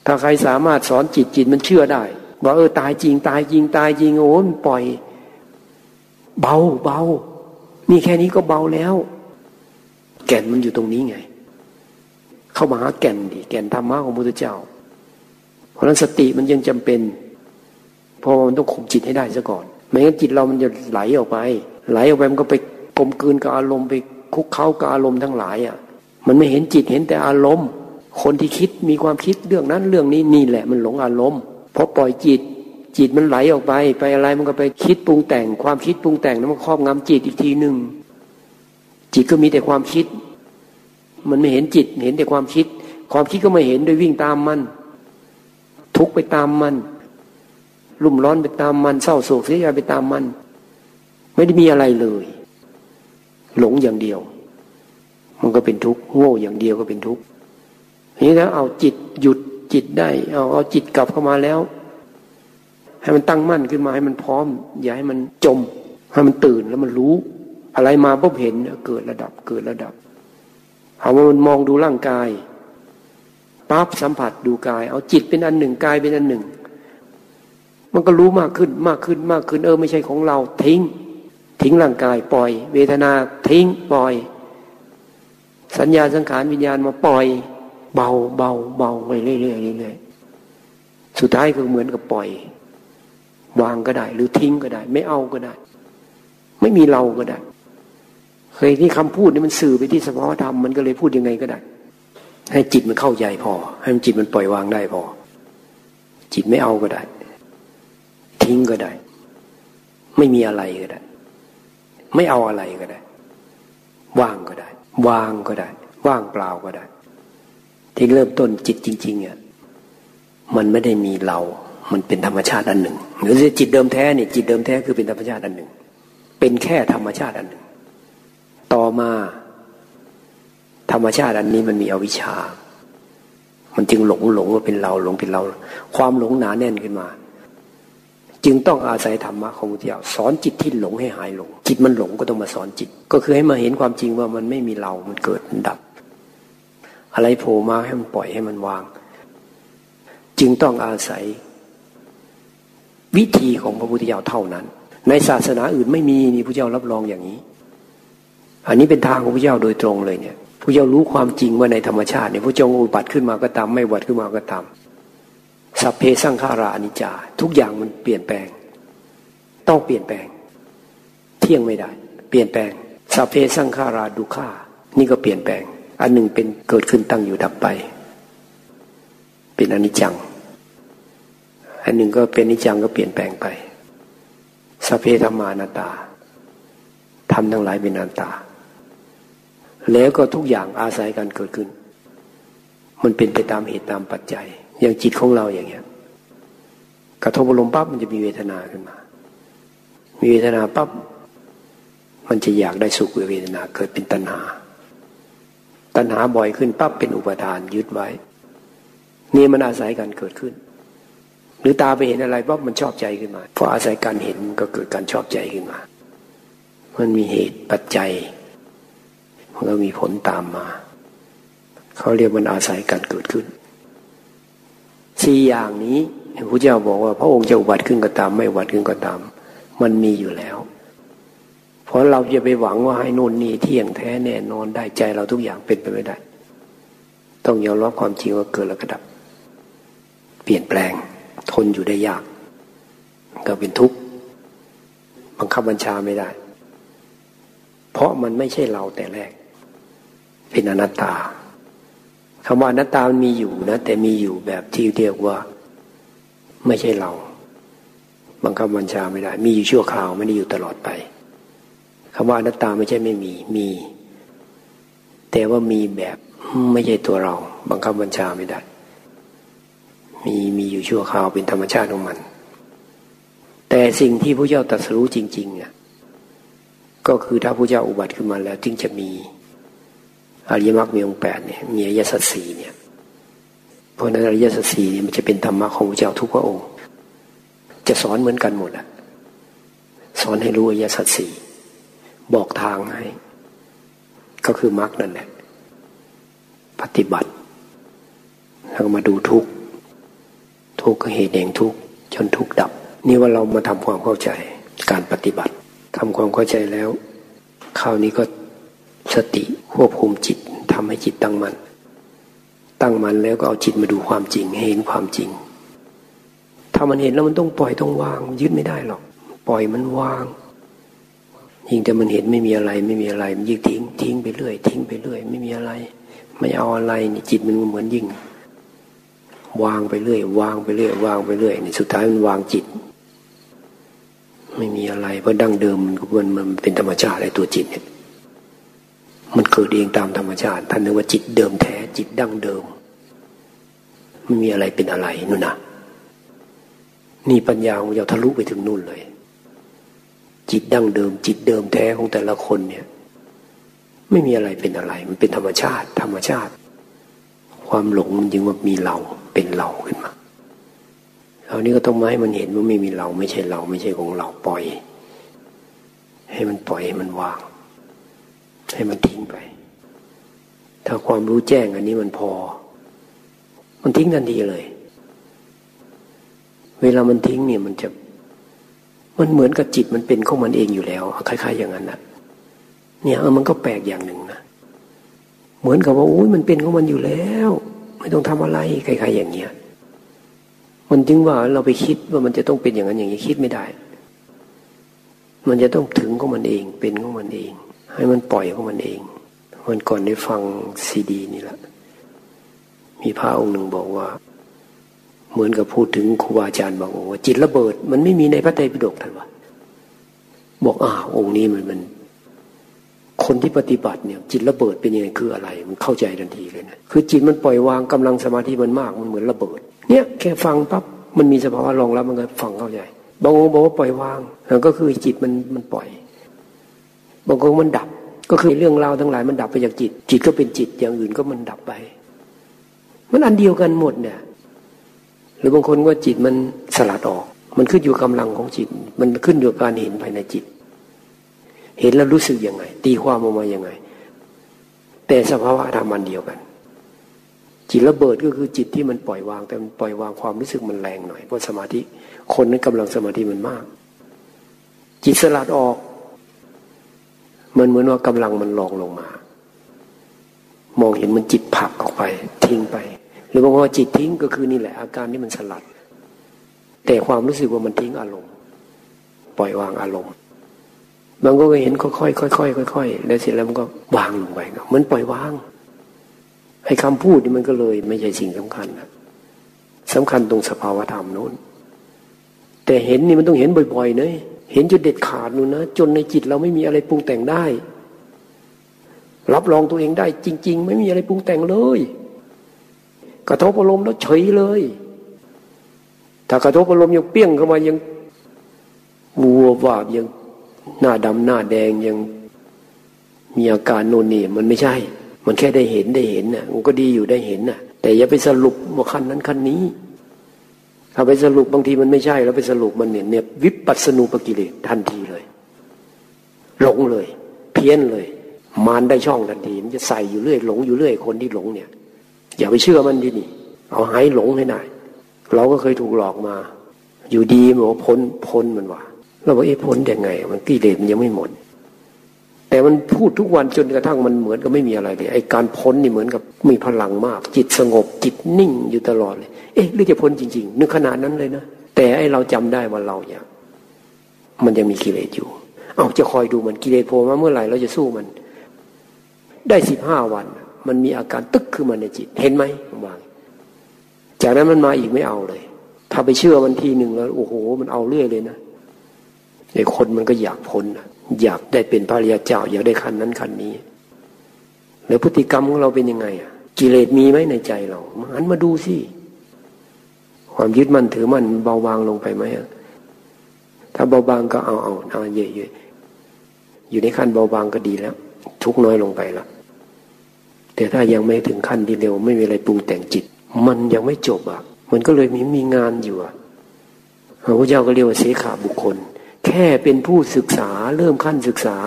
A: ถ้าใครสามารถสอนจิตจิตมันเชื่อได้ ว่าเออตายจริง ตายจริงตายจริงโอ้นปล่อย เบาเบานี่แค่นี้ก็เบาแล้ว แก่นมันอยู่ตรงนี้ไง เข้ามาหาแก่นดิแก่นธรรมะของพระพุทธเจ้า เพราะนั้นสติมันยังจำเป็นเพราะมันต้องข่มจิตให้ได้ซะก่อนไม่งั้นจิตเรามันจะไหลออกไป ไหลออกไปมันก็ไปกลมกลืนกับอารมณ์ไปคุกเข้ากับอารมณ์ทั้งหลายอะ มันไม่เห็นจิตเห็นแต่อารมณ์ คนที่คิดมีความคิด เรื่องนั้นเรื่องนี้นี่แหละมันหลงอารมณ์พอปล่อยจิต จิตมันไหลออกไป ไปอะไรมันก็ไปคิดปรุงแต่ง ความคิดปรุงแต่งนั้นมันครอบงำจิตอีกทีหนึ่งจิตก็มีแต่ความคิด มันไม่เห็นจิตเห็นแต่ความคิด ความคิดก็ไม่เห็นโดยวิ่งตามมัน ทุกไปตามมัน รุ่มร้อนไปตามมันเศร้าโศกเสียใจไปตามมัน ไม่ได้มีอะไรเลย หลงอย่างเดียว มันก็เป็นทุกข์โง่อย่างเดียวก็เป็นทุกข์ นี้แล้วเอาจิตหยุดจิตได้เอาเอาจิตกลับเข้ามาแล้ว ให้มันตั้งมั่นขึ้นมาให้มันพร้อม อย่าให้มันจม ให้มันตื่นแล้วมันรู้ อะไรมาปุ๊บเห็นเกิดระดับเกิดระดับเอาว่ามันมองดูร่างกายปั๊บสัมผัสดูกาย เอาจิตเป็นอันหนึ่งกายเป็นอันหนึ่ง มันก็รู้มากขึ้นมากขึ้นมากขึ้นเออไม่ใช่ของเราทิ้ง ทิ้งร่างกายปล่อย เวทนาทิ้งปล่อย สัญญาสังขารวิญญาณมาปล่อย เบาเบาเบาไปเรื่อยๆเรื่อยๆสุดท้ายก็เหมือนกับปล่อย วางก็ได้ หรือทิ้งก็ได้ ไม่เอาก็ได้ ไม่มีเราก็ได้เคยที่คำพูดนี่มันสื่อไปที่สภาวธรรมมันก็เลยพูดยังไงก็ได้ ให้จิตมันเข้าใจพอ ให้มันจิตมันปล่อยวางได้พอ จิตไม่เอาก็ได้ ทิ้งก็ได้ ไม่มีอะไรก็ได้ ไม่เอาอะไรก็ได้ ว่างก็ได้วางก็ได้ ว่างเปล่าก็ได้ ที่เริ่มต้นจิตจริงๆอะมันไม่ได้มีเรา มันเป็นธรรมชาติอันหนึ่ง หรือจิตเดิมแท้เนี่ยจิตเดิมแท้คือเป็นธรรมชาติอันหนึ่ง เป็นแค่ธรรมชาติอันหนึ่ง ต่อมา ธรรมชาติอันนี้มันมีอวิชชา มันจึงหลงหลงว่าเป็นเราหลงเป็นเรา ความหลงหนาแน่นขึ้นมา จึงต้องอาศัยธรรมะของพุทธเจ้าสอนจิตที่หลงให้หายหลง จิตมันหลงก็ต้องมาสอนจิต ก็คือให้มาเห็นความจริงว่ามันไม่มีเรา มันเกิดมันดับ อะไรโผล่มาให้มันปล่อยให้มันวาง จึงต้องอาศัย วิธีของพระพุทธเจ้าเท่านั้น ในศาสนาอื่นไม่มีนี่พระเจ้ารับรองอย่างนี้ อันนี้เป็นทางของพระเจ้าโดยตรงเลยเนี่ยพระเจ้ารู้ความจริงว่าในธรรมชาติเนี่ยพระเจ้าอุบัติขึ้นมาก็ตามไม่อุบัติขึ้นมาก็ตามสัพเพสังขาราอนิจจา ทุกอย่างมันเปลี่ยนแปลง ต้องเปลี่ยนแปลง เที่ยงไม่ได้ เปลี่ยนแปลงสัพเพสังขาราดุขานี่ก็เปลี่ยนแปลง อันหนึ่งเป็นเกิดขึ้นตั้งอยู่ดับไป เป็นอนิจจัง อันหนึ่งก็เป็นนิจจังก็เปลี่ยนแปลงไปสัพเพธรรมานาตาทำทั้งหลายเป็นนาตา แล้วก็ทุกอย่างอาศัยการเกิดขึ้น มันเป็นไปตามเหตุตามปัจจัย อย่างจิตของเราอย่างเงี้ย กระทบอารมณ์ปั๊บมันจะมีเวทนาขึ้นมา มีเวทนาปั๊บมันจะอยากได้สุขเวทนาเกิดเป็นตัณหา ตัณหาบ่อยขึ้นปั๊บเป็นอุปทานยึดไว้ นี่มันอาศัยการเกิดขึ้น หรือตาไปเห็นอะไรปั๊บมันชอบใจขึ้นมาเพราะอาศัยการเห็นก็เกิดการชอบใจขึ้นมา มันมีเหตุปัจจัยมันก็มีผลตามมาเขาเรียกมันอาศัยการเกิดขึ้นสี่อย่างนี้พระเจ้าบอกว่าพระองค์จะอุบัติขึ้นก็ตาม ไม่อุบัติขึ้นก็ตาม มันมีอยู่แล้ว เพราะเราจะไปหวังว่าให้นู่นนี่เที่ยงแท้แน่นอนได้ใจเราทุกอย่างเป็นไปไม่ได้ ต้องยอมรับความจริงว่าเกิดแล้วก็ดับ เปลี่ยนแปลง ทนอยู่ได้ยาก ก็เป็นทุกข์บังคับบัญชาไม่ได้ เพราะมันไม่ใช่เราแต่แรก เป็นอนัตตาคำว่าอนัตตามันมีอยู่นะ แต่มีอยู่แบบที่เรียกว่า ไม่ใช่เราบังคับบัญชาไม่ได้ มีอยู่ชั่วคราวไม่ได้อยู่ตลอดไป คำว่าอนัตตาไม่ใช่ไม่มีมี แต่ว่ามีแบบไม่ใช่ตัวเรา บังคับบัญชาไม่ได้ มีมีอยู่ชั่วคราวเป็นธรรมชาติของมัน แต่สิ่งที่พระเจ้าตรัสรู้จริงๆเนี่ยก็คือถ้าพระเจ้าอุบัติขึ้นมาแล้วจึงจะมีอริยมรรคมีองค์แปดเนี่ยมีอริยสัจสี่เนี่ยเพราะนั้นอริยสัจสี่เนี่ยมันจะเป็นธรรมะของพระเจ้าทุกพระองค์ จะสอนเหมือนกันหมดอะสอนให้รู้อริยสัจสี่ บอกทางให้ ก็คือมรรคนั่นแหละ ปฏิบัติแล้วมาดูทุกทุกก็เหตุแห่งทุกจนทุกดับ นี่ว่าเรามาทำความเข้าใจการปฏิบัติทำความเข้าใจแล้วคราวนี้ก็สติควบคุมจิตทำให้จิตตั้งมัน่นตั้งมันแล้วก็เอาจิตมาดูความจริงเห็นความจริง ถ้ามันเห็นแล้วมันต้องปล่อยต้องวาง ยึดไม่ได้หรอก ปล่อยมันวาง ยิ่งแต่มันเห็นไม่มีอะไร ไม่มีอะไร มันยิ่งทิ้งทิ้งไปเรื่อยทิ้งไปเรื่อย ไม่มีอะไร ไม่เอาอะไรนี่จิตมันเหมือนยิ่ง วางไปเรื่อย วางไปเรื่อย วางไปเรื่อยนี่สุดท้ายมันวางจิต ไม่มีอะไรเพราะดั้งเดิมมันมันเป็นธรรมชาติไอ้ตัวจิตเนี่ยมันเกิดเองตามธรรมชาติท่านนึกว่าจิตเดิมแท้จิตดั้งเดิมไม่มีอะไรเป็นอะไรนู่นนะนี่ปัญญาของเราทะลุไปถึงนู่นเลย จิตดั้งเดิม จิตเดิมแท้ของแต่ละคนเนี่ย ไม่มีอะไรเป็นอะไร มันเป็นธรรมชาติ ธรรมชาติ ความหลงมันยึงว่ามีเราเป็นเราขึ้นมาคราวนี้ก็ต้องมาให้มันเห็นว่าไม่มีเรา ไม่ใช่เรา ไม่ใช่ของเราปล่อย ให้มันปล่อยให้มันวาง ให้มันทิ้งไป ถ้าความรู้แจ้งอันนี้มันพอ มันทิ้งทันทีเลย เวลามันทิ้งเนี่ยมันจะ มันเหมือนกับจิตมันเป็นของมันเองอยู่แล้ว คล้าย ๆ อย่างนั้นนะเนี่ยเออมันก็แปลกอย่างหนึ่งนะเหมือนกับว่าโอ้ยมันเป็นของมันอยู่แล้ว ไม่ต้องทำอะไรคล้ายๆอย่างเงี้ยมันจึงว่าเราไปคิดว่ามันจะต้องเป็นอย่างนั้นอย่างนี้คิดไม่ได้ มันจะต้องถึงของมันเอง เป็นของมันเอง ให้มันปล่อยของมันเองวันก่อนได้ฟังซีดี นี่แหละมีพระองค์หนึ่งบอกว่า เหมือนกับพูดถึงครูบาอาจารย์บางองค์ว่าจิตระเบิด มันไม่มีในพระไตรปิฎกท่านว่าบอกอ่าองค์นี้มันมัน คนที่ปฏิบัติเนี่ย จิตระเบิดเป็นยังไงคืออะไร มันเข้าใจทันทีเลยนะคือจิตมันปล่อยวางกำลังสมาธิมันมากมันเหมือนระเบิด เนี่ยแค่ฟังปั๊บมันมีสภาวะรองรับมันก็ฟังเข้าใจบางองค์บอกว่าปล่อยวางแล้วก็คือจิตมันมันปล่อย บางองค์มันดับ ก็คือเรื่องราวทั้งหลายมันดับไปจากจิต จิตก็เป็นจิตอย่างอื่นก็มันดับไป มันอันเดียวกันหมดเนี่ย หรือบางคนว่าจิตมันสลัดออก มันขึ้นอยู่กำลังของจิต มันขึ้นอยู่การเห็นภายในจิต เห็นแล้วรู้สึกยังไง ตีความออกมายังไง แต่สภาวะธรรมมันเดียวกัน จิตระเบิดก็คือจิตที่มันปล่อยวาง แต่มันปล่อยวางความรู้สึกมันแรงหน่อยเพราะสมาธิคนนั้นกำลังสมาธิมันมาก จิตสลัดออก มันเหมือนว่ากำลังมันลองลงมา มองเห็นมันจิตผักออกไป ทิ้งไป รือบางว่าจิตทิ้งก็คือนี่แหละ อาการที่มันสลัด แต่ความรู้สึกว่ามันทิ้งอารมณ์ ปล่อยวางอารมณ์บางก็เห็นค่อยๆค่อยๆค่อยๆแล้วเสร็จแล้วมันก็วางลงไปเหมันปล่อยวางไอ้คำพูดนี่มันก็เลย ไม่ใช่สิ่งสำคัญนะสำคัญตรงสภาวธรรมนู้น แต่เห็นนี่มันต้องเห็นบ่อยๆเนยเห็นจนเด็ดขาดนู่นนะจนในจิตเราไม่มีอะไรปรุงแต่งได้ รับรองตัวเองได้ จริง ๆ ไม่มีอะไรปรุงแต่งเลย กระทบอารมณ์แล้วเฉยเลย ถ้ากระทบอารมณ์ยังเปี้ยงเข้ามายังวัววาบยังหน้าดำหน้าแดงยังมีอาการโน่นนี่มันไม่ใช่ มันแค่ได้เห็นได้เห็นน่ะมันก็ดีอยู่ได้เห็นน่ะ แต่อย่าไปสรุปว่าขั้นนั้นขั้นนี้ถ้าไปสรุปบางทีมันไม่ใช่แล้วไปสรุปมันเนี่ยเนี่ยวิปัสสนูปกิเลสทันทีเลยหลงเลย เพี้ยนเลย มารได้ช่องทันทีมันจะใส่อยู่เรื่อยหลงอยู่เรื่อยคนที่หลงเนี่ย อย่าไปเชื่อมันดินี่ เอาหายหลงให้ได้เราก็เคยถูกหลอกมา อยู่ดีบอกพ้นพ้นมันว่าเราบอกเอ๊ะพ้นยังไง มันกิเลสมันยังไม่หมด แต่มันพูดทุกวันจนกระทั่งมันเหมือนกับไม่มีอะไรเลยไอ้การพ้นนี่เหมือนกับมีพลังมาก จิตสงบจิตนิ่งอยู่ตลอดเลย เอ๊ะหรือจะพ้นจริง ๆ นึกขนาดนั้นเลยนะแต่ไอเราจำได้ว่าเราเนี่ยมันยังมีกิเลสอยู่ เอาจะคอยดูมันกิเลสโผล่มาเมื่อไหร่เราจะสู้มัน ได้สิบห้าวัน มันมีอาการตึกขึ้นมาในจิต เห็นไหมวางจากนั้นมันมาอีกไม่เอาเลย ถ้าไปเชื่อมันทีหนึ่งแล้วโอ้โห มันเอาเรื่อยเลยนะไอ้คนมันก็อยากพ้นอยากได้เป็นพระริยาเจ้า อยากได้คันนั้นคันนี้ แล้วพฤติกรรมของเราเป็นยังไงอะกิเลสมีไหมในใจเราหันมาดูสิความยึดมั่นถือมั่นเบาบางลงไปไหมถ้าเบาบางก็เอาเอาเอาเยอะๆอยู่ในขั้นเบาบางก็ดีแล้ว ทุกน้อยลงไปแล้ว แต่ถ้ายังไม่ถึงขั้นที่เร็วไม่มีอะไรปรุงแต่งจิต มันยังไม่จบอะ มันก็เลยมีมีงานอยู่อะพระเจ้าก็เรียกว่าเสขาบุคคล แค่เป็นผู้ศึกษาเริ่มขั้นศึกษา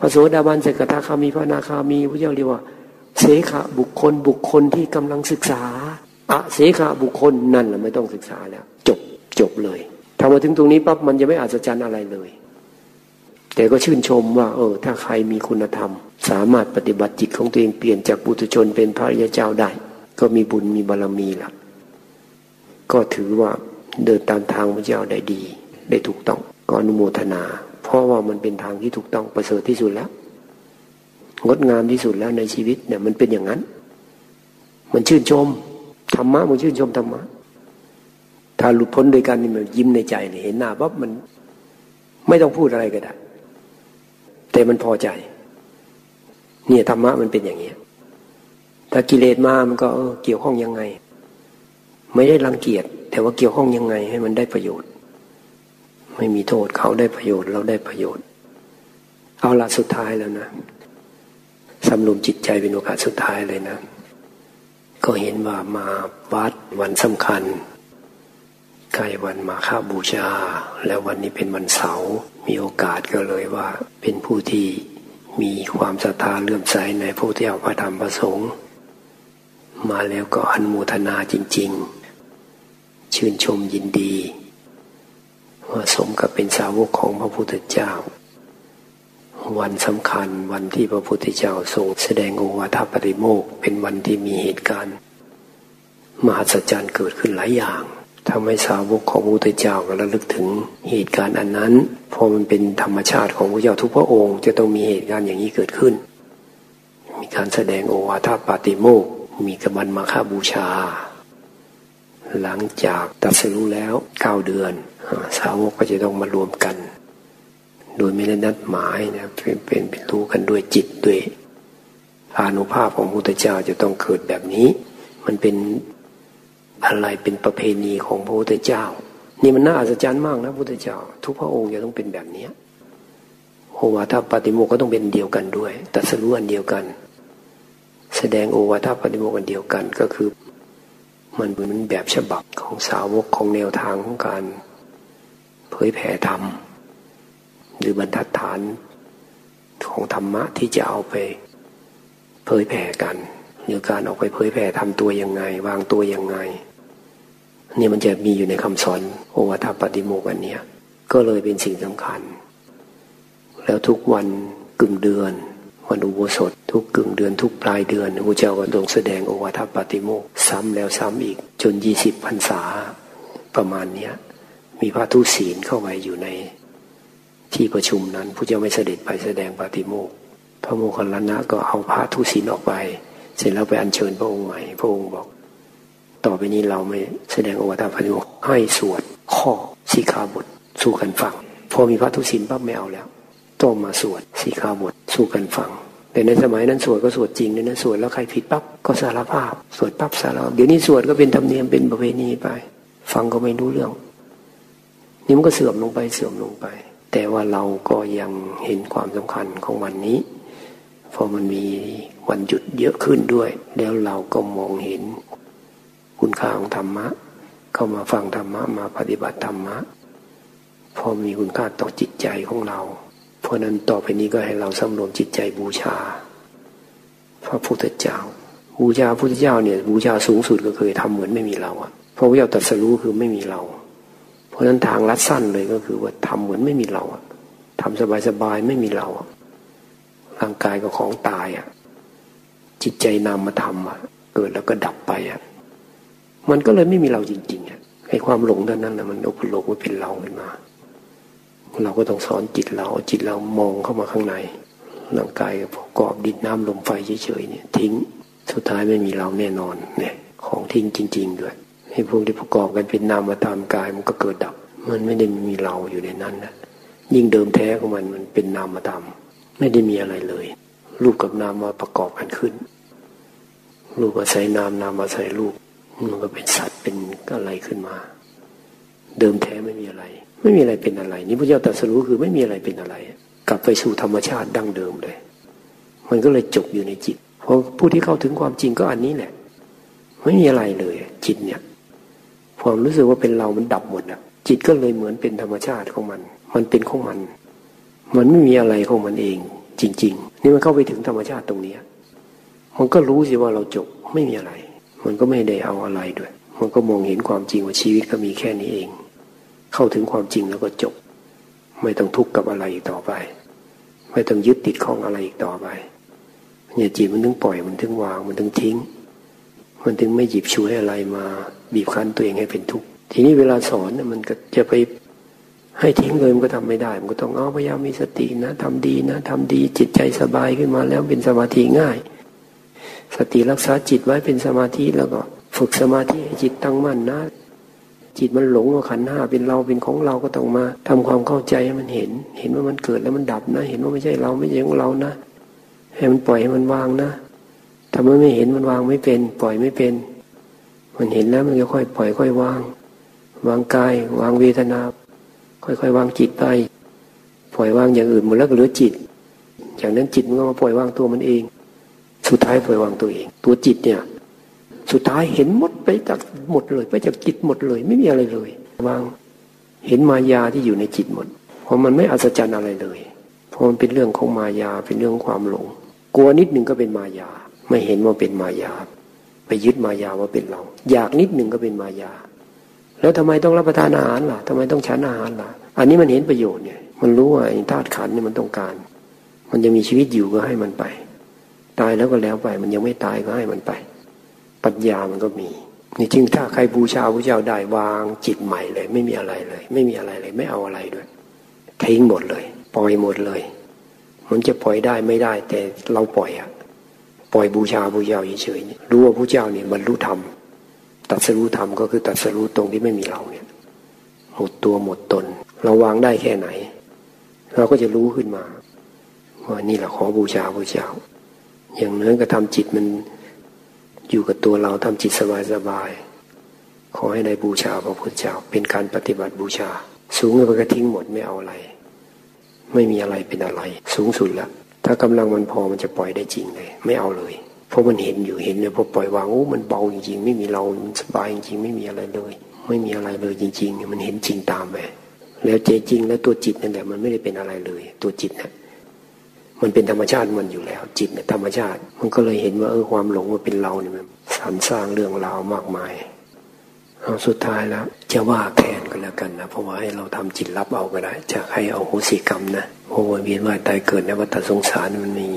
A: พระโสดาบันสกทาคามีพระนาคามีพระเจ้าเรียกว่า เสขาบุคคลบุคคลที่กำลังศึกษาอะเสขาบุคคลนั่นแหละไม่ต้องศึกษาแล้ว จบจบเลยถ้ามาถึงตรงนี้ปั๊บมันจะไม่อัศจรรย์อะไรเลย แต่ก็ชื่นชมว่า เออ ถ้าใครมีคุณธรรม สามารถปฏิบัติจิตของตัวเองเปลี่ยนจากบุตุชนเป็นพระยาเจ้าได้ ก็มีบุญมีบารรมีละก็ถือว่าเดินตามทางพระเจ้าได้ดี ได้ถูกต้องก็อนุโมทนา เพราะว่ามันเป็นทางที่ถูกต้องประเสริฐที่สุดแล้วงดงามที่สุดแล้วในชีวิตเนี่ยมันเป็นอย่างนั้น มันชื่นชมธรรมะมันชื่นชมธรรมะถ้าหลุดพ้นโดยการนี่มันยิ้มในใจเห็นหน้าปั๊บมัน ไม่ต้องพูดอะไรก็ได้ แต่มันพอใจ เนี่ยธรรมะมันเป็นอย่างนี้ถ้ากิเลสมามันก็เออเกี่ยวข้องยังไง ไม่ได้รังเกียจแต่ว่าเกี่ยวข้องยังไงให้มันได้ประโยชน์ ไม่มีโทษเขาได้ประโยชน์ เราได้ประโยชน์ เอาละสุดท้ายแล้วนะสำรวมจิตใจเป็นโอกาสสุดท้ายเลยนะ ก็เห็นว่ามาวัดวันสำคัญ ใกล้วันมาฆบูชา แล้ววันนี้เป็นวันเสาร์มีโอกาสก็เลยว่า เป็นผู้ที่มีความศรัทธาเลื่อมใสในพระเจ้าพระธรรมพระสงฆ์มาแล้วก็อันโมทนาจริง ๆ ชื่นชมยินดีว่าสมกับเป็นสาวกของพระพุทธเจ้า วันสำคัญวันที่พระพุทธเจ้าทรงแสดงโอวาทปริโมกเป็นวันที่มีเหตุการณ์ มหัศจรรย์เกิดขึ้นหลายอย่าง ทำให้สาวกของพระพุทธเจ้าก็ระลึกถึงเหตุการณ์อันนั้นพอมันเป็นธรรมชาติของพระเจ้าทุกพระองค์ จะต้องมีเหตุการณ์อย่างนี้เกิดขึ้น มีการแสดงโอวาทปาติโมกมีกบันมาฆาบูชา หลังจากตัดสิรู้แล้วเก้าเดือน สาวกก็จะต้องมารวมกัน โดยไม่ได้นัดหมายนะเป็นเป็นเป็นรู้กันด้วยจิตด้วยอานุภาพของพุทธเจ้าจะต้องเกิดแบบนี้ มันเป็น อะไรเป็นประเพณีของพระพุทธเจ้า นี่มันน่าอัศจรรย์มากนะพระพุทธเจ้า ทุกพระองค์จะต้องเป็นแบบนี้โอวาทปฏิโมกก็ต้องเป็นเดียวกันด้วยตัดสรู้อันเดียวกัน แสดงโอวาทปฏิโมกอันเดียวกันก็คือ มันเป็นแบบฉบับของสาวกของแนวทางของการเผยแผ่ธรรมหรือบรรทัดฐานของธรรมะที่จะเอาไปเผยแผ่กันหรือการออกไปเผยแผ่ทำตัวยังไง วางตัวยังไง เนี่ยมันจะมีอยู่ในคำสอนโอวาทปฏิโมกอันเนี้ยก็เลยเป็นสิ่งสำคัญ แล้วทุกวันกึ่งเดือน วันอุโบสถ ทุกกึ่งเดือนทุกปลายเดือนพระเจ้าก็ทรงแสดงโอวาทปฏิโมกซ้ำแล้วซ้ำอีกจนยี่สิบพรรษาประมาณเนี้ยมีพระทุศีลเข้าไปอยู่ในที่ประชุมนั้นพระเจ้าไม่เสด็จไปแสดงปฏิโมกพระโมคคัลลานะก็เอาพระทุศีลออกไป เสร็จแล้วไปอัญเชิญพระองค์ใหม่พระองค์บอก ต่อไปนี้เราไม่แสดงโอวาทปฏิโมกให้สวดข้อสีขาบท สู้กันฟัง พอมีพระทุศินปั๊บไม่เอาแล้วต้องมาสวดสีขาบท สู้กันฟัง แต่ในสมัยนั้นสวดก็สวดจริงเลยนะสวดแล้วใครผิดปั๊บก็สารภาพ สวดปั๊บสารภาพเดี๋ยวนี้สวดก็เป็นธรรมเนียมเป็นประเพณีไป ฟังก็ไม่รู้เรื่องนี่มันก็เสื่อมลงไปเสื่อมลงไป แต่ว่าเราก็ยังเห็นความสำคัญของวันนี้พอมันมีวันหยุดเยอะขึ้นด้วย แล้วเราก็มองเห็น คุณค่าของธรรมะ เข้ามาฟังธรรมะมาปฏิบัติธรรมะ พอมีคุณค่าต่อจิตใจของเรา เพราะนั้นต่อไปนี้ก็ให้เราสำรวมจิตใจบูชา พระพุทธเจ้า บูชาพระพุทธเจ้าเนี่ยบูชาสูงสุดก็เคยทำเหมือนไม่มีเราอะเพราะว่าเราตัดสรู้คือไม่มีเรา เพราะนั้นทางลัดสั้นเลยก็คือว่าทำเหมือนไม่มีเราอะทำสบายๆไม่มีเราอะร่างกายก็ของตายอะจิตใจนามาทำอะเกิดแล้วก็ดับไปอะ มันก็เลยไม่มีเราจริงๆอะไอ้ความหลงด้านนั้นนะมันอุปโลกว่าเป็นเราขึ้นมา เราก็ต้องสอนจิตเราจิตเรามองเข้ามาข้างในร่างกายประกอบดินน้ำลมไฟเฉยๆเนี่ย ทิ้งสุดท้ายไม่มีเราแน่นอนเนี่ย ของทิ้งจริง ๆ ด้วยให้พวกที่ประกอบกันเป็นนามธรรมกายมันก็เกิดดับ มันไม่ได้มีเราอยู่ในนั้นนะยิ่งเดิมแท้ของมันมันเป็นนามธรรมไม่ได้มีอะไรเลย รูปกับนามมาประกอบกันขึ้น รูปอาศัยนามนามอาศัยรูป มันก็เป็นสัตว์เป็นอะไรขึ้นมา เดิมแท้ไม่มีอะไร ไม่มีอะไรเป็นอะไร นี่พระเจ้าตรัสรู้คือไม่มีอะไรเป็นอะไร กลับไปสู่ธรรมชาติดั้งเดิมเลย มันก็เลยจบอยู่ในจิต เพราะผู้ที่เข้าถึงความจริงก็อันนี้แหละ ไม่มีอะไรเลย จิตเนี่ยความรู้สึกว่าเป็นเรามันดับหมดอะ จิตก็เลยเหมือนเป็นธรรมชาติของมัน มันเป็นของมัน มันไม่มีอะไรของมันเอง จริง ๆ นี่มันเข้าไปถึงธรรมชาติตรงนี้มันก็รู้สิว่าเราจบไม่มีอะไร มันก็ไม่ได้เอาอะไรด้วย มันก็มองเห็นความจริงว่าชีวิตก็มีแค่นี้เอง เข้าถึงความจริงแล้วก็จบ ไม่ต้องทุกข์กับอะไรอีกต่อไป ไม่ต้องยึดติดข้องอะไรอีกต่อไปเนี่ยจิตมันถึงปล่อยมันถึงวางมันถึงทิ้ง มันถึงไม่หยิบช่วยอะไรมาบีบคั้นตัวเองให้เป็นทุกข์ทีนี้เวลาสอนเนี่ยมันก็จะไปให้ทิ้งเลยมันก็ทำไม่ได้ มันก็ต้องเอาพยายามมีสตินะทำดีนะทำดีจิตใจสบายขึ้นมาแล้วเป็นสมาธิง่าย สติรักษาจิตไว้เป็นสมาธิแล้วก็ ฝึกสมาธิให้จิตตั้งมั่นนะ จิตมันหลงว่าขันห้าเป็นเราเป็นของเราก็ต้องมาทำความเข้าใจให้มันเห็น เห็นว่ามันเกิดแล้วมันดับนะ เห็นว่าไม่ใช่เราไม่ใช่ของเรานะให้มันปล่อยให้มันวางนะถ้ามันไม่เห็นมันวางไม่เป็น ปล่อยไม่เป็น มันเห็นแล้วมันก็ค่อยปล่อยค่อยวาง วางกาย วางเวทนา ค่อยๆวางจิตไป ปล่อย วางอย่างอื่นหมดแล้วก็เหลือจิต จากนั้นจิตมันก็มาปล่อยวางตัวมันเอง สุดท้ายปล่อยวางตัวเอง ตัวจิตเนี่ย สุดท้ายเห็นหมดไปจากหมดเลย ไปจากจิตหมดเลย ไม่มีอะไรเลยวางเห็นมายาที่อยู่ในจิตหมด เพราะมันไม่อัศจรรย์อะไรเลย เพราะมันเป็นเรื่องของมายาเป็นเรื่องความหลง กลัวนิดหนึ่งก็เป็นมายา ไม่เห็นว่าเป็นมายา ไปยึดมายาว่าเป็นเรา อยากนิดหนึ่งก็เป็นมายา แล้วทำไมต้องรับประทานอาหารล่ะทำไมต้องฉันอาหารล่ะ อันนี้มันเห็นประโยชน์เนี่ย มันรู้ว่าธาตุขันเนี่ยมันต้องการ มันจะมีชีวิตอยู่ก็ให้มันไป ตายแล้วก็แล้วไป มันยังไม่ตายก็ให้มันไป ปัญญามันก็มีนี่จึงถ้าใครบูชาพระเจ้าได้วางจิตใหม่เลย ไม่มีอะไรเลย ไม่มีอะไรเลย ไม่เอาอะไรด้วยทิ้งหมดเลย ปล่อยหมดเลย มันจะปล่อยได้ไม่ได้ แต่เราปล่อยอะปล่อยบูชาพระเจ้าเฉยๆรู้ว่าพระเจ้านี่บรรลุธรรมตัดสรู้ธรรมก็คือตัดสรู้ตรงที่ไม่มีเราเนี่ยหมดตัวหมดตน เราวางได้แค่ไหน เราก็จะรู้ขึ้นมาว่านี่แหละขอบูชาพระเจ้า อย่างนั้นก็ทำจิตมันอยู่กับตัวเราทำจิตสบายสบายขอให้ได้บูชาพระพุทธเจ้าเป็นการปฏิบัติบูชา สูงไปก็ทิ้งหมดไม่เอาอะไร ไม่มีอะไรเป็นอะไร สูงสุดล้วถ้ากำลังมันพอมันจะปล่อยได้จริงเลย ไม่เอาเลย เพราะมันเห็นอยู่เห็นเลยพอปล่อยวางโอ้มันเบาจริงๆ ไม่มีเรามันสบายจริงๆไม่มีอะไรเลย ไม่มีอะไรเลยจริง ๆ มันเห็นจริงตามไปแล้วเจจริงแล้วตัวจิตนั่นแหละมันไม่ได้เป็นอะไรเลย ตัวจิตนะ่ะ มันเป็นธรรมชาติมันอยู่แล้ว จิตเนี่ยธรรมชาติ มันก็เลยเห็นว่าเออความหลงมันเป็นเราเนี่ยมันสรรสร้างเรื่องราวมากมายเอาสุดท้ายแล้วจะว่าแทนก็แล้วกันนะเพราะว่าให้เราทำจิตรับเอาก็ได้จะให้เอาโหสิกรรมนะโอ้เวียนว่ายตายเกิดในวัฏสงสารมันมี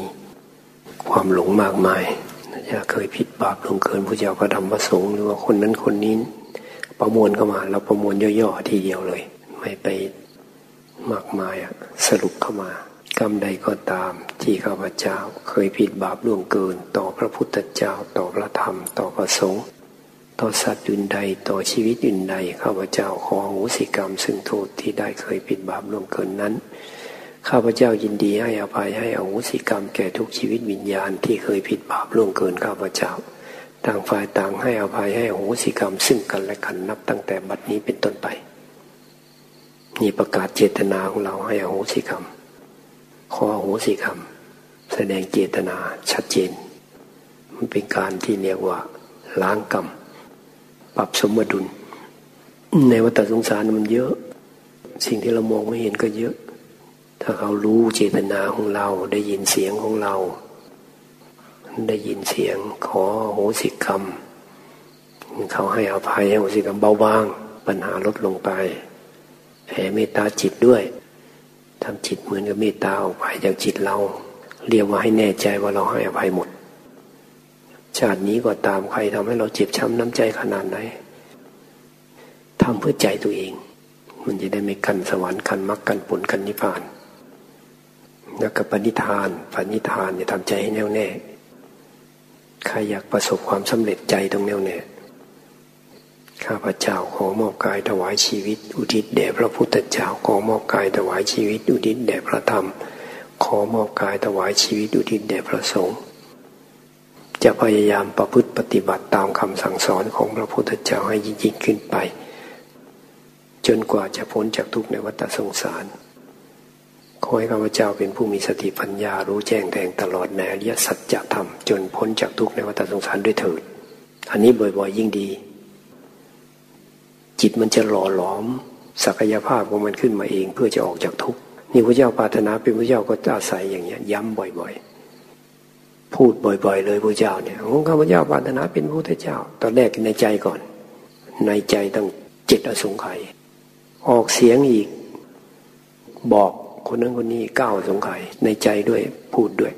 A: ความหลงมากมายอย่าเคยผิดบาปลงเกินพระเจ้าพระธรรมพระสงฆ์หรือว่าคนนั้นคนนี้ประมวลเข้ามา เราประมวลย่อๆทีเดียวเลย ไม่ไปมากมายอะสรุปเข้ามา กรรมใดก็ตามที่ข้าพเจ้าเคยผิดบาปล่วงเกิน ต่อพระพุทธเจ้า ต่อพระธรรม ต่อพระสงฆ์ต่อสัตว์อื่นใดต่อชีวิตอื่นใดข้าพเจ้าขอหูสิกรรม ซึ่งโทษที่ได้เคยผิดบาปล่วงเกินนั้น ข้าพเจ้ายินดีให้อภัยให้อโหสิกรรมแก่ทุกชีวิตวิญญาณที่เคยผิดบาปล่วงเกินข้าพเจ้า ต่างฝ่ายต่างให้อภัยให้อโหสิกรรม ซึ่งกันและกันนับตั้งแต่บัดนี้เป็นต้นไปนี่ประกาศเจตนาของเราให้อโหสิกรรม ขออโหสิกรรมแสดงเจตนาชัดเจน มันเป็นการที่เรียกว่าล้างกรรม ปรับสมดุล ในวัฏสงสารมันเยอะ สิ่งที่เรามองไม่เห็นก็เยอะ ถ้าเขารู้เจตนาของเราได้ยินเสียงของเรา ได้ยินเสียงขอโหสิกรรม เขาให้อภัยให้โหสิกรรมเบาบาง ปัญหาลดลงไปแผ่เมตตาจิตด้วย ทำจิตเหมือนกับเมตตาออกไปจากจิตเรา เรียกว่าให้แน่ใจว่าเราให้อภัยหมด ชาตินี้ก็ตามใครทำให้เราเจ็บช้ำน้ำใจขนาดไหนทำเพื่อใจตัวเอง มันจะได้ไม่กันสวรรค์กันมรรคกันผลกันนิพพาน แล้วก็ปณิธานปณิธานเนี่ยทำใจให้แน่วแน่ใครอยากประสบความสำเร็จใจตรงแน่วแน่ ข้าพเจ้าขอมอบกายถวายชีวิต อุทิศแด่พระพุทธเจ้าขอมอบกายถวายชีวิต อุทิศแด่พระธรรม ขอมอบกายถวายชีวิตอุทิศแด่พระสงฆ์จะพยายามประพฤติปฏิบัติตามคำสั่งสอนของพระพุทธเจ้าให้ยิ่งขึ้นไป จนกว่าจะพ้นจากทุกข์ในวัฏสงสาร ขอให้ข้าพเจ้าเป็นผู้มีสติปัญญารู้แจ้งแทงตลอดในอริยสัจธรรม จนพ้นจากทุกข์ในวัฏสงสารด้วยเถิด อันนี้บ่อยๆ ยิ่งดี จิตมันจะหล่อหลอม ศักยภาพของมันขึ้นมาเองเพื่อจะออกจากทุกข์นี่พระเจ้าปรารถนาเป็นพระเจ้าก็อาศัยอย่างเงี้ยย้ำบ่อยๆ พูดบ่อย ๆ เลยพระเจ้าเนี่ยของข้าพเจ้าปรารถนาเป็นพระพุทธเจ้า ตอนแรกในใจก่อน ในใจต้องเจ็ดอสงไขยออกเสียงอีก บอกคนนั้นคนนี้เก้าสงไข่ในใจด้วยพูดด้วย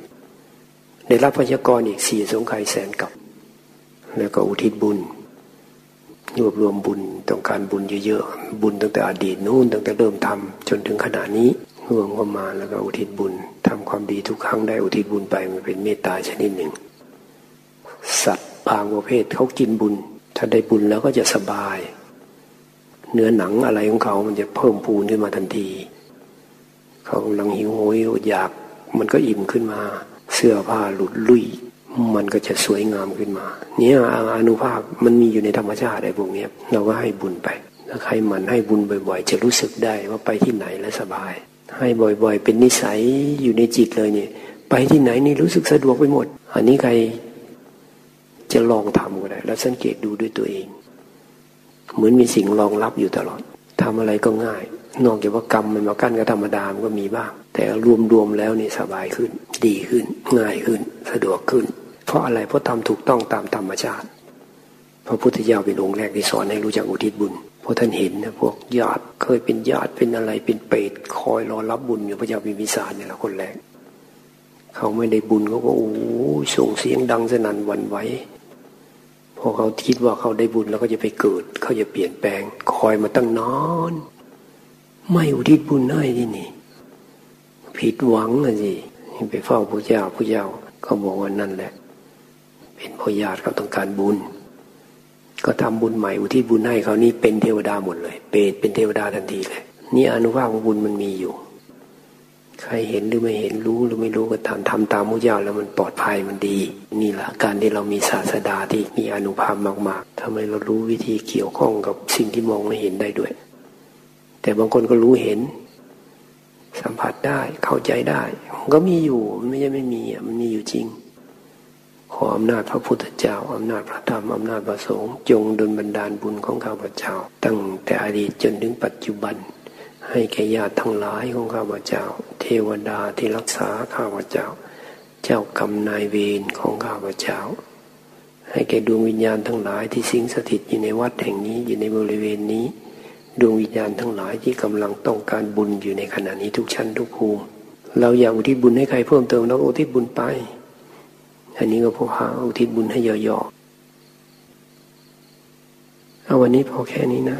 A: ได้รับพยากรอีกสี่สงไข่แสนกับ แล้วก็อุทิศบุญ รวบรวมบุญต้องการบุญเยอะๆ บุญตั้งแต่อดีตนู้นตั้งแต่เริ่มทำจนถึงขณะนี้รวมเข้ามาแล้วก็อุทิศบุญทำความดีทุกครั้งได้อุทิศบุญไปมันเป็นเมตตาชนิดหนึ่ง สัตว์บางประเภทเขากินบุญ ถ้าได้บุญแล้วก็จะสบาย เนื้อหนังอะไรของเขา มันจะเพิ่มพูนขึ้นมาทันทีเขากำลังหิวโหยอยาก มันก็อิ่มขึ้นมา เสื้อผ้าหลุดลุ่ย มันก็จะสวยงามขึ้นมา เนี่ยอนุภาพมันมีอยู่ในธรรมชาติไอ้พวกนี้เราก็ให้บุญไปถ้าใครมันให้บุญบ่อย ๆ จะรู้สึกได้ว่าไปที่ไหนแล้วสบาย ให้บ่อยๆ เป็นนิสัยอยู่ในจิตเลยเนี่ย ไปที่ไหนนี่รู้สึกสะดวกไปหมด อันนี้ใครจะลองทำก็ได้ แล้วสังเกตดูด้วยตัวเอง เหมือนมีสิ่งรองรับอยู่ตลอดทำอะไรก็ง่าย นอกจากว่ากรรมมันมากั้นก็ธรรมดามันก็มีบ้าง แต่รวมๆแล้วนี่สบายขึ้น ดีขึ้น ง่ายขึ้น สะดวกขึ้น เพราะอะไรเพราะทำถูกต้องตามธรรมชาติ พระพุทธเจ้าเป็นองค์แรกที่สอนให้รู้จักอุทิศบุญเพราะท่านเห็นนะพวกญาติเคยเป็นญาติเป็นอะไรเป็นเปรตคอยรอรับบุญอยู่พระเจ้าพิมพิสารเนี่ยละคนแรกเขาไม่ได้บุญเขาก็โอ้ส่งเสียงดังสนั่นวันไหวพอเขาคิดว่าเขาได้บุญแล้วก็จะไปเกิด เขาจะเปลี่ยนแปลง คอยมาตั้งนานไม่อุทิศบุญให้ที่นี่ ผิดหวังอะสิไปเฝ้าพระเจ้าพระเจ้าก็บอกว่านั่นแหละ เป็นพ่อญาติเขาต้องการบุญ ก็ทำบุญใหม่อุทิศบุญให้เขานี่เป็นเทวดาหมดเลย เปรตเป็นเทวดาทันทีเลยนี่อนุภาพของบุญมันมีอยู่ ใครเห็นหรือไม่เห็นรู้หรือไม่รู้ก็ทำทำตามพระเจ้าแล้วมันปลอดภัยมันดี นี่แหละการที่เรามีศาสดาที่มีอนุภาพมากๆทำไมเรารู้วิธีเกี่ยวข้องกับสิ่งที่มองไม่เห็นได้ด้วย แต่บางคนก็รู้เห็น สัมผัสได้เข้าใจได้ ก็มีอยู่ไม่ใช่ไม่มีมันมีอยู่จริง ขออำนาจพระพุทธเจ้าอำนาจพระธรรมอำนาจพระสงฆ์จงดลบันดาลบุญของข้าพเจ้า ตั้งแต่อดีตจนถึงปัจจุบัน ให้แก่ญาติทั้งหลายของข้าพเจ้า เทวดาที่รักษาข้าพเจ้า เจ้ากรรมนายเวรของข้าพเจ้า ให้แก่ดวงวิญญาณทั้งหลายที่สิงสถิตอยู่ในวัดแห่งนี้อยู่ในบริเวณนี้ ดวงวิญญาณทั้งหลายที่กำลังต้องการบุญอยู่ในขณะนี้ทุกชั้นทุกภูมิเราอยากอุทิศบุญให้ใครเพิ่มเติมเราอุทิศบุญไป อันนี้ก็พวกหาอุทิศบุญให้เยอะๆเอาวันนี้พอแค่นี้นะ